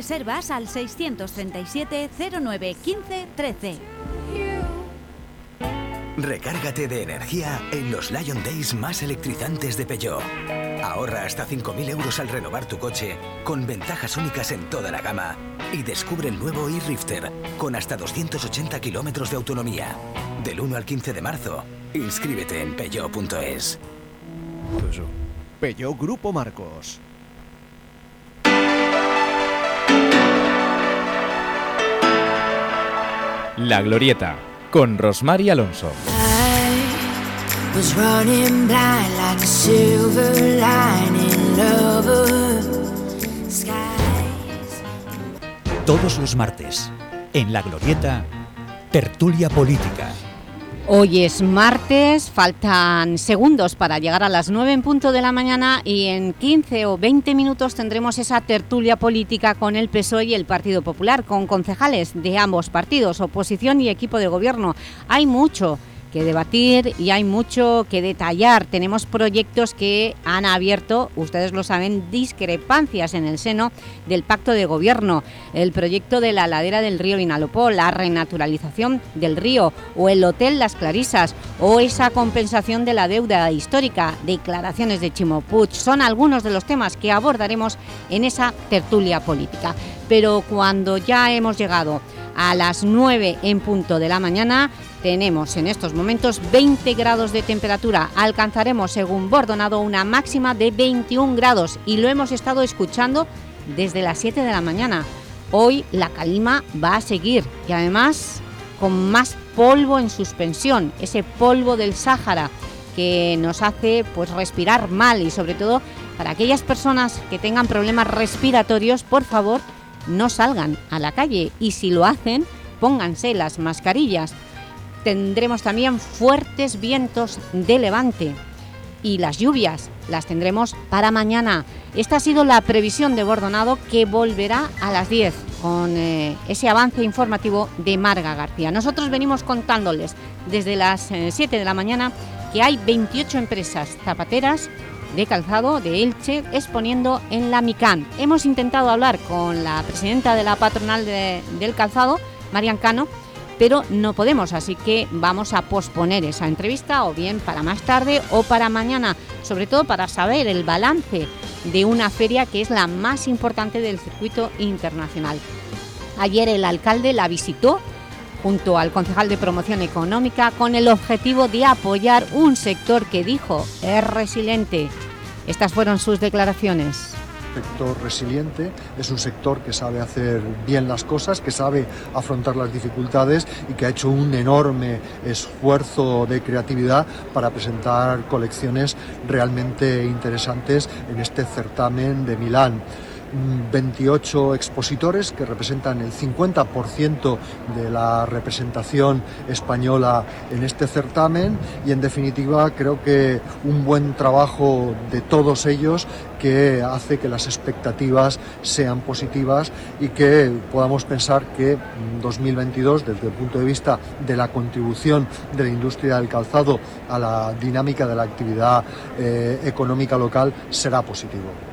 Reservas al 637 09 15 13. Recárgate de energía en los Lion Days más electrizantes de Peugeot. Ahorra hasta 5.000 euros al renovar tu coche, con ventajas únicas en toda la gama. Y descubre el nuevo e-Rifter, con hasta 280 kilómetros de autonomía. Del 1 al 15 de marzo, inscríbete en peugeot.es. Peugeot Grupo Marcos. La Glorieta, con Rosmar y Alonso. Todos los martes, en La Glorieta, Tertulia Política. Hoy es martes, faltan segundos para llegar a las 9 en punto de la mañana y en 15 o 20 minutos tendremos esa tertulia política con el PSOE y el Partido Popular, con concejales de ambos partidos, oposición y equipo de gobierno. Hay mucho que debatir y hay mucho que detallar. Tenemos proyectos que han abierto, ustedes lo saben, discrepancias en el seno del pacto de gobierno. El proyecto de la ladera del río Vinalopó, la renaturalización del río o el Hotel Las Clarisas o esa compensación de la deuda histórica, declaraciones de Chimopuch, son algunos de los temas que abordaremos en esa tertulia política. Pero cuando ya hemos llegado a las 9 en punto de la mañana tenemos en estos momentos 20 grados de temperatura. Alcanzaremos, según Bordonado, una máxima de 21 grados y lo hemos estado escuchando desde las 7 de la mañana. Hoy la calima va a seguir y además con más polvo en suspensión, ese polvo del Sáhara que nos hace pues, respirar mal y sobre todo para aquellas personas que tengan problemas respiratorios, por favor, no salgan a la calle y si lo hacen, pónganse las mascarillas. Tendremos también fuertes vientos de levante y las lluvias las tendremos para mañana. Esta ha sido la previsión de Bordonado que volverá a las 10 con eh, ese avance informativo de Marga García. Nosotros venimos contándoles desde las 7 eh, de la mañana que hay 28 empresas zapateras de calzado de Elche exponiendo en la MICAN. Hemos intentado hablar con la presidenta de la patronal del calzado, Marian Cano, pero no podemos, así que vamos a posponer esa entrevista o bien para más tarde o para mañana, sobre todo para saber el balance de una feria que es la más importante del circuito internacional. Ayer el alcalde la visitó junto al concejal de promoción económica con el objetivo de apoyar un sector que dijo es resiliente. Estas fueron sus declaraciones sector resiliente, es un sector que sabe hacer bien las cosas, que sabe afrontar las dificultades y que ha hecho un enorme esfuerzo de creatividad para presentar colecciones realmente interesantes en este certamen de Milán. 28 expositores que representan el 50% de la representación española en este certamen y en definitiva creo que un buen trabajo de todos ellos que hace que las expectativas sean positivas y que podamos pensar que 2022 desde el punto de vista de la contribución de la industria del calzado a la dinámica de la actividad eh, económica local será positivo.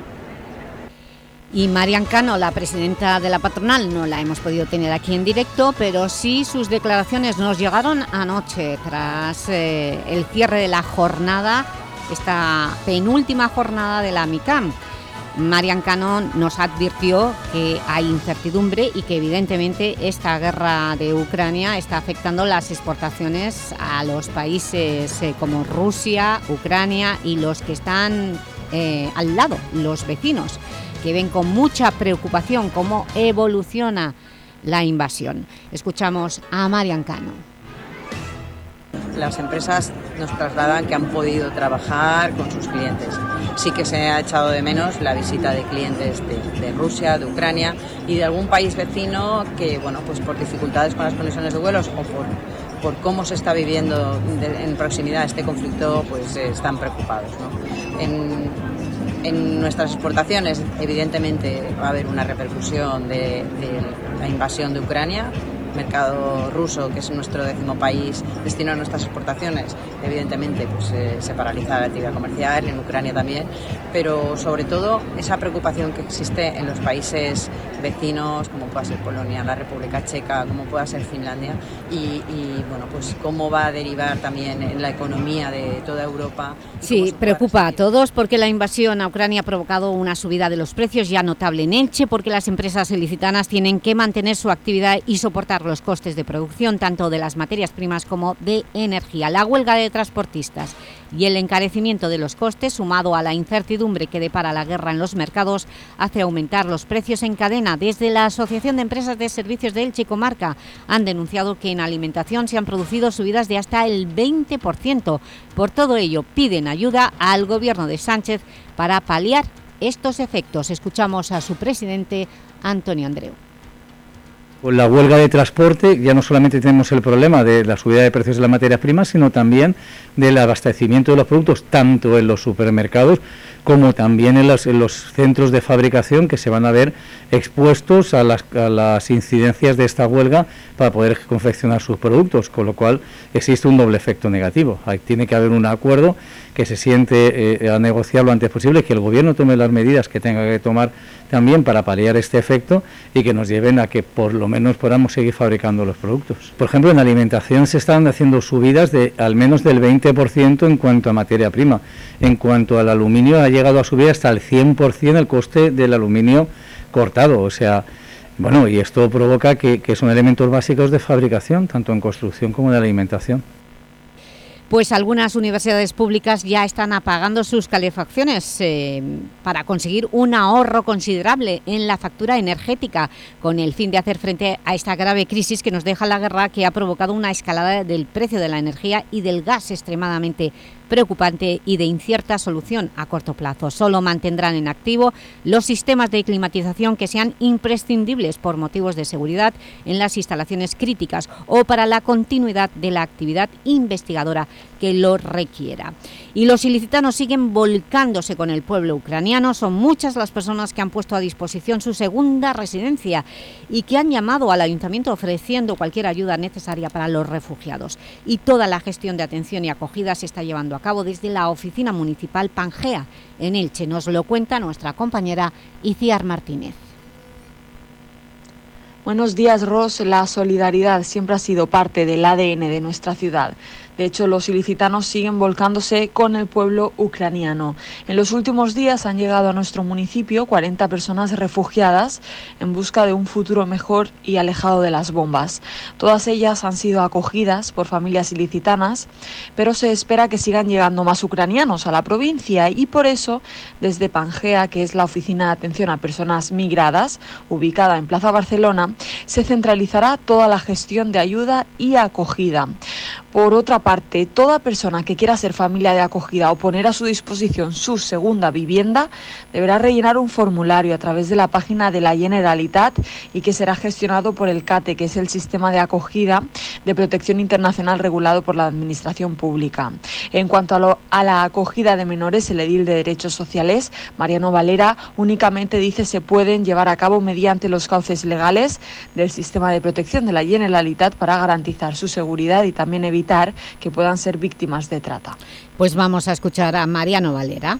Y Marian Cano, la presidenta de la patronal, no la hemos podido tener aquí en directo, pero sí sus declaraciones nos llegaron anoche tras eh, el cierre de la jornada, esta penúltima jornada de la MICAM. Marian Cannon nos advirtió que hay incertidumbre y que evidentemente esta guerra de Ucrania está afectando las exportaciones a los países eh, como Rusia, Ucrania y los que están eh, al lado, los vecinos, que ven con mucha preocupación cómo evoluciona la invasión. Escuchamos a Marian Cano. Las empresas nos trasladan que han podido trabajar con sus clientes. Sí que se ha echado de menos la visita de clientes de, Rusia, de Ucrania y de algún país vecino que, bueno, pues por dificultades con las conexiones de vuelos o por, cómo se está viviendo en proximidad este conflicto, pues eh, están preocupados. En nuestras exportaciones, evidentemente, va a haber una repercusión de, la invasión de Ucrania. Mercado ruso, que es nuestro décimo país destino a nuestras exportaciones, evidentemente pues, eh, se paraliza la actividad comercial, en Ucrania también, pero sobre todo esa preocupación que existe en los países vecinos, como pueda ser Polonia, la República Checa, como pueda ser Finlandia, y, y, bueno, pues cómo va a derivar también en la economía de toda Europa. Sí, preocupa a todos porque la invasión a Ucrania ha provocado una subida de los precios ya notable en Elche porque las empresas ilicitanas tienen que mantener su actividad y soportar los costes de producción tanto de las materias primas como de energía. La huelga de transportistas y el encarecimiento de los costes, sumado a la incertidumbre que depara la guerra en los mercados, hace aumentar los precios en cadena. Desde la Asociación de Empresas de Servicios de Elche Comarca han denunciado que en alimentación se han producido subidas de hasta el 20%. Por todo ello, piden ayuda al Gobierno de Sánchez para paliar estos efectos. Escuchamos a su presidente, Antonio Andreu. Con la huelga de transporte ya no solamente tenemos el problema de la subida de precios de las materias primas, sino también del abastecimiento de los productos, tanto en los supermercados como también en los, en los centros de fabricación que se van a ver expuestos a las, a las incidencias de esta huelga para poder confeccionar sus productos, con lo cual existe un doble efecto negativo. Tiene que haber un acuerdo que se siente eh, a negociar lo antes posible, que el Gobierno tome las medidas que tenga que tomar también para paliar este efecto y que nos lleven a que por lo menos podamos seguir fabricando los productos. Por ejemplo, en alimentación se están haciendo subidas de al menos del 20% en cuanto a materia prima. En cuanto al aluminio, ha llegado a subir hasta el 100% el coste del aluminio cortado. O sea, bueno, y esto provoca que, que son elementos básicos de fabricación, tanto en construcción como de alimentación. Pues algunas universidades públicas ya están apagando sus calefacciones eh, para conseguir un ahorro considerable en la factura energética con el fin de hacer frente a esta grave crisis que nos deja la guerra que ha provocado una escalada del precio de la energía y del gas extremadamente preocupante y de incierta solución a corto plazo. Solo mantendrán en activo los sistemas de climatización que sean imprescindibles por motivos de seguridad en las instalaciones críticas o para la continuidad de la actividad investigadora que lo requiera. Y los ilicitanos siguen volcándose con el pueblo ucraniano. Son muchas las personas que han puesto a disposición su segunda residencia y que han llamado al ayuntamiento ofreciendo cualquier ayuda necesaria para los refugiados. Y toda la gestión de atención y acogida se está llevando a cabo desde la Oficina Municipal Pangea en Elche. Nos lo cuenta nuestra compañera Iciar Martínez. Buenos días, Ros. La solidaridad siempre ha sido parte del ADN de nuestra ciudad. De hecho, los ilicitanos siguen volcándose con el pueblo ucraniano. En los últimos días han llegado a nuestro municipio 40 personas refugiadas en busca de un futuro mejor y alejado de las bombas. Todas ellas han sido acogidas por familias ilicitanas, pero se espera que sigan llegando más ucranianos a la provincia y por eso, desde Pangea, que es la oficina de atención a personas migradas, ubicada en Plaza Barcelona, se centralizará toda la gestión de ayuda y acogida. Por otra parte, toda persona que quiera ser familia de acogida o poner a su disposición su segunda vivienda deberá rellenar un formulario a través de la página de la Generalitat y que será gestionado por el CATE, que es el sistema de acogida de protección internacional regulado por la Administración Pública. En cuanto a, lo- a la acogida de menores, el edil de Derechos Sociales, Mariano Valera, únicamente dice se pueden llevar a cabo mediante los cauces legales del sistema de protección de la Generalitat para garantizar su seguridad y también evitar que puedan ser víctimas de trata. Pues vamos a escuchar a Mariano Valera.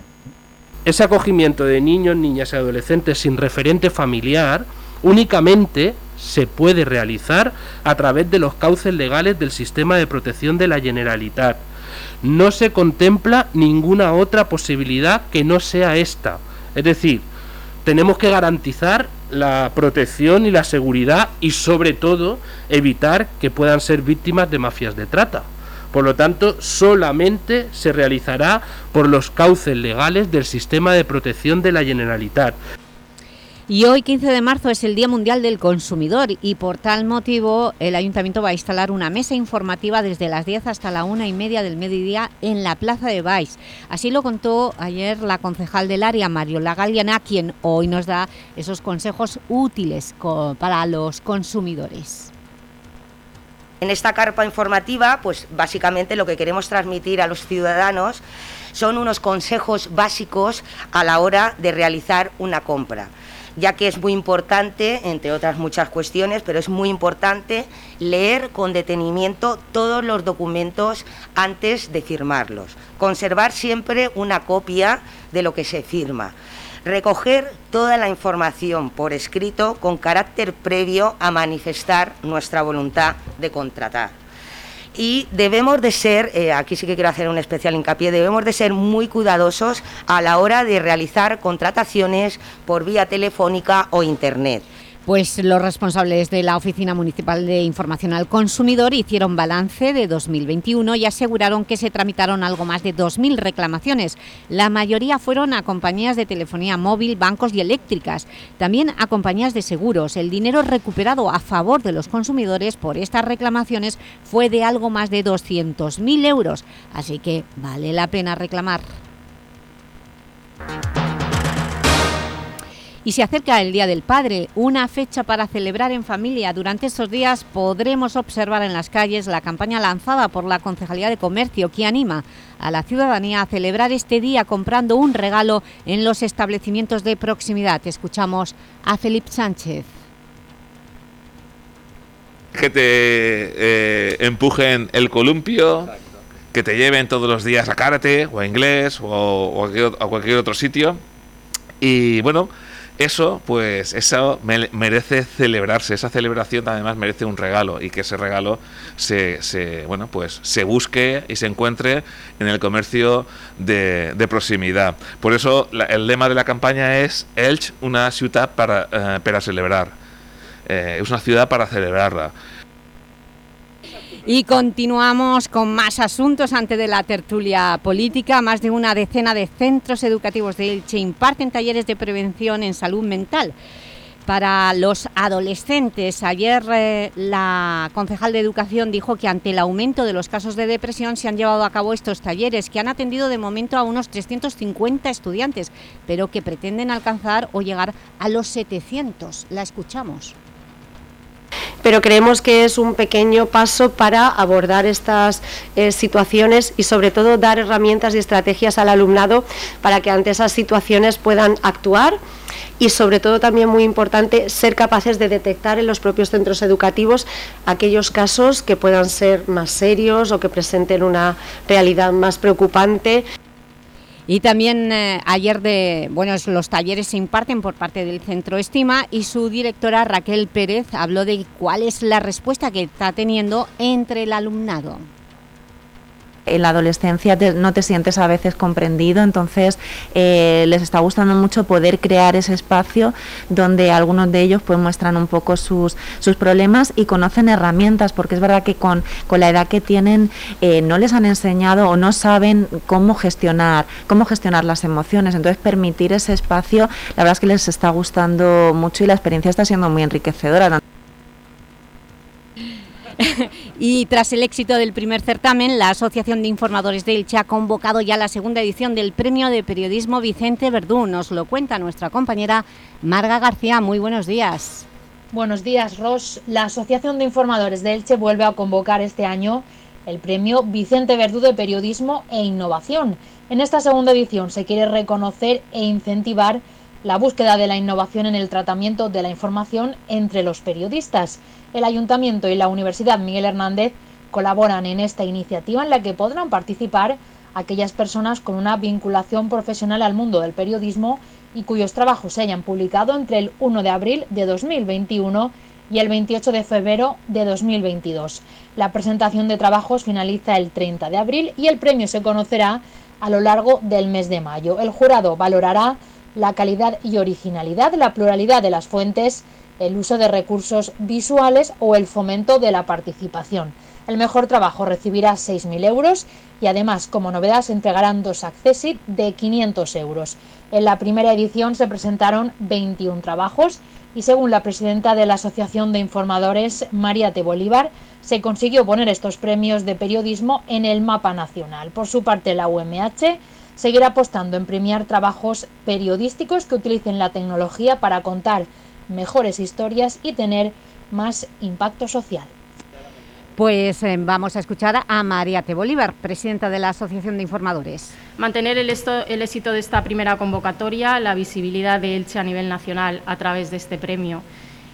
Ese acogimiento de niños, niñas y adolescentes sin referente familiar únicamente se puede realizar a través de los cauces legales del sistema de protección de la Generalitat. No se contempla ninguna otra posibilidad que no sea esta. Es decir, tenemos que garantizar la protección y la seguridad y sobre todo evitar que puedan ser víctimas de mafias de trata. Por lo tanto, solamente se realizará por los cauces legales del sistema de protección de la Generalitat. Y hoy, 15 de marzo, es el Día Mundial del Consumidor y por tal motivo el Ayuntamiento va a instalar una mesa informativa desde las 10 hasta la una y media del mediodía en la Plaza de Baix. Así lo contó ayer la concejal del área, Mariola Galiana, quien hoy nos da esos consejos útiles para los consumidores. En esta carpa informativa, pues básicamente lo que queremos transmitir a los ciudadanos son unos consejos básicos a la hora de realizar una compra ya que es muy importante, entre otras muchas cuestiones, pero es muy importante leer con detenimiento todos los documentos antes de firmarlos. Conservar siempre una copia de lo que se firma. Recoger toda la información por escrito con carácter previo a manifestar nuestra voluntad de contratar y debemos de ser, eh, aquí sí que quiero hacer un especial hincapié, debemos de ser muy cuidadosos a la hora de realizar contrataciones por vía telefónica o internet. Pues los responsables de la Oficina Municipal de Información al Consumidor hicieron balance de 2021 y aseguraron que se tramitaron algo más de 2.000 reclamaciones. La mayoría fueron a compañías de telefonía móvil, bancos y eléctricas, también a compañías de seguros. El dinero recuperado a favor de los consumidores por estas reclamaciones fue de algo más de 200.000 euros, así que vale la pena reclamar. Y se acerca el Día del Padre, una fecha para celebrar en familia. Durante estos días podremos observar en las calles la campaña lanzada por la Concejalía de Comercio que anima a la ciudadanía a celebrar este día comprando un regalo en los establecimientos de proximidad. Escuchamos a Felipe Sánchez. que te eh, empujen el columpio, que te lleven todos los días a karate o a inglés o, o a, cualquier, a cualquier otro sitio. Y bueno, eso, pues, eso me- merece celebrarse. Esa celebración además merece un regalo y que ese regalo se, bueno, pues, se busque y se encuentre en el comercio de, proximidad. Por eso la- el lema de la campaña es Elch, una ciudad para, eh, para celebrar. Eh, es una ciudad para celebrarla. Y continuamos con más asuntos antes de la tertulia política. Más de una decena de centros educativos de Elche imparten talleres de prevención en salud mental para los adolescentes. Ayer eh, la concejal de Educación dijo que ante el aumento de los casos de depresión se han llevado a cabo estos talleres que han atendido de momento a unos 350 estudiantes, pero que pretenden alcanzar o llegar a los 700. La escuchamos. Pero creemos que es un pequeño paso para abordar estas eh, situaciones y sobre todo dar herramientas y estrategias al alumnado para que ante esas situaciones puedan actuar y sobre todo también muy importante ser capaces de detectar en los propios centros educativos aquellos casos que puedan ser más serios o que presenten una realidad más preocupante. Y también eh, ayer de, bueno, los talleres se imparten por parte del Centro Estima y su directora Raquel Pérez habló de cuál es la respuesta que está teniendo entre el alumnado. En la adolescencia te- no te sientes a veces comprendido, entonces eh, les está gustando mucho poder crear ese espacio donde algunos de ellos pues muestran un poco sus, sus problemas y conocen herramientas, porque es verdad que con, con la edad que tienen eh, no les han enseñado o no saben cómo gestionar, cómo gestionar las emociones, entonces permitir ese espacio, la verdad es que les está gustando mucho y la experiencia está siendo muy enriquecedora. Y tras el éxito del primer certamen, la Asociación de Informadores de Elche ha convocado ya la segunda edición del Premio de Periodismo Vicente Verdú. Nos lo cuenta nuestra compañera Marga García. Muy buenos días. Buenos días, Ros. La Asociación de Informadores de Elche vuelve a convocar este año el premio Vicente Verdú de Periodismo e Innovación. En esta segunda edición se quiere reconocer e incentivar la búsqueda de la innovación en el tratamiento de la información entre los periodistas. El Ayuntamiento y la Universidad Miguel Hernández colaboran en esta iniciativa en la que podrán participar aquellas personas con una vinculación profesional al mundo del periodismo y cuyos trabajos se hayan publicado entre el 1 de abril de 2021 y el 28 de febrero de 2022. La presentación de trabajos finaliza el 30 de abril y el premio se conocerá a lo largo del mes de mayo. El jurado valorará la calidad y originalidad, la pluralidad de las fuentes, el uso de recursos visuales o el fomento de la participación. El mejor trabajo recibirá 6.000 euros y además, como novedad, se entregarán dos Accessit de 500 euros. En la primera edición se presentaron 21 trabajos y según la presidenta de la Asociación de Informadores, María T. Bolívar, se consiguió poner estos premios de periodismo en el mapa nacional. Por su parte, la UMH seguirá apostando en premiar trabajos periodísticos que utilicen la tecnología para contar mejores historias y tener más impacto social. Pues eh, vamos a escuchar a María T. Bolívar, presidenta de la Asociación de Informadores. Mantener el, esto- el éxito de esta primera convocatoria, la visibilidad de Elche a nivel nacional a través de este premio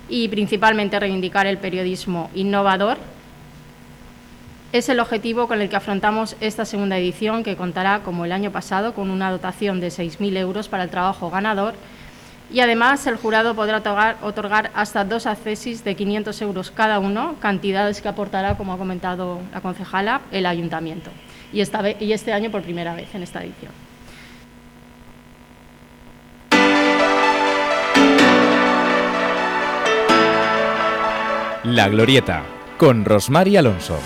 y principalmente reivindicar el periodismo innovador es el objetivo con el que afrontamos esta segunda edición que contará, como el año pasado, con una dotación de 6.000 euros para el trabajo ganador y además el jurado podrá otorgar, otorgar hasta dos accesis de 500 euros cada uno, cantidades que aportará, como ha comentado la concejala, el ayuntamiento. Y, esta y este año por primera vez en esta edición. La Glorieta, con Rosmar y Alonso.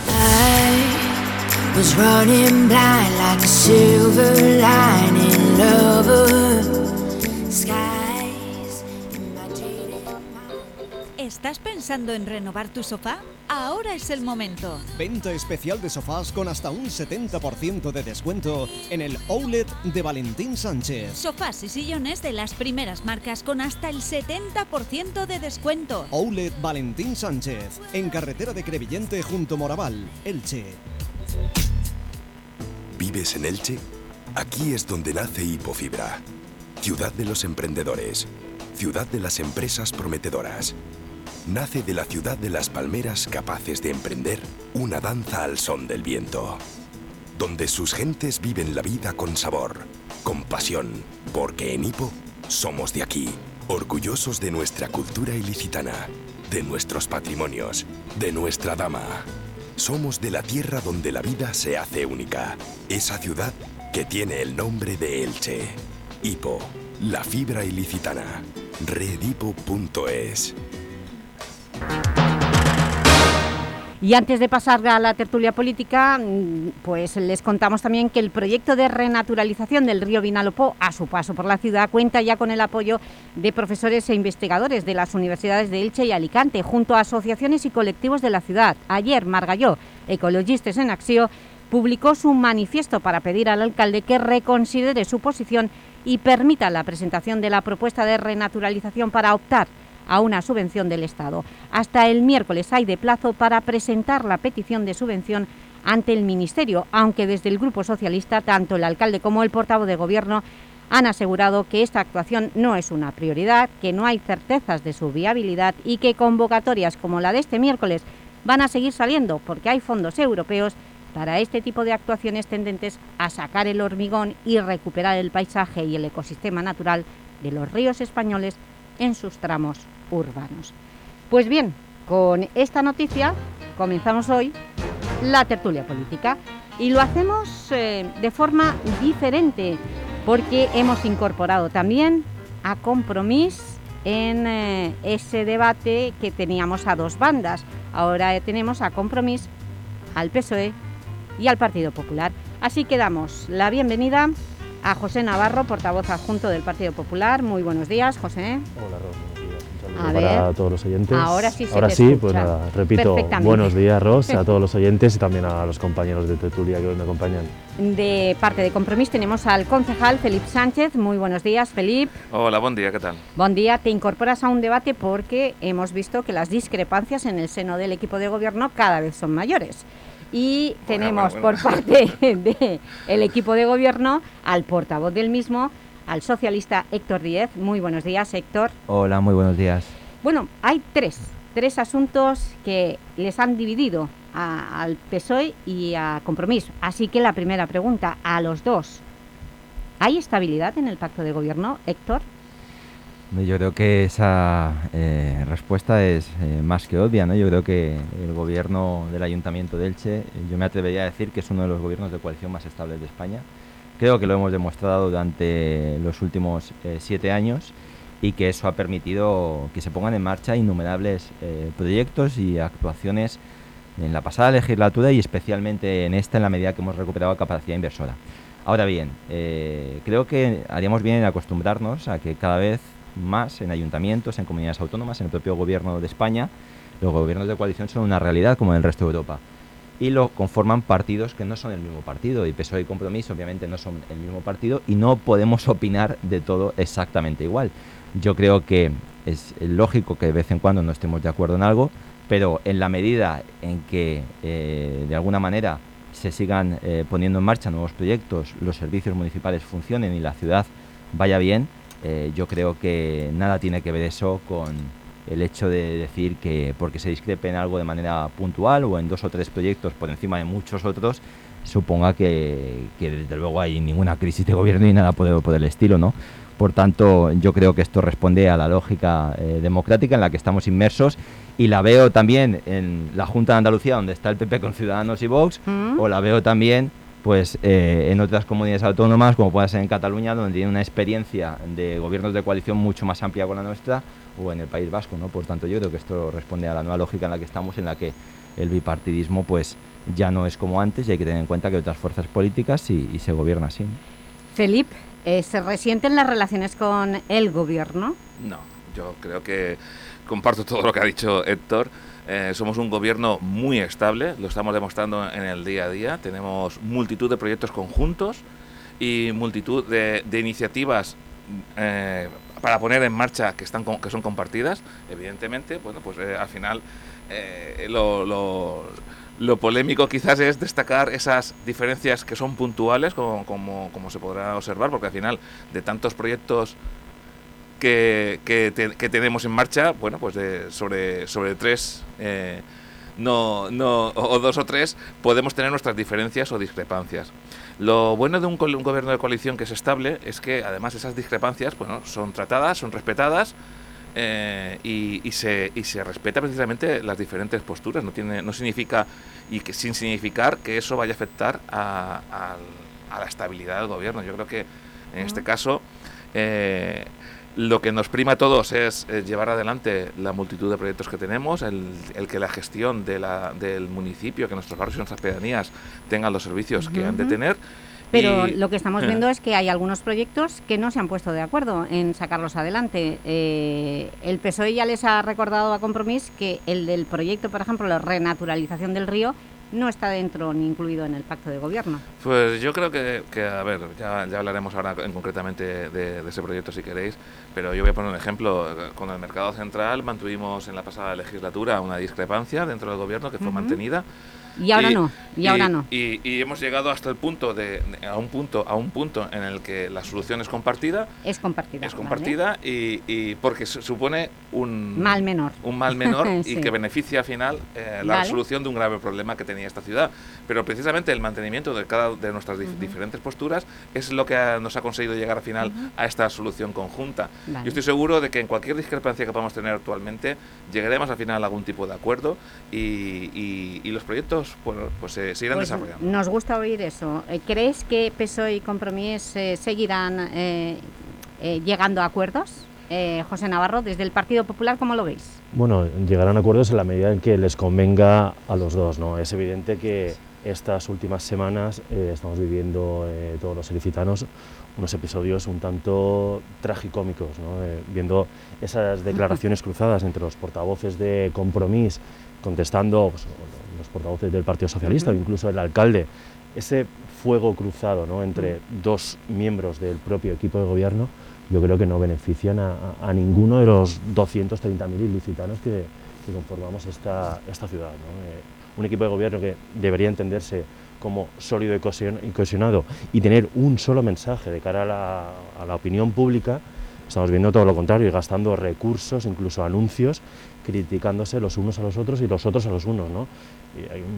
was ¿Estás pensando en renovar tu sofá? Ahora es el momento. Venta especial de sofás con hasta un 70% de descuento en el Outlet de Valentín Sánchez. Sofás y sillones de las primeras marcas con hasta el 70% de descuento. Outlet Valentín Sánchez, en carretera de Crevillente junto Moraval, Elche. ¿Vives en Elche? Aquí es donde nace Hipofibra. Ciudad de los emprendedores. Ciudad de las empresas prometedoras. Nace de la ciudad de las palmeras capaces de emprender una danza al son del viento. Donde sus gentes viven la vida con sabor, con pasión, porque en Hipo somos de aquí, orgullosos de nuestra cultura ilicitana, de nuestros patrimonios, de nuestra dama. Somos de la tierra donde la vida se hace única. Esa ciudad que tiene el nombre de Elche. Hipo, la fibra ilicitana. Redipo.es. Y antes de pasar a la tertulia política, mm, pues les contamos también que el proyecto de renaturalización del río Vinalopó a su paso por la ciudad cuenta ya con el apoyo de profesores e investigadores de las universidades de Elche y Alicante, junto a asociaciones y colectivos de la ciudad. Ayer, Margalló, Ecologistes en Acción, publicó su manifiesto para pedir al alcalde que reconsidere su posición y permita la presentación de la propuesta de renaturalización para optar a una subvención del Estado. Hasta el miércoles hay de plazo para presentar la petición de subvención ante el Ministerio, aunque desde el Grupo Socialista, tanto el alcalde como el portavoz de Gobierno han asegurado que esta actuación no es una prioridad, que no hay certezas de su viabilidad y que convocatorias como la de este miércoles van a seguir saliendo porque hay fondos europeos para este tipo de actuaciones tendentes a sacar el hormigón y recuperar el paisaje y el ecosistema natural de los ríos españoles en sus tramos urbanos. Pues bien, con esta noticia comenzamos hoy la tertulia política y lo hacemos eh, de forma diferente porque hemos incorporado también a Compromís en eh, ese debate que teníamos a dos bandas. Ahora tenemos a Compromís, al PSOE y al Partido Popular. Así que damos la bienvenida a José Navarro, portavoz adjunto del Partido Popular. Muy buenos días, José. Hola, Ros, A para ver. todos los oyentes. Ahora sí se Ahora te sí, escucha pues nada, repito, buenos días, Ros, a todos los oyentes y también a los compañeros de Tertulia que hoy me acompañan. De parte de Compromís tenemos al concejal Felipe Sánchez. Muy buenos días, Felipe. Hola, buen día, ¿qué tal? Buen día. Te incorporas a un debate porque hemos visto que las discrepancias en el seno del equipo de gobierno cada vez son mayores. Y tenemos bueno, por parte del equipo de gobierno al portavoz del mismo, al socialista Héctor Díez. Muy buenos días, Héctor. Hola, muy buenos días. Bueno, hay tres, tres asuntos que les han dividido a- al PSOE y a Compromís. Así que la primera pregunta, a los dos. ¿Hay estabilidad en el pacto de gobierno, Héctor? Yo creo que esa eh, respuesta es eh, más que obvia, ¿no? Yo creo que el gobierno del Ayuntamiento de Elche, yo me atrevería a decir que es uno de los gobiernos de coalición más estables de España. Creo que lo hemos demostrado durante los últimos eh, siete años y que eso ha permitido que se pongan en marcha innumerables eh, proyectos y actuaciones en la pasada legislatura y especialmente en esta en la medida que hemos recuperado capacidad inversora. Ahora bien, eh, creo que haríamos bien en acostumbrarnos a que cada vez más en ayuntamientos, en comunidades autónomas, en el propio gobierno de España, los gobiernos de coalición son una realidad como en el resto de Europa. Y lo conforman partidos que no son el mismo partido. Y PSOE y Compromiso obviamente no son el mismo partido y no podemos opinar de todo exactamente igual. Yo creo que es lógico que de vez en cuando no estemos de acuerdo en algo, pero en la medida en que eh, de alguna manera se sigan eh, poniendo en marcha nuevos proyectos, los servicios municipales funcionen y la ciudad vaya bien, eh, yo creo que nada tiene que ver eso con el hecho de decir que porque se discrepe en algo de manera puntual o en dos o tres proyectos por encima de muchos otros, suponga que, desde luego hay ninguna crisis de gobierno ni nada por, por el estilo, ¿no? Por tanto, yo creo que esto responde a la lógica eh, democrática en la que estamos inmersos y la veo también en la Junta de Andalucía, donde está el PP con Ciudadanos y Vox, Mm. o la veo también pues eh, en otras comunidades autónomas, como puede ser en Cataluña, donde tiene una experiencia de gobiernos de coalición mucho más amplia con la nuestra, o en el País Vasco, ¿no? Por tanto, yo creo que esto responde a la nueva lógica en la que estamos, en la que el bipartidismo pues ya no es como antes y hay que tener en cuenta que hay otras fuerzas políticas y, y se gobierna así. ¿no? Felipe, eh, ¿se resienten las relaciones con el gobierno? No, yo creo que comparto todo lo que ha dicho Héctor. Eh, somos un gobierno muy estable, lo estamos demostrando en el día a día. Tenemos multitud de proyectos conjuntos y multitud de, de iniciativas eh, para poner en marcha que, están, que son compartidas. Evidentemente, bueno, pues eh, al final eh, lo, lo- polémico quizás es destacar esas diferencias que son puntuales, como, como, como se podrá observar, porque al final de tantos proyectos que, que, que tenemos en marcha, bueno, pues de- sobre, sobre tres, eh, no, no, o dos o tres, podemos tener nuestras diferencias o discrepancias. Lo bueno de un, gobierno de coalición que es estable es que además esas discrepancias bueno, son tratadas, son respetadas eh, y, y se, y se respeta precisamente las diferentes posturas. No, tiene, no significa, y que sin significar que eso vaya a afectar a la estabilidad del gobierno. Yo creo que en este caso eh, lo que nos prima a todos es eh, llevar adelante la multitud de proyectos que tenemos, el, el que la gestión de la, del municipio, que nuestros barrios y nuestras pedanías tengan los servicios que han de tener. Pero y- lo que estamos eh, viendo es que hay algunos proyectos que no se han puesto de acuerdo en sacarlos adelante. Eh, el PSOE ya les ha recordado a Compromís que el del proyecto, por ejemplo, la renaturalización del río, no está dentro ni incluido en el pacto de gobierno. Pues yo creo que, que, a ver, ya, ya hablaremos ahora en concretamente de, de ese proyecto si queréis, pero yo voy a poner un ejemplo. Con el mercado central mantuvimos en la pasada legislatura una discrepancia dentro del gobierno que fue mantenida. Y ahora no, y ahora no. Y, y hemos llegado hasta el punto de, a un punto a un punto en el que la solución es compartida, Es compartida. es compartida y, y porque su- supone un Mal menor. un mal menor Sí. y que beneficia al final eh, la Vale. resolución de un grave problema que tenía esta ciudad. Pero precisamente el mantenimiento de cada de nuestras dif- diferentes posturas es lo que ha- nos ha conseguido llegar al final a esta solución conjunta. Vale. Yo estoy seguro de que en cualquier discrepancia que podamos tener actualmente llegaremos al final a algún tipo de acuerdo y los proyectos bueno, pues se, se irán Pues desarrollando. nos gusta oír eso. Eh, ¿Crees que PSOE y Compromís eh, seguirán eh, eh, llegando a acuerdos? Eh, José Navarro, desde el Partido Popular, ¿cómo lo veis? Bueno, llegarán a acuerdos en la medida en que les convenga a los dos. ¿no? Es evidente que estas últimas semanas eh, estamos viviendo eh, todos los ilicitanos unos episodios un tanto tragicómicos, ¿no? Eh, viendo esas declaraciones cruzadas entre los portavoces de Compromís contestando pues, los portavoces del Partido Socialista o incluso el alcalde, ese fuego cruzado ¿no? entre dos miembros del propio equipo de gobierno, yo creo que no benefician a, ninguno de los 230.000 ilicitanos que, que conformamos esta, esta ciudad. ¿no? Eh, un equipo de gobierno que debería entenderse como sólido y cohesion- y cohesionado y tener un solo mensaje de cara a la, a la opinión pública, estamos viendo todo lo contrario y gastando recursos, incluso anuncios, criticándose los unos a los otros y los otros a los unos. ¿no?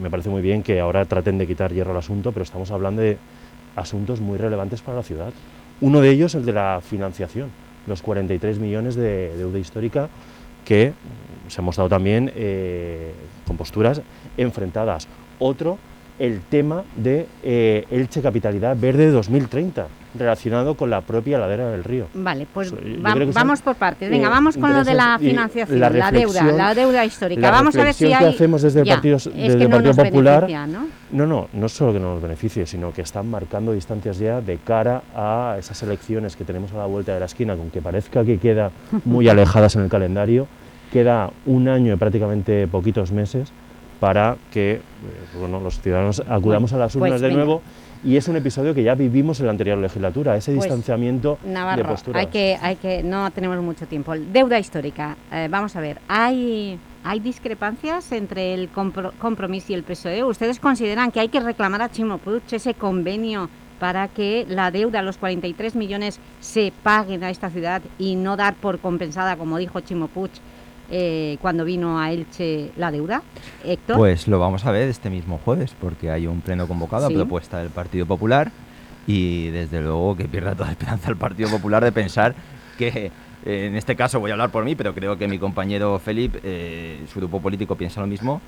Me parece muy bien que ahora traten de quitar hierro al asunto, pero estamos hablando de asuntos muy relevantes para la ciudad. Uno de ellos, el de la financiación, los 43 millones de deuda histórica que se ha mostrado también eh, con posturas enfrentadas. Otro, el tema de eh, Elche Capitalidad Verde 2030 relacionado con la propia ladera del río. Vale, pues va- vamos por partes. Venga, eh, vamos con lo de la financiación, la la, deuda, la deuda histórica. la vamos a ver si hay... hacemos desde el Partido, desde el no Partido Popular. ¿no? No, no, no solo que no nos beneficie, sino que están marcando distancias ya de cara a esas elecciones que tenemos a la vuelta de la esquina, que aunque parezca que queda muy alejadas en el calendario, queda un año y prácticamente poquitos meses para que eh, bueno, los ciudadanos acudamos a las pues urnas de venga. nuevo. Y es un episodio que ya vivimos en la anterior legislatura, ese Pues, distanciamiento de posturas. hay que, hay que, no tenemos mucho tiempo. Deuda histórica, eh, vamos a ver, ¿hay, ¿hay discrepancias entre el compro- compromiso y el PSOE? ¿Ustedes consideran que hay que reclamar a Chimo Puig ese convenio para que la deuda, los 43 millones, se paguen a esta ciudad y no dar por compensada, como dijo Chimo Puig, eh, cuando vino a Elche la deuda? Héctor. Pues lo vamos a ver este mismo jueves, porque hay un pleno convocado Sí. a propuesta del Partido Popular y desde luego que pierda toda esperanza el Partido Popular de pensar que, eh, en este caso voy a hablar por mí, pero creo que mi compañero Felipe, eh, su grupo político piensa lo mismo,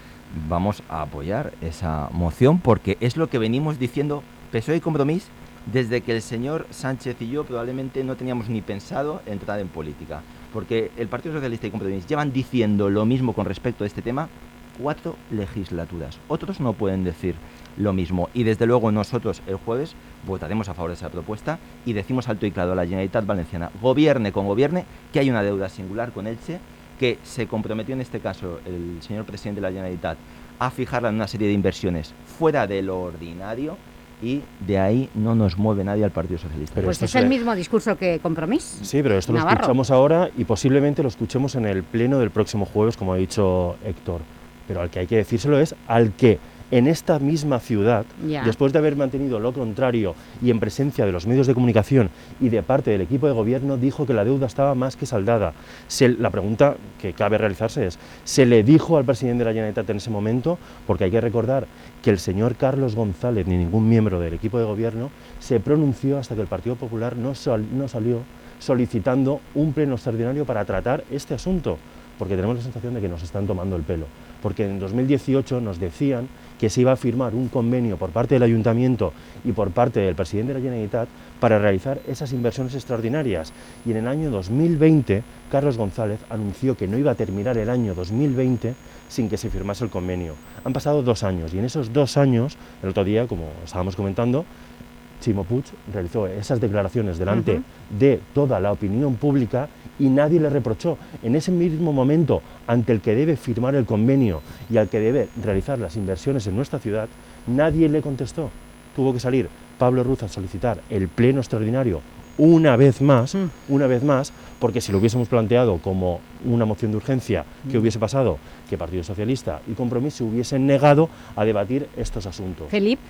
vamos a apoyar esa moción porque es lo que venimos diciendo PSOE y Compromís desde que el señor Sánchez y yo probablemente no teníamos ni pensado entrar en política. Porque el Partido Socialista y Compromís llevan diciendo lo mismo con respecto a este tema cuatro legislaturas. Otros no pueden decir lo mismo. Y desde luego nosotros el jueves votaremos a favor de esa propuesta y decimos alto y claro a la Generalitat Valenciana, gobierne con gobierne, que hay una deuda singular con Elche, que se comprometió en este caso el señor presidente de la Generalitat a fijarla en una serie de inversiones fuera de lo ordinario y de ahí no nos mueve nadie al Partido Socialista. pues es el mismo discurso que compromiso. Sí, pero esto lo escuchamos ahora y posiblemente lo escuchemos en el pleno del próximo jueves, como ha dicho Héctor. Pero al que hay que decírselo es al que en esta misma ciudad, después de haber mantenido lo contrario y en presencia de los medios de comunicación y de parte del equipo de gobierno, dijo que la deuda estaba más que saldada. Se- la pregunta que cabe realizarse es, ¿se le dijo al presidente de la Generalitat en ese momento? Porque hay que recordar que el señor Carlos González, ni ningún miembro del equipo de gobierno, se pronunció hasta que el Partido Popular no, sal- no salió solicitando un pleno extraordinario para tratar este asunto, porque tenemos la sensación de que nos están tomando el pelo. Porque en 2018 nos decían que se iba a firmar un convenio por parte del Ayuntamiento y por parte del presidente de la Generalitat para realizar esas inversiones extraordinarias. Y en el año 2020, Carlos González anunció que no iba a terminar el año 2020 sin que se firmase el convenio. Han pasado dos años y en esos dos años, el otro día, como estábamos comentando, Chimo Puig realizó esas declaraciones delante de toda la opinión pública y nadie le reprochó. En ese mismo momento, ante el que debe firmar el convenio y al que debe realizar las inversiones en nuestra ciudad, nadie le contestó. Tuvo que salir Pablo Ruz a solicitar el pleno extraordinario una vez más, una vez más, porque si lo hubiésemos planteado como una moción de urgencia, ¿qué Mm. hubiese pasado? Que Partido Socialista y Compromís se hubiesen negado a debatir estos asuntos. Felipe.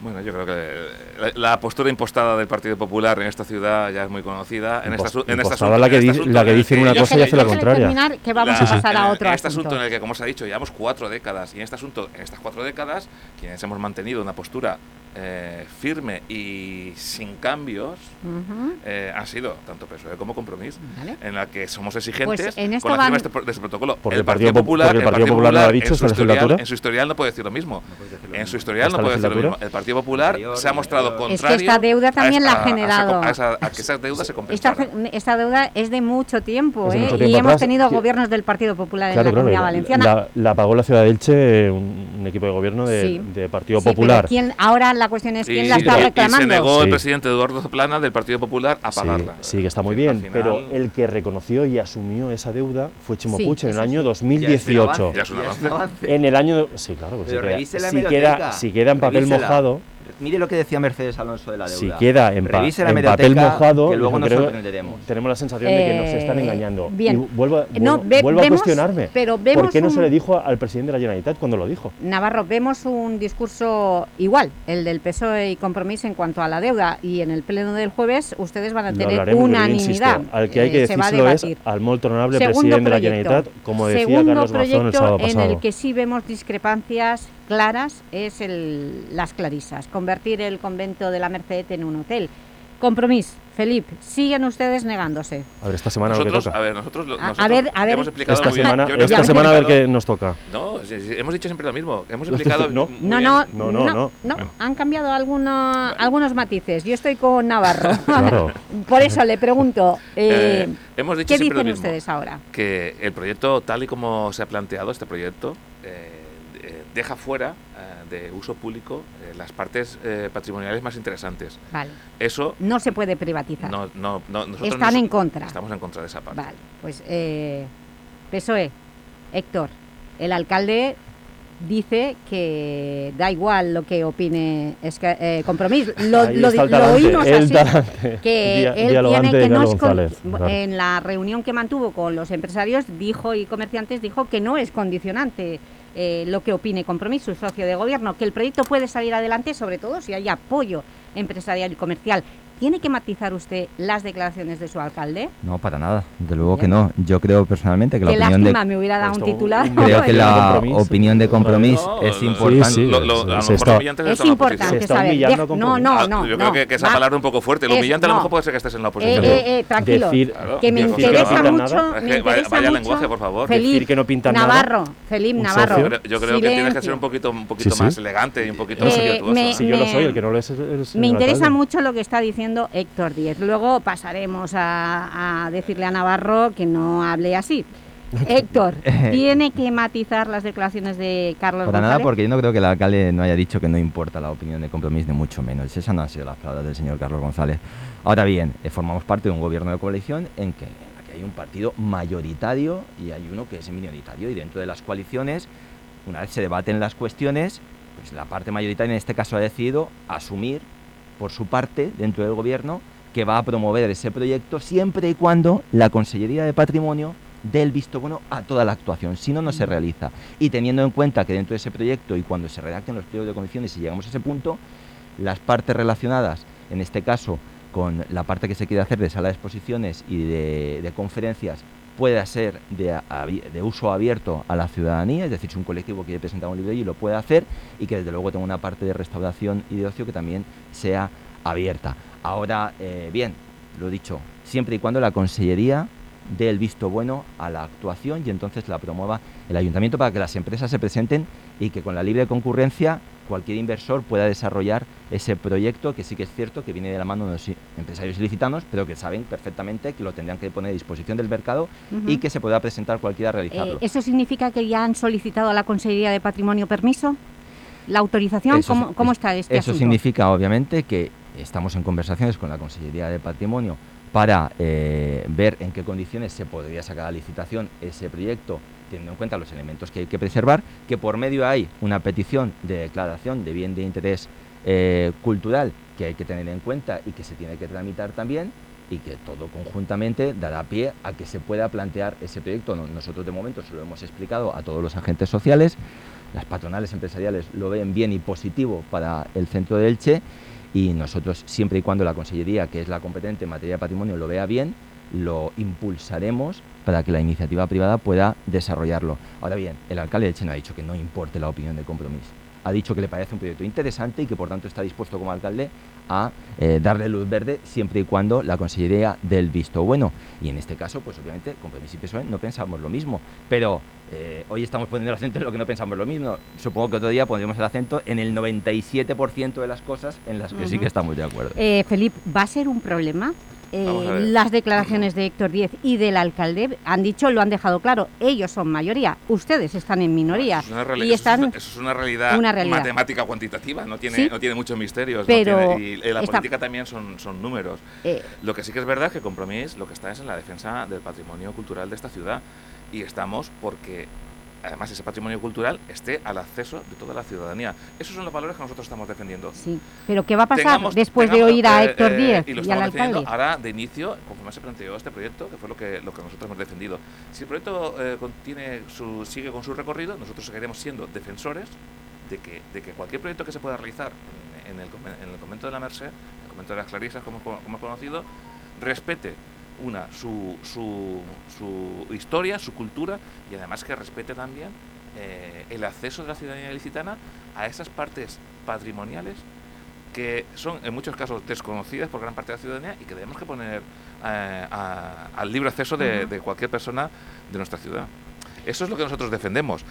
Bueno, yo creo que la, la postura impostada del Partido Popular en esta ciudad ya es muy conocida. En, esta, Impos- en este impostada asunto- la que en este la que en dicen una cosa y hace la contraria. terminar, que vamos La- a pasar a en- otro en este asunto. asunto en el que, como se ha dicho, llevamos cuatro décadas y en este asunto, en estas cuatro décadas, quienes hemos mantenido una postura eh, firme y sin cambios Ujú. eh, han sido tanto PSOE como Compromiso, Vale. en la que somos exigentes Pues en esto con la firma van- de este, este protocolo. Porque el el Partido Partido Pop- Popular, porque el el Partido Partido Popular no lo ha dicho en, su historial, en su historial no puede decir lo mismo. En su historial ¿Esta no puede decir lo mismo. El Partido Popular se ha mostrado contrario. Es que esta deuda también a la ha generado. A, esa- a que esa deuda se. Esta, esta deuda es de mucho tiempo, de ¿eh? mucho y hemos tenido que- gobiernos del Partido Popular Claro, en la claro, Comunidad Valenciana. La, la pagó la ciudad de Elche, un, un equipo de gobierno de, Sí. de Partido Popular. ¿quién- ahora la cuestión es quién Y- la está reclamando. Y se negó el presidente Eduardo Plana del Partido Popular a pagarla. sí, que está muy bien, final- pero el que reconoció y asumió esa deuda fue Chimo Sí, Puig en el año sí. 2018. Ya es un avance. En el año... Sí, claro, pues Pero si, queda, si, queda, si queda en papel Revísela. mojado, Mire lo que decía Mercedes Alonso de la deuda. si queda en, pa- en papel mojado, que luego nos creo- sorprenderemos. tenemos la sensación de que nos están Eh, engañando. bien. Y vuelvo, a- No, vuelvo- ve- vuelvo a vemos- cuestionarme. pero ¿Por vemos qué no se le dijo al presidente de la Generalitat cuando lo dijo? Navarro, vemos un discurso igual, el del PSOE y compromiso en cuanto a la deuda, y en el pleno del jueves ustedes van a tener unanimidad. insisto, al que hay que eh, va a decírselo es al muy honorable Segundo presidente de la. Generalitat, como decía Segundo Carlos Mazón el proyecto sábado en pasado. el que sí vemos discrepancias claras es el, las clarisas, convertir el convento de la Merced en un hotel. Compromís, Felipe, siguen ustedes negándose. A ver, esta semana lo que Nosotros, toca. a ver, nosotros, lo- A- a nosotros ver, a ver. hemos explicado Esta bien. semana, esta semana a ver qué nos toca. No, hemos dicho siempre lo mismo. Hemos No, explicado. no. No, no, No, no, no. no, han cambiado algunos, algunos matices. Yo estoy con Navarro. Claro. Por eso le pregunto, eh, Eh, hemos dicho ¿qué siempre lo dicen mismo. ustedes ahora? que el proyecto, tal y como se ha planteado este proyecto, eh, eh, deja fuera eh, de uso público eh, las partes eh, patrimoniales más interesantes. Vale. Eso No se puede privatizar. no, no, no- nosotros Están en contra. Estamos en contra de esa parte. Vale, pues eh, PSOE, Héctor, el alcalde dice que da igual lo que opine es que, eh, Compromís. Lo, oímos el así, talante. que él tiene que no es con- González, claro. en la reunión que mantuvo con los empresarios dijo y comerciantes dijo que no es condicionante eh, lo que opine Compromís, su socio de gobierno, que el proyecto puede salir adelante sobre todo si hay apoyo empresarial y comercial. ¿Tiene que matizar usted las declaraciones de su alcalde? No, para nada, de luego que no. Yo creo personalmente que la Qué opinión lástima, de... me hubiera dado un titular. Creo que la Compromiso. opinión de compromiso No, es no, importante. sí, sí, Lo- lo- a lo se mejor está- es la importante saber. no, no, Ah, no. yo no. creo que, que esa Va- palabra es un poco fuerte. Lo Es- humillante a lo no. mejor puede ser que estés en la Eh, oposición. eh, eh, tranquilo, Decir- Claro, que me decir que no interesa pintan mucho, nada. me interesa vaya mucho, lenguaje, por favor. Felipe, Decir que no pintan nada, Navarro, Felipe Navarro. Yo creo, que tienes que ser un poquito, más elegante y un poquito Eh, más Si yo lo me- soy, el que no lo es Me interesa mucho lo que está diciendo Héctor Díez. Luego pasaremos a, a decirle a Navarro que no hable así. Héctor, ¿tiene que matizar las declaraciones de Carlos Para nada, González? porque yo no creo que el alcalde no haya dicho que no importa la opinión de compromiso, ni mucho menos. Esas no han sido las palabras del señor Carlos González. Ahora bien, eh, formamos parte de un gobierno de coalición en que hay un partido mayoritario y hay uno que es minoritario. Y dentro de las coaliciones, una vez se debaten las cuestiones, pues la parte mayoritaria en este caso ha decidido asumir por su parte dentro del gobierno que va a promover ese proyecto siempre y cuando la Consellería de Patrimonio dé el visto bueno a toda la actuación, si no, no se realiza. Y teniendo en cuenta que dentro de ese proyecto y cuando se redacten los pliegos de condiciones y llegamos a ese punto, las partes relacionadas, en este caso con la parte que se quiere hacer de sala de exposiciones y de, de conferencias, pueda ser de, uso abierto a la ciudadanía, es decir, si un colectivo quiere presentar un libro y lo puede hacer, y que desde luego tenga una parte de restauración y de ocio que también sea abierta. Ahora, eh, bien, lo dicho, siempre y cuando la Consellería dé el visto bueno a la actuación y entonces la promueva el ayuntamiento para que las empresas se presenten y que con la libre concurrencia cualquier inversor pueda desarrollar ese proyecto que sí que es cierto que viene de la mano de los empresarios ilicitanos, pero que saben perfectamente que lo tendrán que poner a disposición del mercado y que se pueda presentar cualquiera a Eh, realizarlo. ¿Eso significa que ya han solicitado a la Consejería de Patrimonio permiso? ¿La autorización? Eso ¿Cómo, cómo es- está este Eso asunto? significa, obviamente, que estamos en conversaciones con la Consellería de Patrimonio para eh, ver en qué condiciones se podría sacar a licitación ese proyecto, teniendo en cuenta los elementos que hay que preservar, que por medio hay una petición de declaración de bien de interés eh, cultural que hay que tener en cuenta y que se tiene que tramitar también y que todo conjuntamente dará pie a que se pueda plantear ese proyecto. No- Nosotros de momento se lo hemos explicado a todos los agentes sociales, las patronales empresariales lo ven bien y positivo para el centro de Elche y nosotros siempre y cuando la Consellería, que es la competente en materia de patrimonio, lo vea bien, lo impulsaremos para que la iniciativa privada pueda desarrollarlo. Ahora bien, el alcalde de Elche no ha dicho que no importe la opinión de compromiso. Ha dicho que le parece un proyecto interesante y que por tanto está dispuesto como alcalde a eh, darle luz verde siempre y cuando la Consellería dé el visto bueno. Y en este caso, pues obviamente, Compromiso y PSOE no pensamos lo mismo. Pero eh, hoy estamos poniendo el acento en lo que no pensamos lo mismo. Supongo que otro día pondremos el acento en el 97% de las cosas en las que sí que estamos de acuerdo. Eh, Felipe, ¿va a ser un problema? Eh, las declaraciones de Héctor Díez y del alcalde han dicho, lo han dejado claro, ellos son mayoría, ustedes están en minoría Eso es una, y están es una- eso es una realidad, una realidad. matemática cuantitativa, no tiene, Sí. no tiene muchos misterios. no Pero tiene- y, eh, la política también son, son números. Eh. Lo que sí que es verdad es que Compromís lo que está es en la defensa del patrimonio cultural de esta ciudad y estamos porque además ese patrimonio cultural esté al acceso de toda la ciudadanía. Esos son los valores que nosotros estamos defendiendo. Sí, pero ¿qué va a pasar Tengamos- después de oír a eh, Héctor eh, Díez y, lo y, al alcalde? Ahora, de inicio, conforme se planteó este proyecto, que fue lo que, lo que nosotros hemos defendido. Si el proyecto eh, contiene su, sigue con su recorrido, nosotros seguiremos siendo defensores de que, de que cualquier proyecto que se pueda realizar en, en el, en el convento de la Merced, el convento de las Clarisas, como, como hemos conocido, respete una su, su, su historia, su cultura y además que respete también eh, el acceso de la ciudadanía ilicitana a esas partes patrimoniales que son en muchos casos desconocidas por gran parte de la ciudadanía y que debemos que poner eh, a- al libre acceso de, cualquier persona de nuestra ciudad. Eso es lo que nosotros defendemos.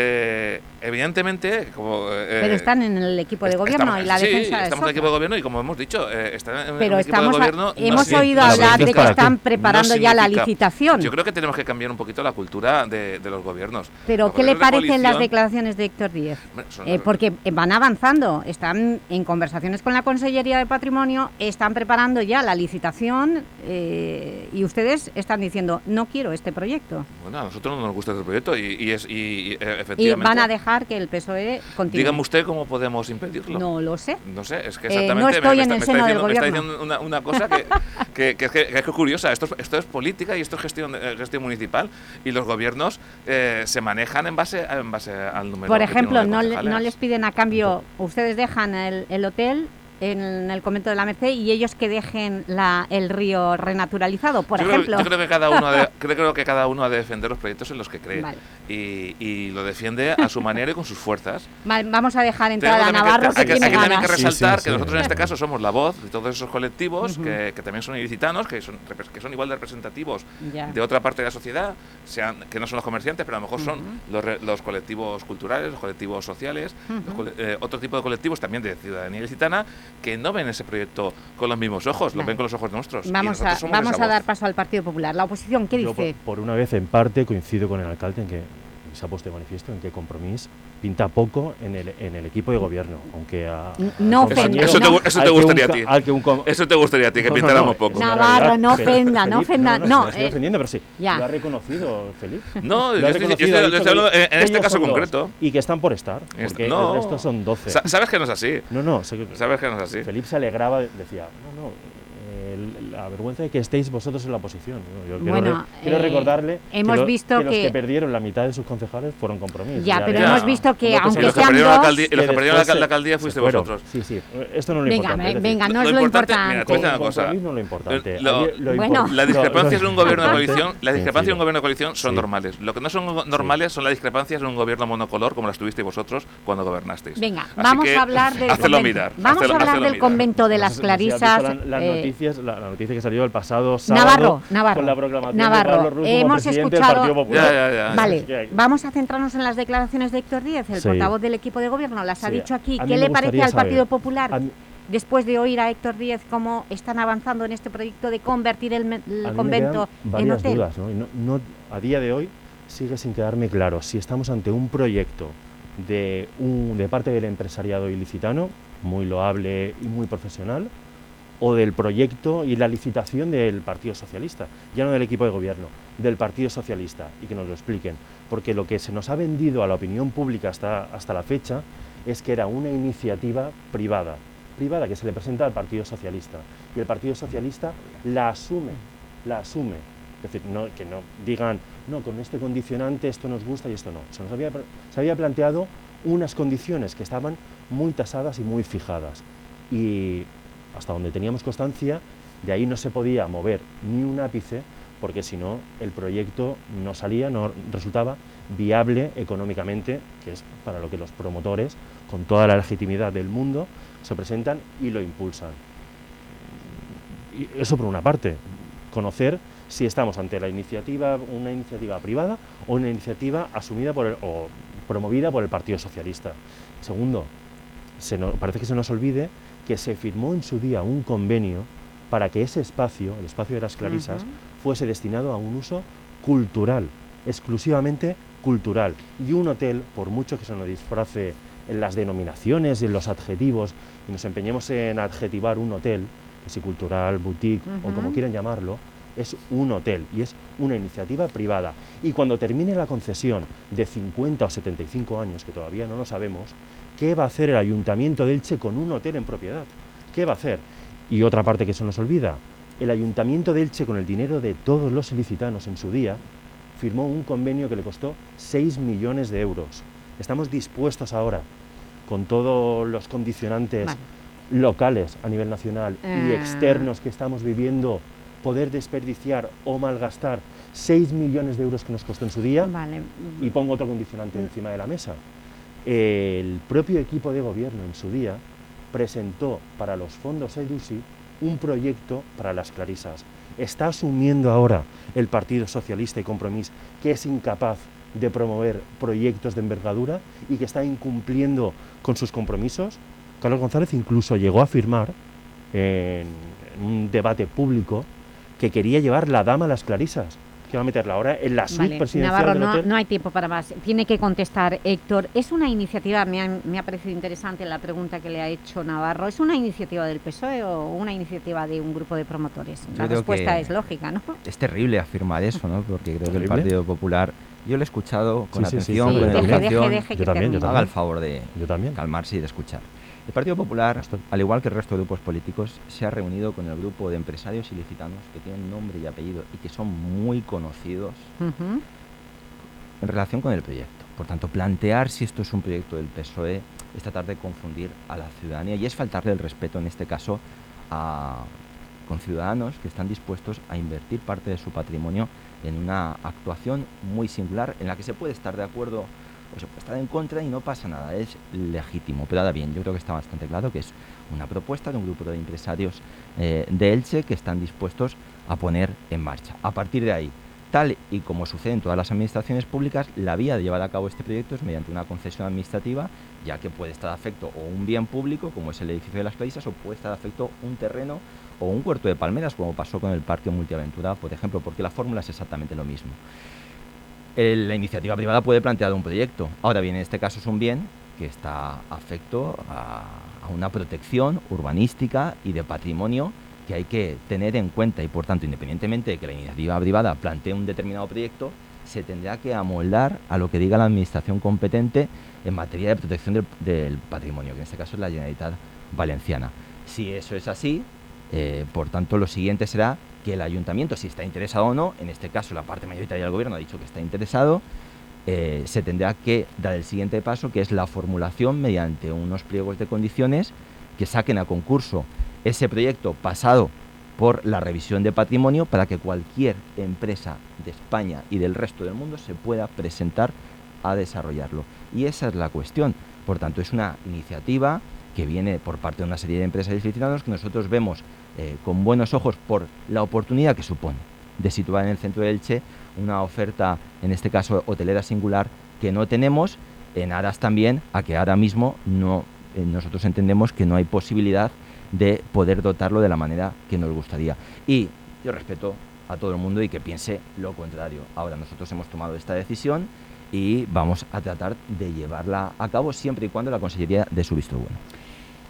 Eh, evidentemente, como... eh, Pero están en el equipo de gobierno estamos- y la sí, defensa es estamos en el equipo de gobierno y como hemos dicho, eh, están en, Pero el equipo de a- gobierno... no hemos oído hablar de que están preparando ya la licitación. Yo creo que tenemos que cambiar un poquito la cultura de, de los gobiernos. Pero, Los ¿qué le gobiernos parecen las declaraciones de Héctor Díez? Bueno, Eh, porque van avanzando, están en conversaciones con la Consellería de Patrimonio, están preparando ya la licitación y ustedes están diciendo, no quiero este proyecto. Bueno, a nosotros no nos gusta este proyecto y, y es, y, y, van a dejar que el PSOE continúe. Dígame usted cómo podemos impedirlo. No lo sé. No sé, es que Eh, exactamente... no me- estoy me en está- el me está seno del diciendo- me está gobierno. diciendo una, una cosa que, que, que- que- que es curiosa. Esto, es- esto es política y esto es gestión, eh, gestión municipal y los gobiernos eh, se manejan en base, en base al número Por ejemplo, de no, le- no les piden a cambio, ustedes dejan el, el hotel en el convento de la Merced y ellos que dejen la, el río renaturalizado, por yo, creo, ejemplo. yo creo que cada uno ha de, creo, creo que cada uno ha de defender los proyectos en los que cree Vale. y, y lo defiende a su manera y con sus fuerzas. Va- Vamos a dejar entrar a Navarro, que, hay que, tiene hay que también que ganas. resaltar Sí, sí, que sí. nosotros en este caso somos la voz de todos esos colectivos que, que también son ilicitanos, que son, que son igual de representativos Ya. de otra parte de la sociedad, sean, que no son los comerciantes, pero a lo mejor son los, re- los colectivos culturales, los colectivos sociales, los eh, otro tipo de colectivos también de ciudadanía ilicitana que no ven ese proyecto con los mismos ojos, lo ven con los ojos nuestros. Vamos a, vamos dar paso al Partido Popular. La oposición, ¿qué Yo, por, dice? por una vez, en parte, coincido con el alcalde en que se ha puesto de manifiesto en que Compromís pinta poco en el, en el equipo de gobierno, aunque a, no ofenda, Eso te, no. eso te que un gustaría a ti. un Eso te gustaría a ti, que No, no, pintáramos no, poco. Navarro, no ofenda, no ofenda, No, no, no, estoy eh, ofendiendo, pero sí. ya. Lo ha reconocido, Felipe. No, yo estoy, yo estoy- estoy hablando en, en este caso concreto. Y que están por estar, Es- porque no. el resto son 12. Sa- Sabes que no es así. No, no, sé que- Sabes que no es así. Felipe se alegraba, decía, no, no, eh, la vergüenza de que estéis vosotros en la oposición. ¿no? Yo quiero, Bueno, re- quiero eh, recordarle hemos que, lo- visto que los que- que perdieron la mitad de sus concejales fueron compromisos. Ya, pero ya. hemos visto que que aunque los que sean perdieron la dos... alcaldía, y los que perdieron la, se- la alcaldía fuiste vosotros. Sí, sí. Esto no es lo Venga, importante. venga, no decir no es lo importante. Las discrepancias en un gobierno de coalición, las discrepancias en un gobierno de coalición son normales. Lo que no son normales son las discrepancias en un gobierno monocolor como las tuvisteis vosotros cuando gobernasteis. Venga, Así vamos que, a hablar del convento. mirar. Vamos házelo- a hablar házelo del mirar. convento de No las no Clarisas. la- Las eh, noticias, noticia que salió el pasado sábado Navarro, Navarro, con la proclamación Navarro, de Pablo Ruz como hemos presidente del escuchado- Partido Popular. Ya, ya, ya. Vale, vamos a centrarnos en las declaraciones de Héctor Díez, el Sí. portavoz del equipo de gobierno. Las ha dicho aquí. ¿Qué le parece al Partido saber- Popular? mí- Después de oír a Héctor Díez cómo están avanzando en este proyecto de convertir el, convento en varias hotel. dudas, ¿no? Y no- no- a día de hoy sigue sin quedarme claro si estamos ante un proyecto de, un, de parte del empresariado ilicitano, muy loable y muy profesional, o del proyecto y la licitación del Partido Socialista, ya no del equipo de gobierno, del Partido Socialista, y que nos lo expliquen. Porque lo que se nos ha vendido a la opinión pública hasta, hasta la fecha es que era una iniciativa privada, privada que se le presenta al Partido Socialista, y el Partido Socialista la asume, la asume. Es decir, que no digan, no, con este condicionante esto nos gusta y esto no. Se nos había, se había planteado unas condiciones que estaban muy tasadas y muy fijadas. Y hasta donde teníamos constancia, de ahí no se podía mover ni un ápice, porque si no, el proyecto no salía, no resultaba viable económicamente, que es para lo que los promotores, con toda la legitimidad del mundo, se presentan y lo impulsan. Y eso por una parte, conocer si estamos ante la iniciativa, una iniciativa privada o una iniciativa asumida por el- o promovida por el Partido Socialista. Segundo, se parece que se nos olvide que se firmó en su día un convenio para que ese espacio, el espacio de las Clarisas, fuese destinado a un uso cultural, exclusivamente cultural. Y un hotel, por mucho que se nos disfrace en las denominaciones y en los adjetivos, y nos empeñemos en adjetivar un hotel, que si cultural, boutique o como quieran llamarlo, es un hotel y es una iniciativa privada. Y cuando termine la concesión de 50 o 75 años, que todavía no lo sabemos, ¿qué va a hacer el Ayuntamiento de Elche con un hotel en propiedad? ¿Qué va a hacer? Y otra parte que se nos olvida, el Ayuntamiento de Elche, con el dinero de todos los ilicitanos en su día, firmó un convenio que le costó 6 millones de euros. Estamos dispuestos ahora, con todos los condicionantes Vale. locales a nivel nacional y Eh. externos que estamos viviendo, poder desperdiciar o malgastar 6 millones de euros que nos costó en su día. Vale. Y pongo otro condicionante encima de la mesa. El propio equipo de gobierno en su día presentó para los fondos EDUSI un proyecto para las clarisas. Está asumiendo ahora el Partido Socialista y Compromís que es incapaz de promover proyectos de envergadura y que está incumpliendo con sus compromisos. Carlos González incluso llegó a afirmar en, en un debate público que quería llevar la dama a las clarisas que va a meterla ahora en la suite Vale, presidencial Navarro, del no, hotel. no hay tiempo para más. Tiene que contestar Héctor. Es una iniciativa, me ha, me ha parecido interesante la pregunta que le ha hecho Navarro. ¿Es una iniciativa del PSOE o una iniciativa de un grupo de promotores? Yo La respuesta es lógica, ¿no? Es terrible afirmar eso, ¿no? Porque creo que el. Partido Popular... Yo lo he escuchado con Sí, sí, sí, atención, sí, con yo también. educación. Deje, deje que Yo también, yo Haga también. el favor de Yo también. calmarse y de escuchar. El Partido Popular, al igual que el resto de grupos políticos, se ha reunido con el grupo de empresarios ilicitanos que tienen nombre y apellido y que son muy conocidos en relación con el proyecto. Por tanto, plantear si esto es un proyecto del PSOE es tratar de confundir a la ciudadanía y es faltarle el respeto, en este caso, a con ciudadanos que están dispuestos a invertir parte de su patrimonio en una actuación muy singular en la que se puede estar de acuerdo o se puede estar en contra y no pasa nada, es legítimo. Pero ahora bien, yo creo que está bastante claro que es una propuesta de un grupo de empresarios eh, de Elche que están dispuestos a poner en marcha. A partir de ahí, tal y como sucede en todas las administraciones públicas, la vía de llevar a cabo este proyecto es mediante una concesión administrativa, ya que puede estar afecto o un bien público, como es el edificio de las Clarisas, o puede estar afecto un terreno o un huerto de palmeras, como pasó con el Parque Multiaventura, por ejemplo, porque la fórmula es exactamente lo mismo. La iniciativa privada puede plantear un proyecto. Ahora bien, en este caso es un bien que está afecto a, una protección urbanística y de patrimonio que hay que tener en cuenta y por tanto, independientemente de que la iniciativa privada plantee un determinado proyecto, se tendrá que amoldar a lo que diga la administración competente en materia de protección del, del patrimonio, que en este caso es la Generalitat Valenciana. Si eso es así, eh, por tanto, lo siguiente será que el ayuntamiento, si está interesado o no, en este caso la parte mayoritaria del gobierno ha dicho que está interesado, eh, se tendrá que dar el siguiente paso, que es la formulación mediante unos pliegos de condiciones que saquen a concurso ese proyecto pasado por la revisión de patrimonio para que cualquier empresa de España y del resto del mundo se pueda presentar a desarrollarlo. Y esa es la cuestión. Por tanto, es una iniciativa que viene por parte de una serie de empresas y que nosotros vemos eh, con buenos ojos por la oportunidad que supone de situar en el centro de Elche una oferta, en este caso hotelera singular, que no tenemos, en aras también a que ahora mismo no, eh, nosotros entendemos que no hay posibilidad de poder dotarlo de la manera que nos gustaría. Y yo respeto a todo el mundo y que piense lo contrario. Ahora nosotros hemos tomado esta decisión y vamos a tratar de llevarla a cabo siempre y cuando la Consellería dé su visto bueno.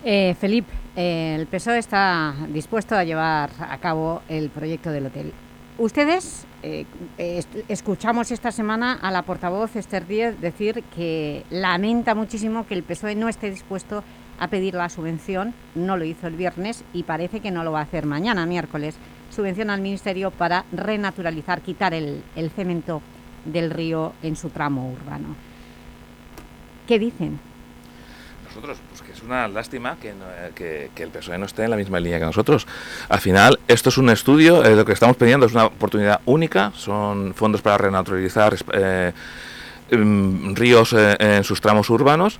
Eh, Felipe, eh, el PSOE está dispuesto a llevar a cabo el proyecto del hotel. Ustedes, eh, escuchamos esta semana a la portavoz Esther Díez decir que lamenta muchísimo que el PSOE no esté dispuesto a pedir la subvención, no lo hizo el viernes y parece que no lo va a hacer mañana, miércoles, subvención al Ministerio para renaturalizar, quitar el, el cemento del río en su tramo urbano. ¿Qué dicen? Nosotros, una lástima que, no- eh, que, que el PSOE no esté en la misma línea que nosotros. Al final, esto es un estudio, eh, lo que estamos pidiendo es una oportunidad única, son fondos para renaturalizar eh, em, ríos eh, en sus tramos urbanos.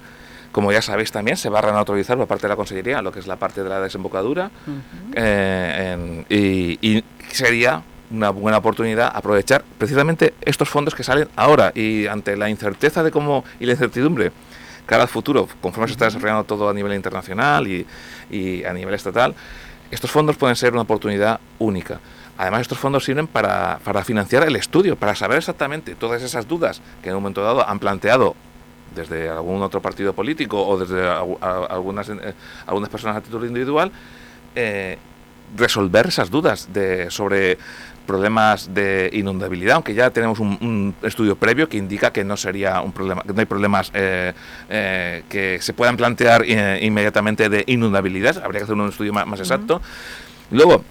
Como ya sabéis también, se va a renaturalizar por parte de la Consellería lo que es la parte de la desembocadura en- y, y sería una buena oportunidad aprovechar precisamente estos fondos que salen ahora y ante la incerteza de cómo y la incertidumbre cara al futuro, conforme se está desarrollando todo a nivel internacional y, y a nivel estatal, estos fondos pueden ser una oportunidad única. Además, estos fondos sirven para, para financiar el estudio, para saber exactamente todas esas dudas que en un momento dado han planteado desde algún otro partido político o desde a- algunas, eh, algunas personas a título individual, eh, resolver esas dudas de, sobre problemas de inundabilidad, aunque ya tenemos un, un estudio previo que indica que no sería un problema, que no hay problemas eh, eh, que se puedan plantear eh, inmediatamente de inundabilidad, habría que hacer un estudio más, exacto. Luego,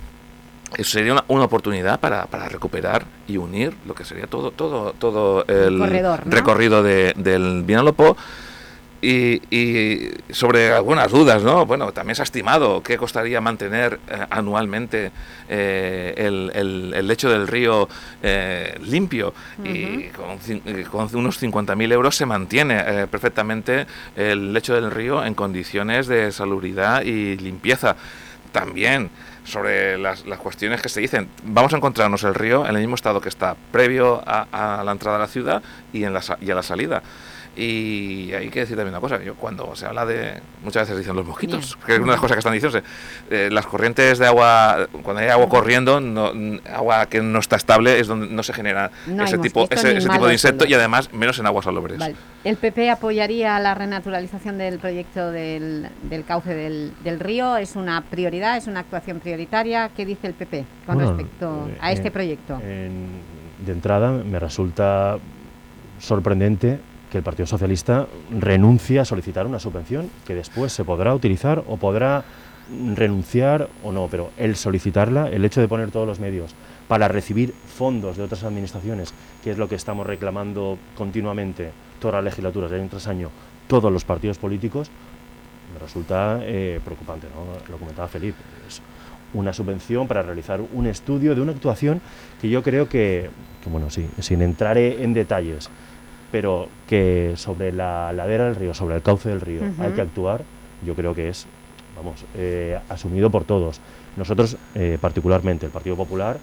eso sería una, una oportunidad para, para recuperar y unir lo que sería todo todo todo el corredor, ¿no? recorrido de- del Vinalopó Y, y, sobre algunas dudas, ¿no? Bueno, también se ha estimado qué costaría mantener eh, anualmente eh, el, el, el, lecho del río eh, limpio uh -huh. y con, con unos 50.000 euros se mantiene perfectamente el lecho del río en condiciones de salubridad y limpieza. También sobre las, las, cuestiones que se dicen. Vamos a encontrarnos el río en el mismo estado que está previo a, a la entrada a la ciudad y, en la, y a la salida. Y hay que decir también una cosa, yo cuando se habla de, muchas veces dicen los mosquitos, que es una de las cosas que están diciendo, eh, las corrientes de agua, cuando hay agua corriendo, no, agua que no está estable es donde no se genera no ese, tipo, ese, ese tipo de insecto y además menos en aguas salobres. Vale. ¿El PP apoyaría la renaturalización del proyecto del, del cauce del, del, río? ¿Es una prioridad, es una actuación prioritaria? ¿Qué dice el PP con bueno, respecto a este en, proyecto? En, de entrada me resulta sorprendente el Partido Socialista renuncie a solicitar una subvención que después se podrá utilizar o podrá renunciar o no, pero el solicitarla, el hecho de poner todos los medios para recibir fondos de otras administraciones, que es lo que estamos reclamando continuamente todas las legislaturas año tras año, todos los partidos políticos, me resulta eh, preocupante, ¿no? lo comentaba Felipe, es una subvención para realizar un estudio de una actuación que yo creo que, que bueno, sí, sin entrar en detalles, pero que sobre la ladera del río, sobre el cauce del río, uh -huh. hay que actuar, yo creo que es, vamos, eh, asumido por todos. Nosotros, eh, particularmente, el Partido Popular,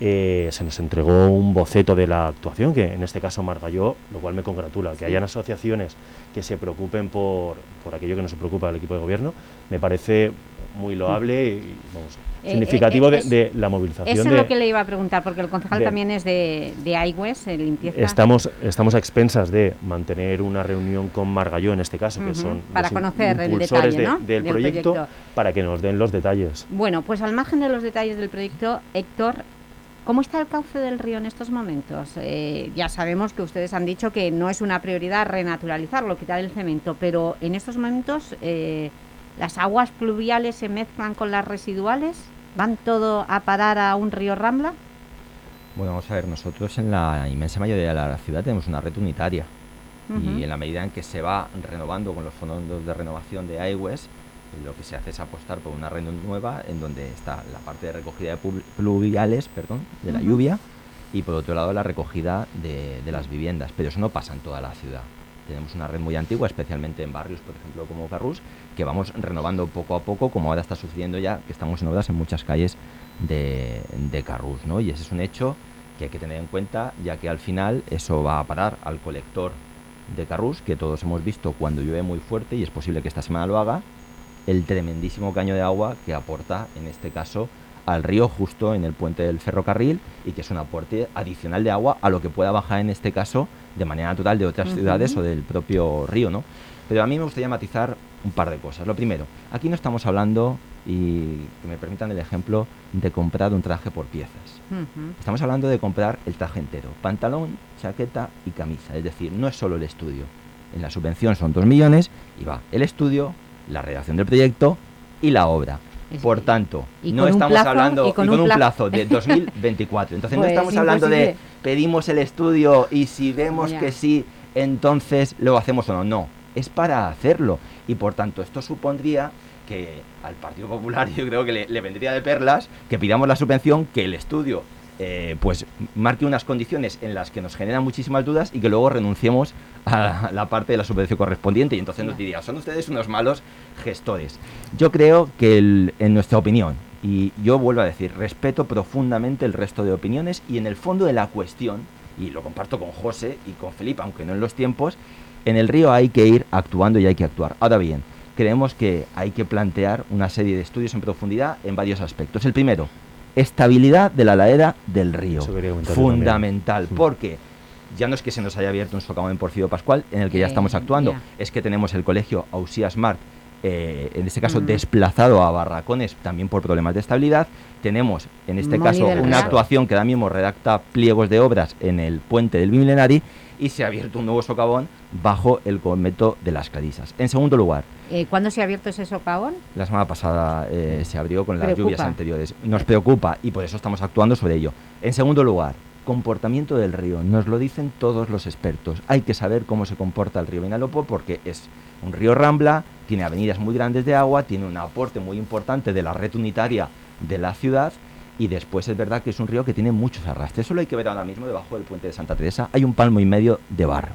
eh, se nos entregó un boceto de la actuación, que en este caso Margalló, lo cual me congratula, que hayan asociaciones que se preocupen por, por aquello que no se preocupa del equipo de gobierno, me parece muy loable y, vamos, significativo eh, eh, de, de, la movilización. Eso de, es lo que le iba a preguntar, porque el concejal de, también es de, de AIWES, de limpieza. Estamos, estamos a expensas de mantener una reunión con Margalló, en este caso, uh -huh. que son para los conocer el detalle del, del proyecto, proyecto, para que nos den los detalles. Bueno, pues al margen de los detalles del proyecto, Héctor, ¿Cómo está el cauce del río en estos momentos? Eh, ya sabemos que ustedes han dicho que no es una prioridad renaturalizarlo, quitar el cemento, pero en estos momentos eh, las aguas pluviales se mezclan con las residuales, ¿van todo a parar a un río Rambla? Bueno, vamos a ver, nosotros en la inmensa mayoría de la ciudad tenemos una red unitaria uh -huh. y en la medida en que se va renovando con los fondos de renovación de AIWES, lo que se hace es apostar por una red nueva en donde está la parte de recogida de pluviales perdón, de la uh -huh. lluvia y por otro lado la recogida de, de, las viviendas, pero eso no pasa en toda la ciudad. Tenemos una red muy antigua, especialmente en barrios, por ejemplo, como Carrús, que vamos renovando poco a poco, como ahora está sucediendo ya, que estamos en obras en muchas calles de, de Carrús, ¿no? Y ese es un hecho que hay que tener en cuenta, ya que al final eso va a parar al colector de Carrús, que todos hemos visto cuando llueve muy fuerte, y es posible que esta semana lo haga, el tremendísimo caño de agua que aporta, en este caso, al río justo en el puente del ferrocarril y que es un aporte adicional de agua a lo que pueda bajar en este caso de manera natural de otras uh -huh. ciudades o del propio río, ¿no? Pero a mí me gustaría matizar un par de cosas. Lo primero, aquí no estamos hablando, y que me permitan el ejemplo, de comprar un traje por piezas. Uh -huh. Estamos hablando de comprar el traje entero, pantalón, chaqueta y camisa. Es decir, no es solo el estudio. En la subvención son 2 millones y va el estudio, la redacción del proyecto y la obra. Por tanto, no estamos plazo, hablando y con, y un, con un, plazo. plazo de 2024. Entonces pues no estamos hablando de pedimos el estudio y si vemos ya. que sí, entonces lo hacemos o no. No, es para hacerlo. Y por tanto, esto supondría que al Partido Popular yo creo que le, le vendría de perlas que pidamos la subvención, que el estudio eh, pues marque unas condiciones en las que nos generan muchísimas dudas y que luego renunciemos a la parte de la subvención correspondiente y entonces nos diría, son ustedes unos malos gestores. Yo creo que el, en nuestra opinión, y yo vuelvo a decir, respeto profundamente el resto de opiniones y en el fondo de la cuestión, y lo comparto con José y con Felipe, aunque no en los tiempos, en el río hay que ir actuando y hay que actuar. Ahora bien, creemos que hay que plantear una serie de estudios en profundidad en varios aspectos. El primero, estabilidad de la ladera del río. Fundamental, también. porque ya no es que se nos haya abierto un socavón en Porfirio Pascual, en el que ya estamos actuando, yeah. es que tenemos el colegio Ausías Mart, eh, en este caso mm. desplazado a barracones también por problemas de estabilidad. Tenemos, en este caso, una actuación que ahora mismo redacta pliegos de obras en el puente del Bimilenari y se ha abierto un nuevo socavón bajo el convento de las Clarisas. En segundo lugar... Eh, ¿Cuándo se ha abierto ese socavón? La semana pasada eh, se abrió con las preocupa. lluvias anteriores. Nos preocupa y por eso estamos actuando sobre ello. En segundo lugar, comportamiento del río. Nos lo dicen todos los expertos. Hay que saber cómo se comporta el río Vinalopó porque es un río rambla, tiene avenidas muy grandes de agua, tiene un aporte muy importante de la red unitaria de la ciudad y después es verdad que es un río que tiene muchos arrastres. Eso lo hay que ver ahora mismo debajo del puente de Santa Teresa. Hay un palmo y medio de barro.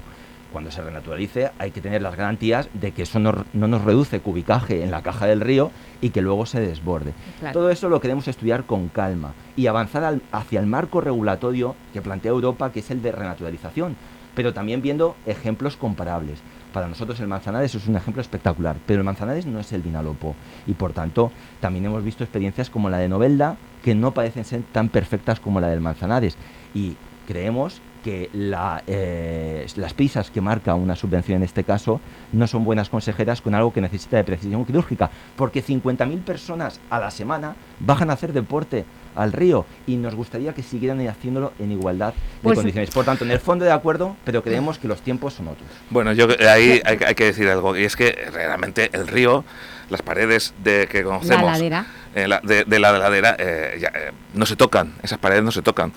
Cuando se renaturalice hay que tener las garantías de que eso no, no nos reduce cubicaje en la caja del río y que luego se desborde. Claro. Todo eso lo queremos estudiar con calma y avanzar al- hacia el marco regulatorio que plantea Europa, que es el de renaturalización, pero también viendo ejemplos comparables. Para nosotros el Manzanares es un ejemplo espectacular, pero el Manzanares no es el Vinalopó y por tanto también hemos visto experiencias como la de Novelda que no parecen ser tan perfectas como la del Manzanares y creemos que la, eh, las prisas que marca una subvención en este caso no son buenas consejeras con algo que necesita de precisión quirúrgica, porque 50.000 personas a la semana bajan a hacer deporte al río y nos gustaría que siguieran haciéndolo en igualdad de Pues- condiciones. Por tanto, en el fondo de acuerdo, pero creemos que los tiempos son otros. Bueno, yo ahí hay, hay que decir algo, y es que realmente el río, las paredes de que conocemos, ladera. eh, la- de, de la ladera, eh, ya, eh, no se tocan, esas paredes no se tocan.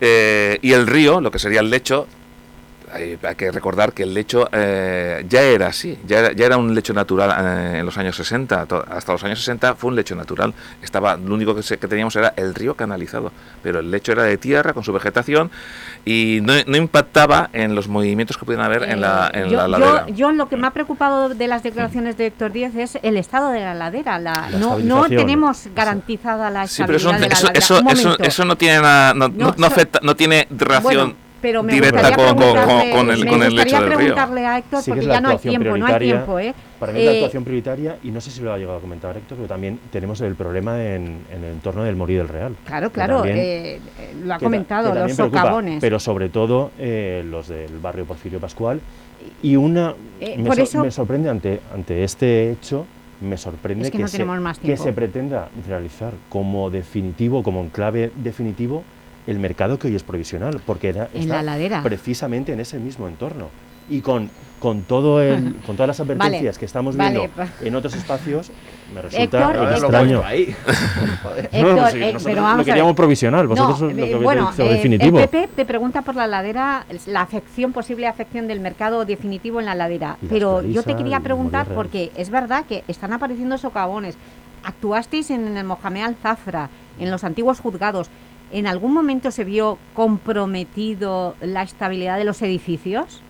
Eh, y el río, lo que sería el lecho, hay, hay que recordar que el lecho eh, ya era así, ya era, ya era un lecho natural eh, en los años 60, to- hasta los años 60 fue un lecho natural. Estaba, lo único que, se- que teníamos era el río canalizado, pero el lecho era de tierra con su vegetación y no, no impactaba en los movimientos que pudieran haber en la, en Eh, yo, la ladera. yo lo que me ha preocupado de las declaraciones de Héctor Díez es el estado de la ladera. La- La no, no tenemos garantizada la Sí, pero eso, estabilidad de la eso, ladera. eso, eso, no tiene nada, no, no- No, no so- afecta, no tiene relación Bueno, pero me directa con, con- con- preguntarle- con el, me con el lecho gustaría del río. preguntarle a Héctor, Sí porque la ya no hay tiempo, no hay prioritaria. tiempo, ¿eh? Para mí es la Eh, actuación prioritaria y no sé si lo ha llegado a comentar Héctor, pero también tenemos el problema en, en el entorno del Morí del Real. Claro, claro, también- eh, eh, lo ha que comentado, que los socavones. Pero sobre todo eh, los del barrio Porfirio Pascual. Y una. Eh, me, por eso- me sorprende ante, ante este hecho, me sorprende Es que no se, que se pretenda realizar como definitivo, como enclave definitivo, el mercado que hoy es provisional, porque era, En está la ladera. precisamente en ese mismo entorno. Y con, con, todo el, con todas las Vale, advertencias que estamos vale, viendo pa- en otros espacios, me resulta Héctor, eh, extraño. Héctor, no, sí, eh, pero vamos lo queríamos provisional, vosotros No, lo eh, que bueno, eh, definitivo. El PP te pregunta por la ladera, la afección, posible afección del mercado definitivo en la ladera. Y Pero yo te quería preguntar, porque es verdad que están apareciendo socavones. Actuasteis en el Mohamed Al-Zafra, en los antiguos juzgados. ¿En algún momento se vio comprometido la estabilidad de los edificios?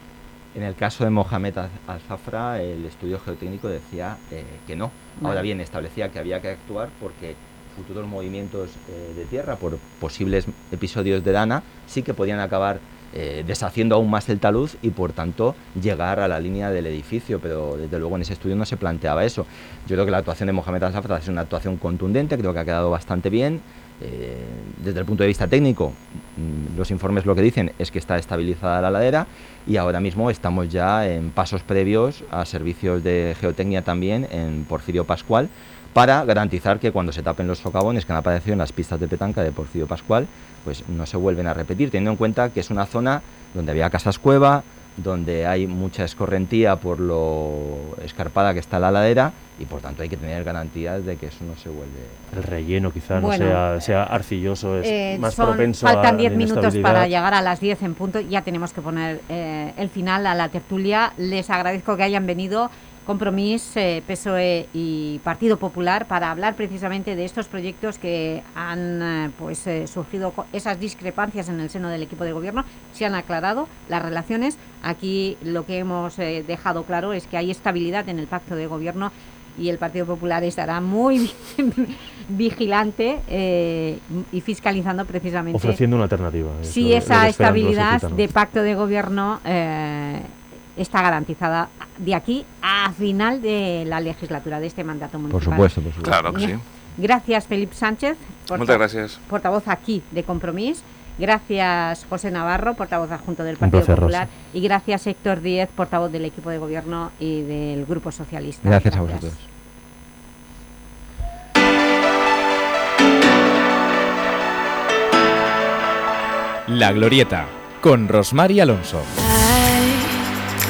En el caso de Mohamed Al- Al-Zafra, el estudio geotécnico decía eh, que no. Ahora bien, establecía que había que actuar porque futuros movimientos eh, de tierra por posibles episodios de dana sí que podían acabar eh, deshaciendo aún más el talud y por tanto llegar a la línea del edificio, pero desde luego en ese estudio no se planteaba eso. Yo creo que la actuación de Mohamed Al-Zafra es una actuación contundente, creo que ha quedado bastante bien. Eh, desde el punto de vista técnico, mm, los informes lo que dicen es que está estabilizada la ladera y ahora mismo estamos ya en pasos previos a servicios de geotecnia también en Porfirio Pascual para garantizar que cuando se tapen los socavones que han aparecido en las pistas de petanca de Porfirio Pascual, pues no se vuelven a repetir, teniendo en cuenta que es una zona donde había casas cueva, donde hay mucha escorrentía por lo escarpada que está la ladera y por tanto hay que tener garantías de que eso no se vuelve. El relleno quizá Bueno. no sea, sea arcilloso, es Eh, más son- propenso a faltan la 10 minutos para llegar a las 10 en punto. Ya tenemos que poner eh, el final a la tertulia. Les agradezco que hayan venido Compromís, eh, PSOE y Partido Popular para hablar precisamente de estos proyectos que han eh, pues eh, surgido esas discrepancias en el seno del equipo de gobierno. Se han aclarado las relaciones. Aquí lo que hemos dejado claro es que hay estabilidad en el pacto de gobierno y el Partido Popular estará muy vigilante eh, y fiscalizando precisamente Ofreciendo una alternativa. si esa estabilidad de pacto de gobierno eh, está garantizada de aquí a final de la legislatura de este mandato municipal. supuesto, por supuesto. Claro que sí. Gracias, Felipe Sánchez, Muchas gracias. portavoz aquí de Compromís. Gracias, José Navarro, portavoz adjunto del Partido placer, Popular. Rosa. Y gracias, Héctor Díez, portavoz del equipo de gobierno y del Grupo Socialista. Gracias a vosotros. La Glorieta, con Rosmar y Alonso.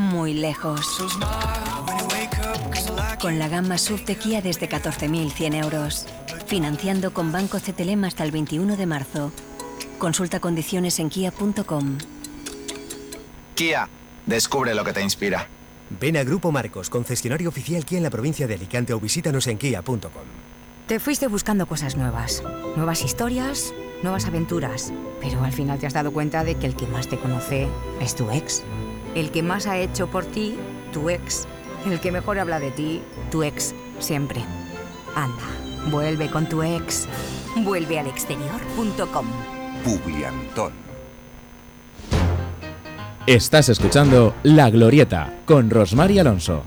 Muy lejos. Con la gama SUV de Kia desde 14.100 euros. Financiando con Banco CTLM hasta el 21 de marzo. Consulta condiciones en kia.com. Kia, descubre lo que te inspira. Ven a Grupo Marcos, concesionario oficial Kia en la provincia de Alicante o visítanos en kia.com. Te fuiste buscando cosas nuevas, nuevas historias, nuevas aventuras, pero al final te has dado cuenta de que el que más te conoce es tu ex. El que más ha hecho por ti, tu ex. El que mejor habla de ti, tu ex, siempre. Anda, vuelve con tu ex. Vuelve al exterior.com. Publiantón. Estás escuchando La Glorieta con Rosmar Alonso.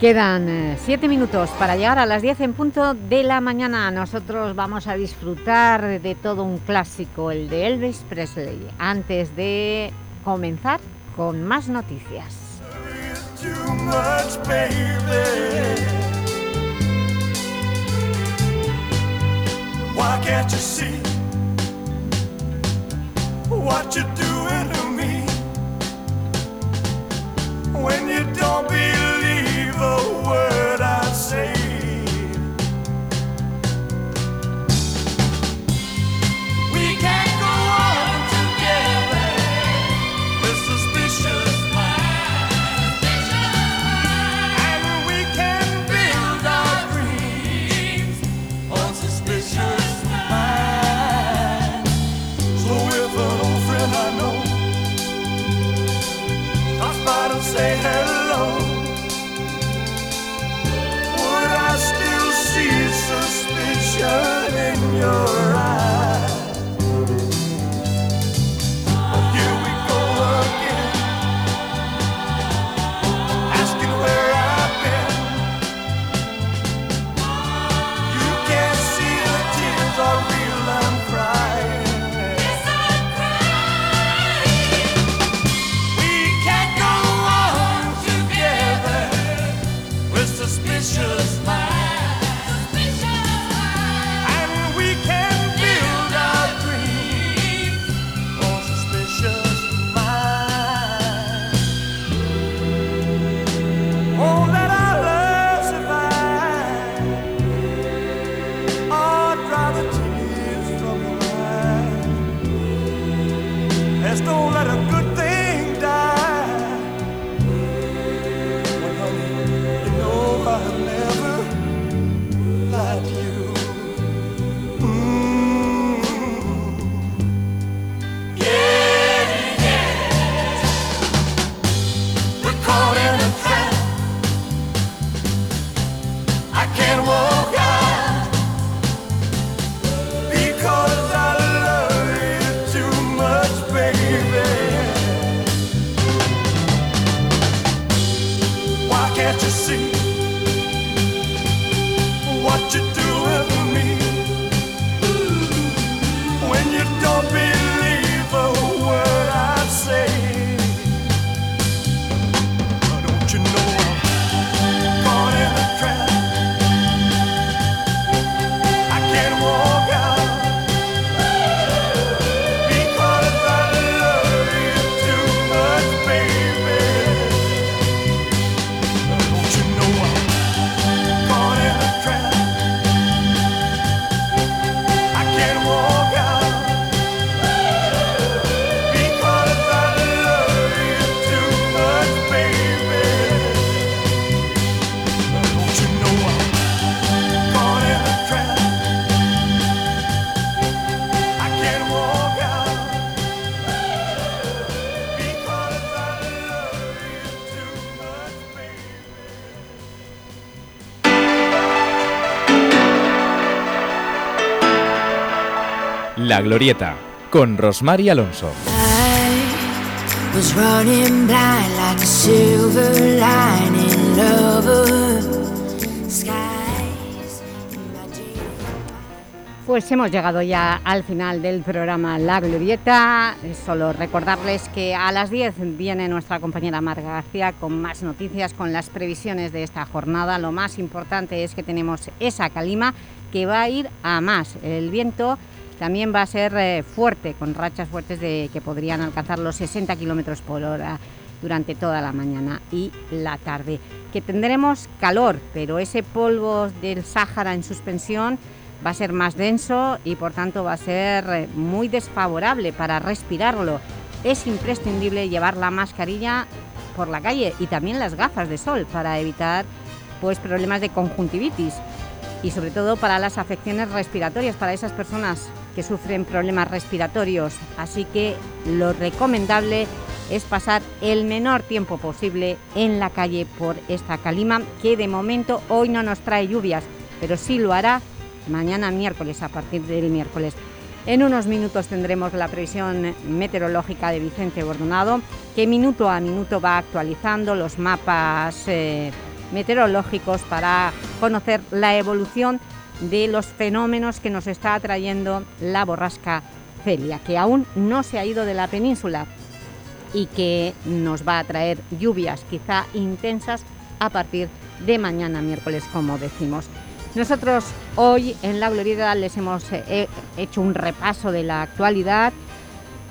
Quedan eh, siete minutos para llegar a las 10 en punto de la mañana. Nosotros vamos a disfrutar de todo un clásico, el de Elvis Presley, antes de comenzar con más noticias. you what you're doing to me? When you don't believe La Glorieta, con Rosmar y Alonso. Pues hemos llegado ya al final del programa La Glorieta. Solo recordarles que a las 10 viene nuestra compañera Marga García con más noticias, con las previsiones de esta jornada. Lo más importante es que tenemos esa calima que va a ir a más. El viento también va a ser eh, fuerte, con rachas fuertes de que podrían alcanzar los 60 kilómetros por hora durante toda la mañana y la tarde. Que tendremos calor, pero ese polvo del Sáhara en suspensión va a ser más denso y por tanto va a ser eh, muy desfavorable para respirarlo. Es imprescindible llevar la mascarilla por la calle y también las gafas de sol para evitar pues, problemas de conjuntivitis y sobre todo para las afecciones respiratorias, para esas personas que sufren problemas respiratorios. Así que lo recomendable es pasar el menor tiempo posible en la calle por esta calima, que de momento hoy no nos trae lluvias, pero sí lo hará mañana miércoles, a partir del miércoles. En unos minutos tendremos la previsión meteorológica de Vicente Bordonado, que minuto a minuto va actualizando los mapas eh, meteorológicos para conocer la evolución de los fenómenos que nos está trayendo la borrasca Celia, que aún no se ha ido de la península y que nos va a traer lluvias quizá intensas a partir de mañana miércoles, como decimos. Nosotros hoy en La Glorieta les hemos eh, hecho un repaso de la actualidad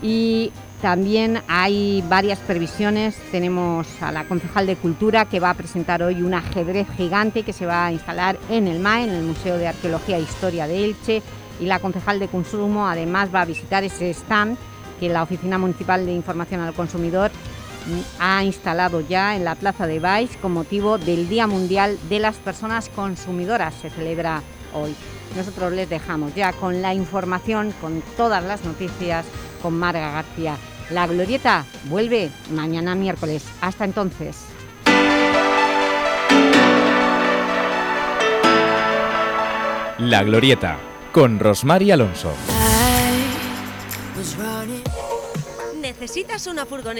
y también hay varias previsiones. Tenemos a la concejal de Cultura que va a presentar hoy un ajedrez gigante que se va a instalar en el MAE, en el Museo de Arqueología e Historia de Elche y la concejal de Consumo además va a visitar ese stand que la Oficina Municipal de Información al Consumidor ha instalado ya en la Plaza de Baix con motivo del Día Mundial de las Personas Consumidoras. Se celebra hoy. Nosotros les dejamos ya con la información, con todas las noticias, con Marga García. La Glorieta vuelve mañana miércoles. Hasta entonces. La Glorieta, con Rosmar y Alonso. ¿Necesitas una furgoneta?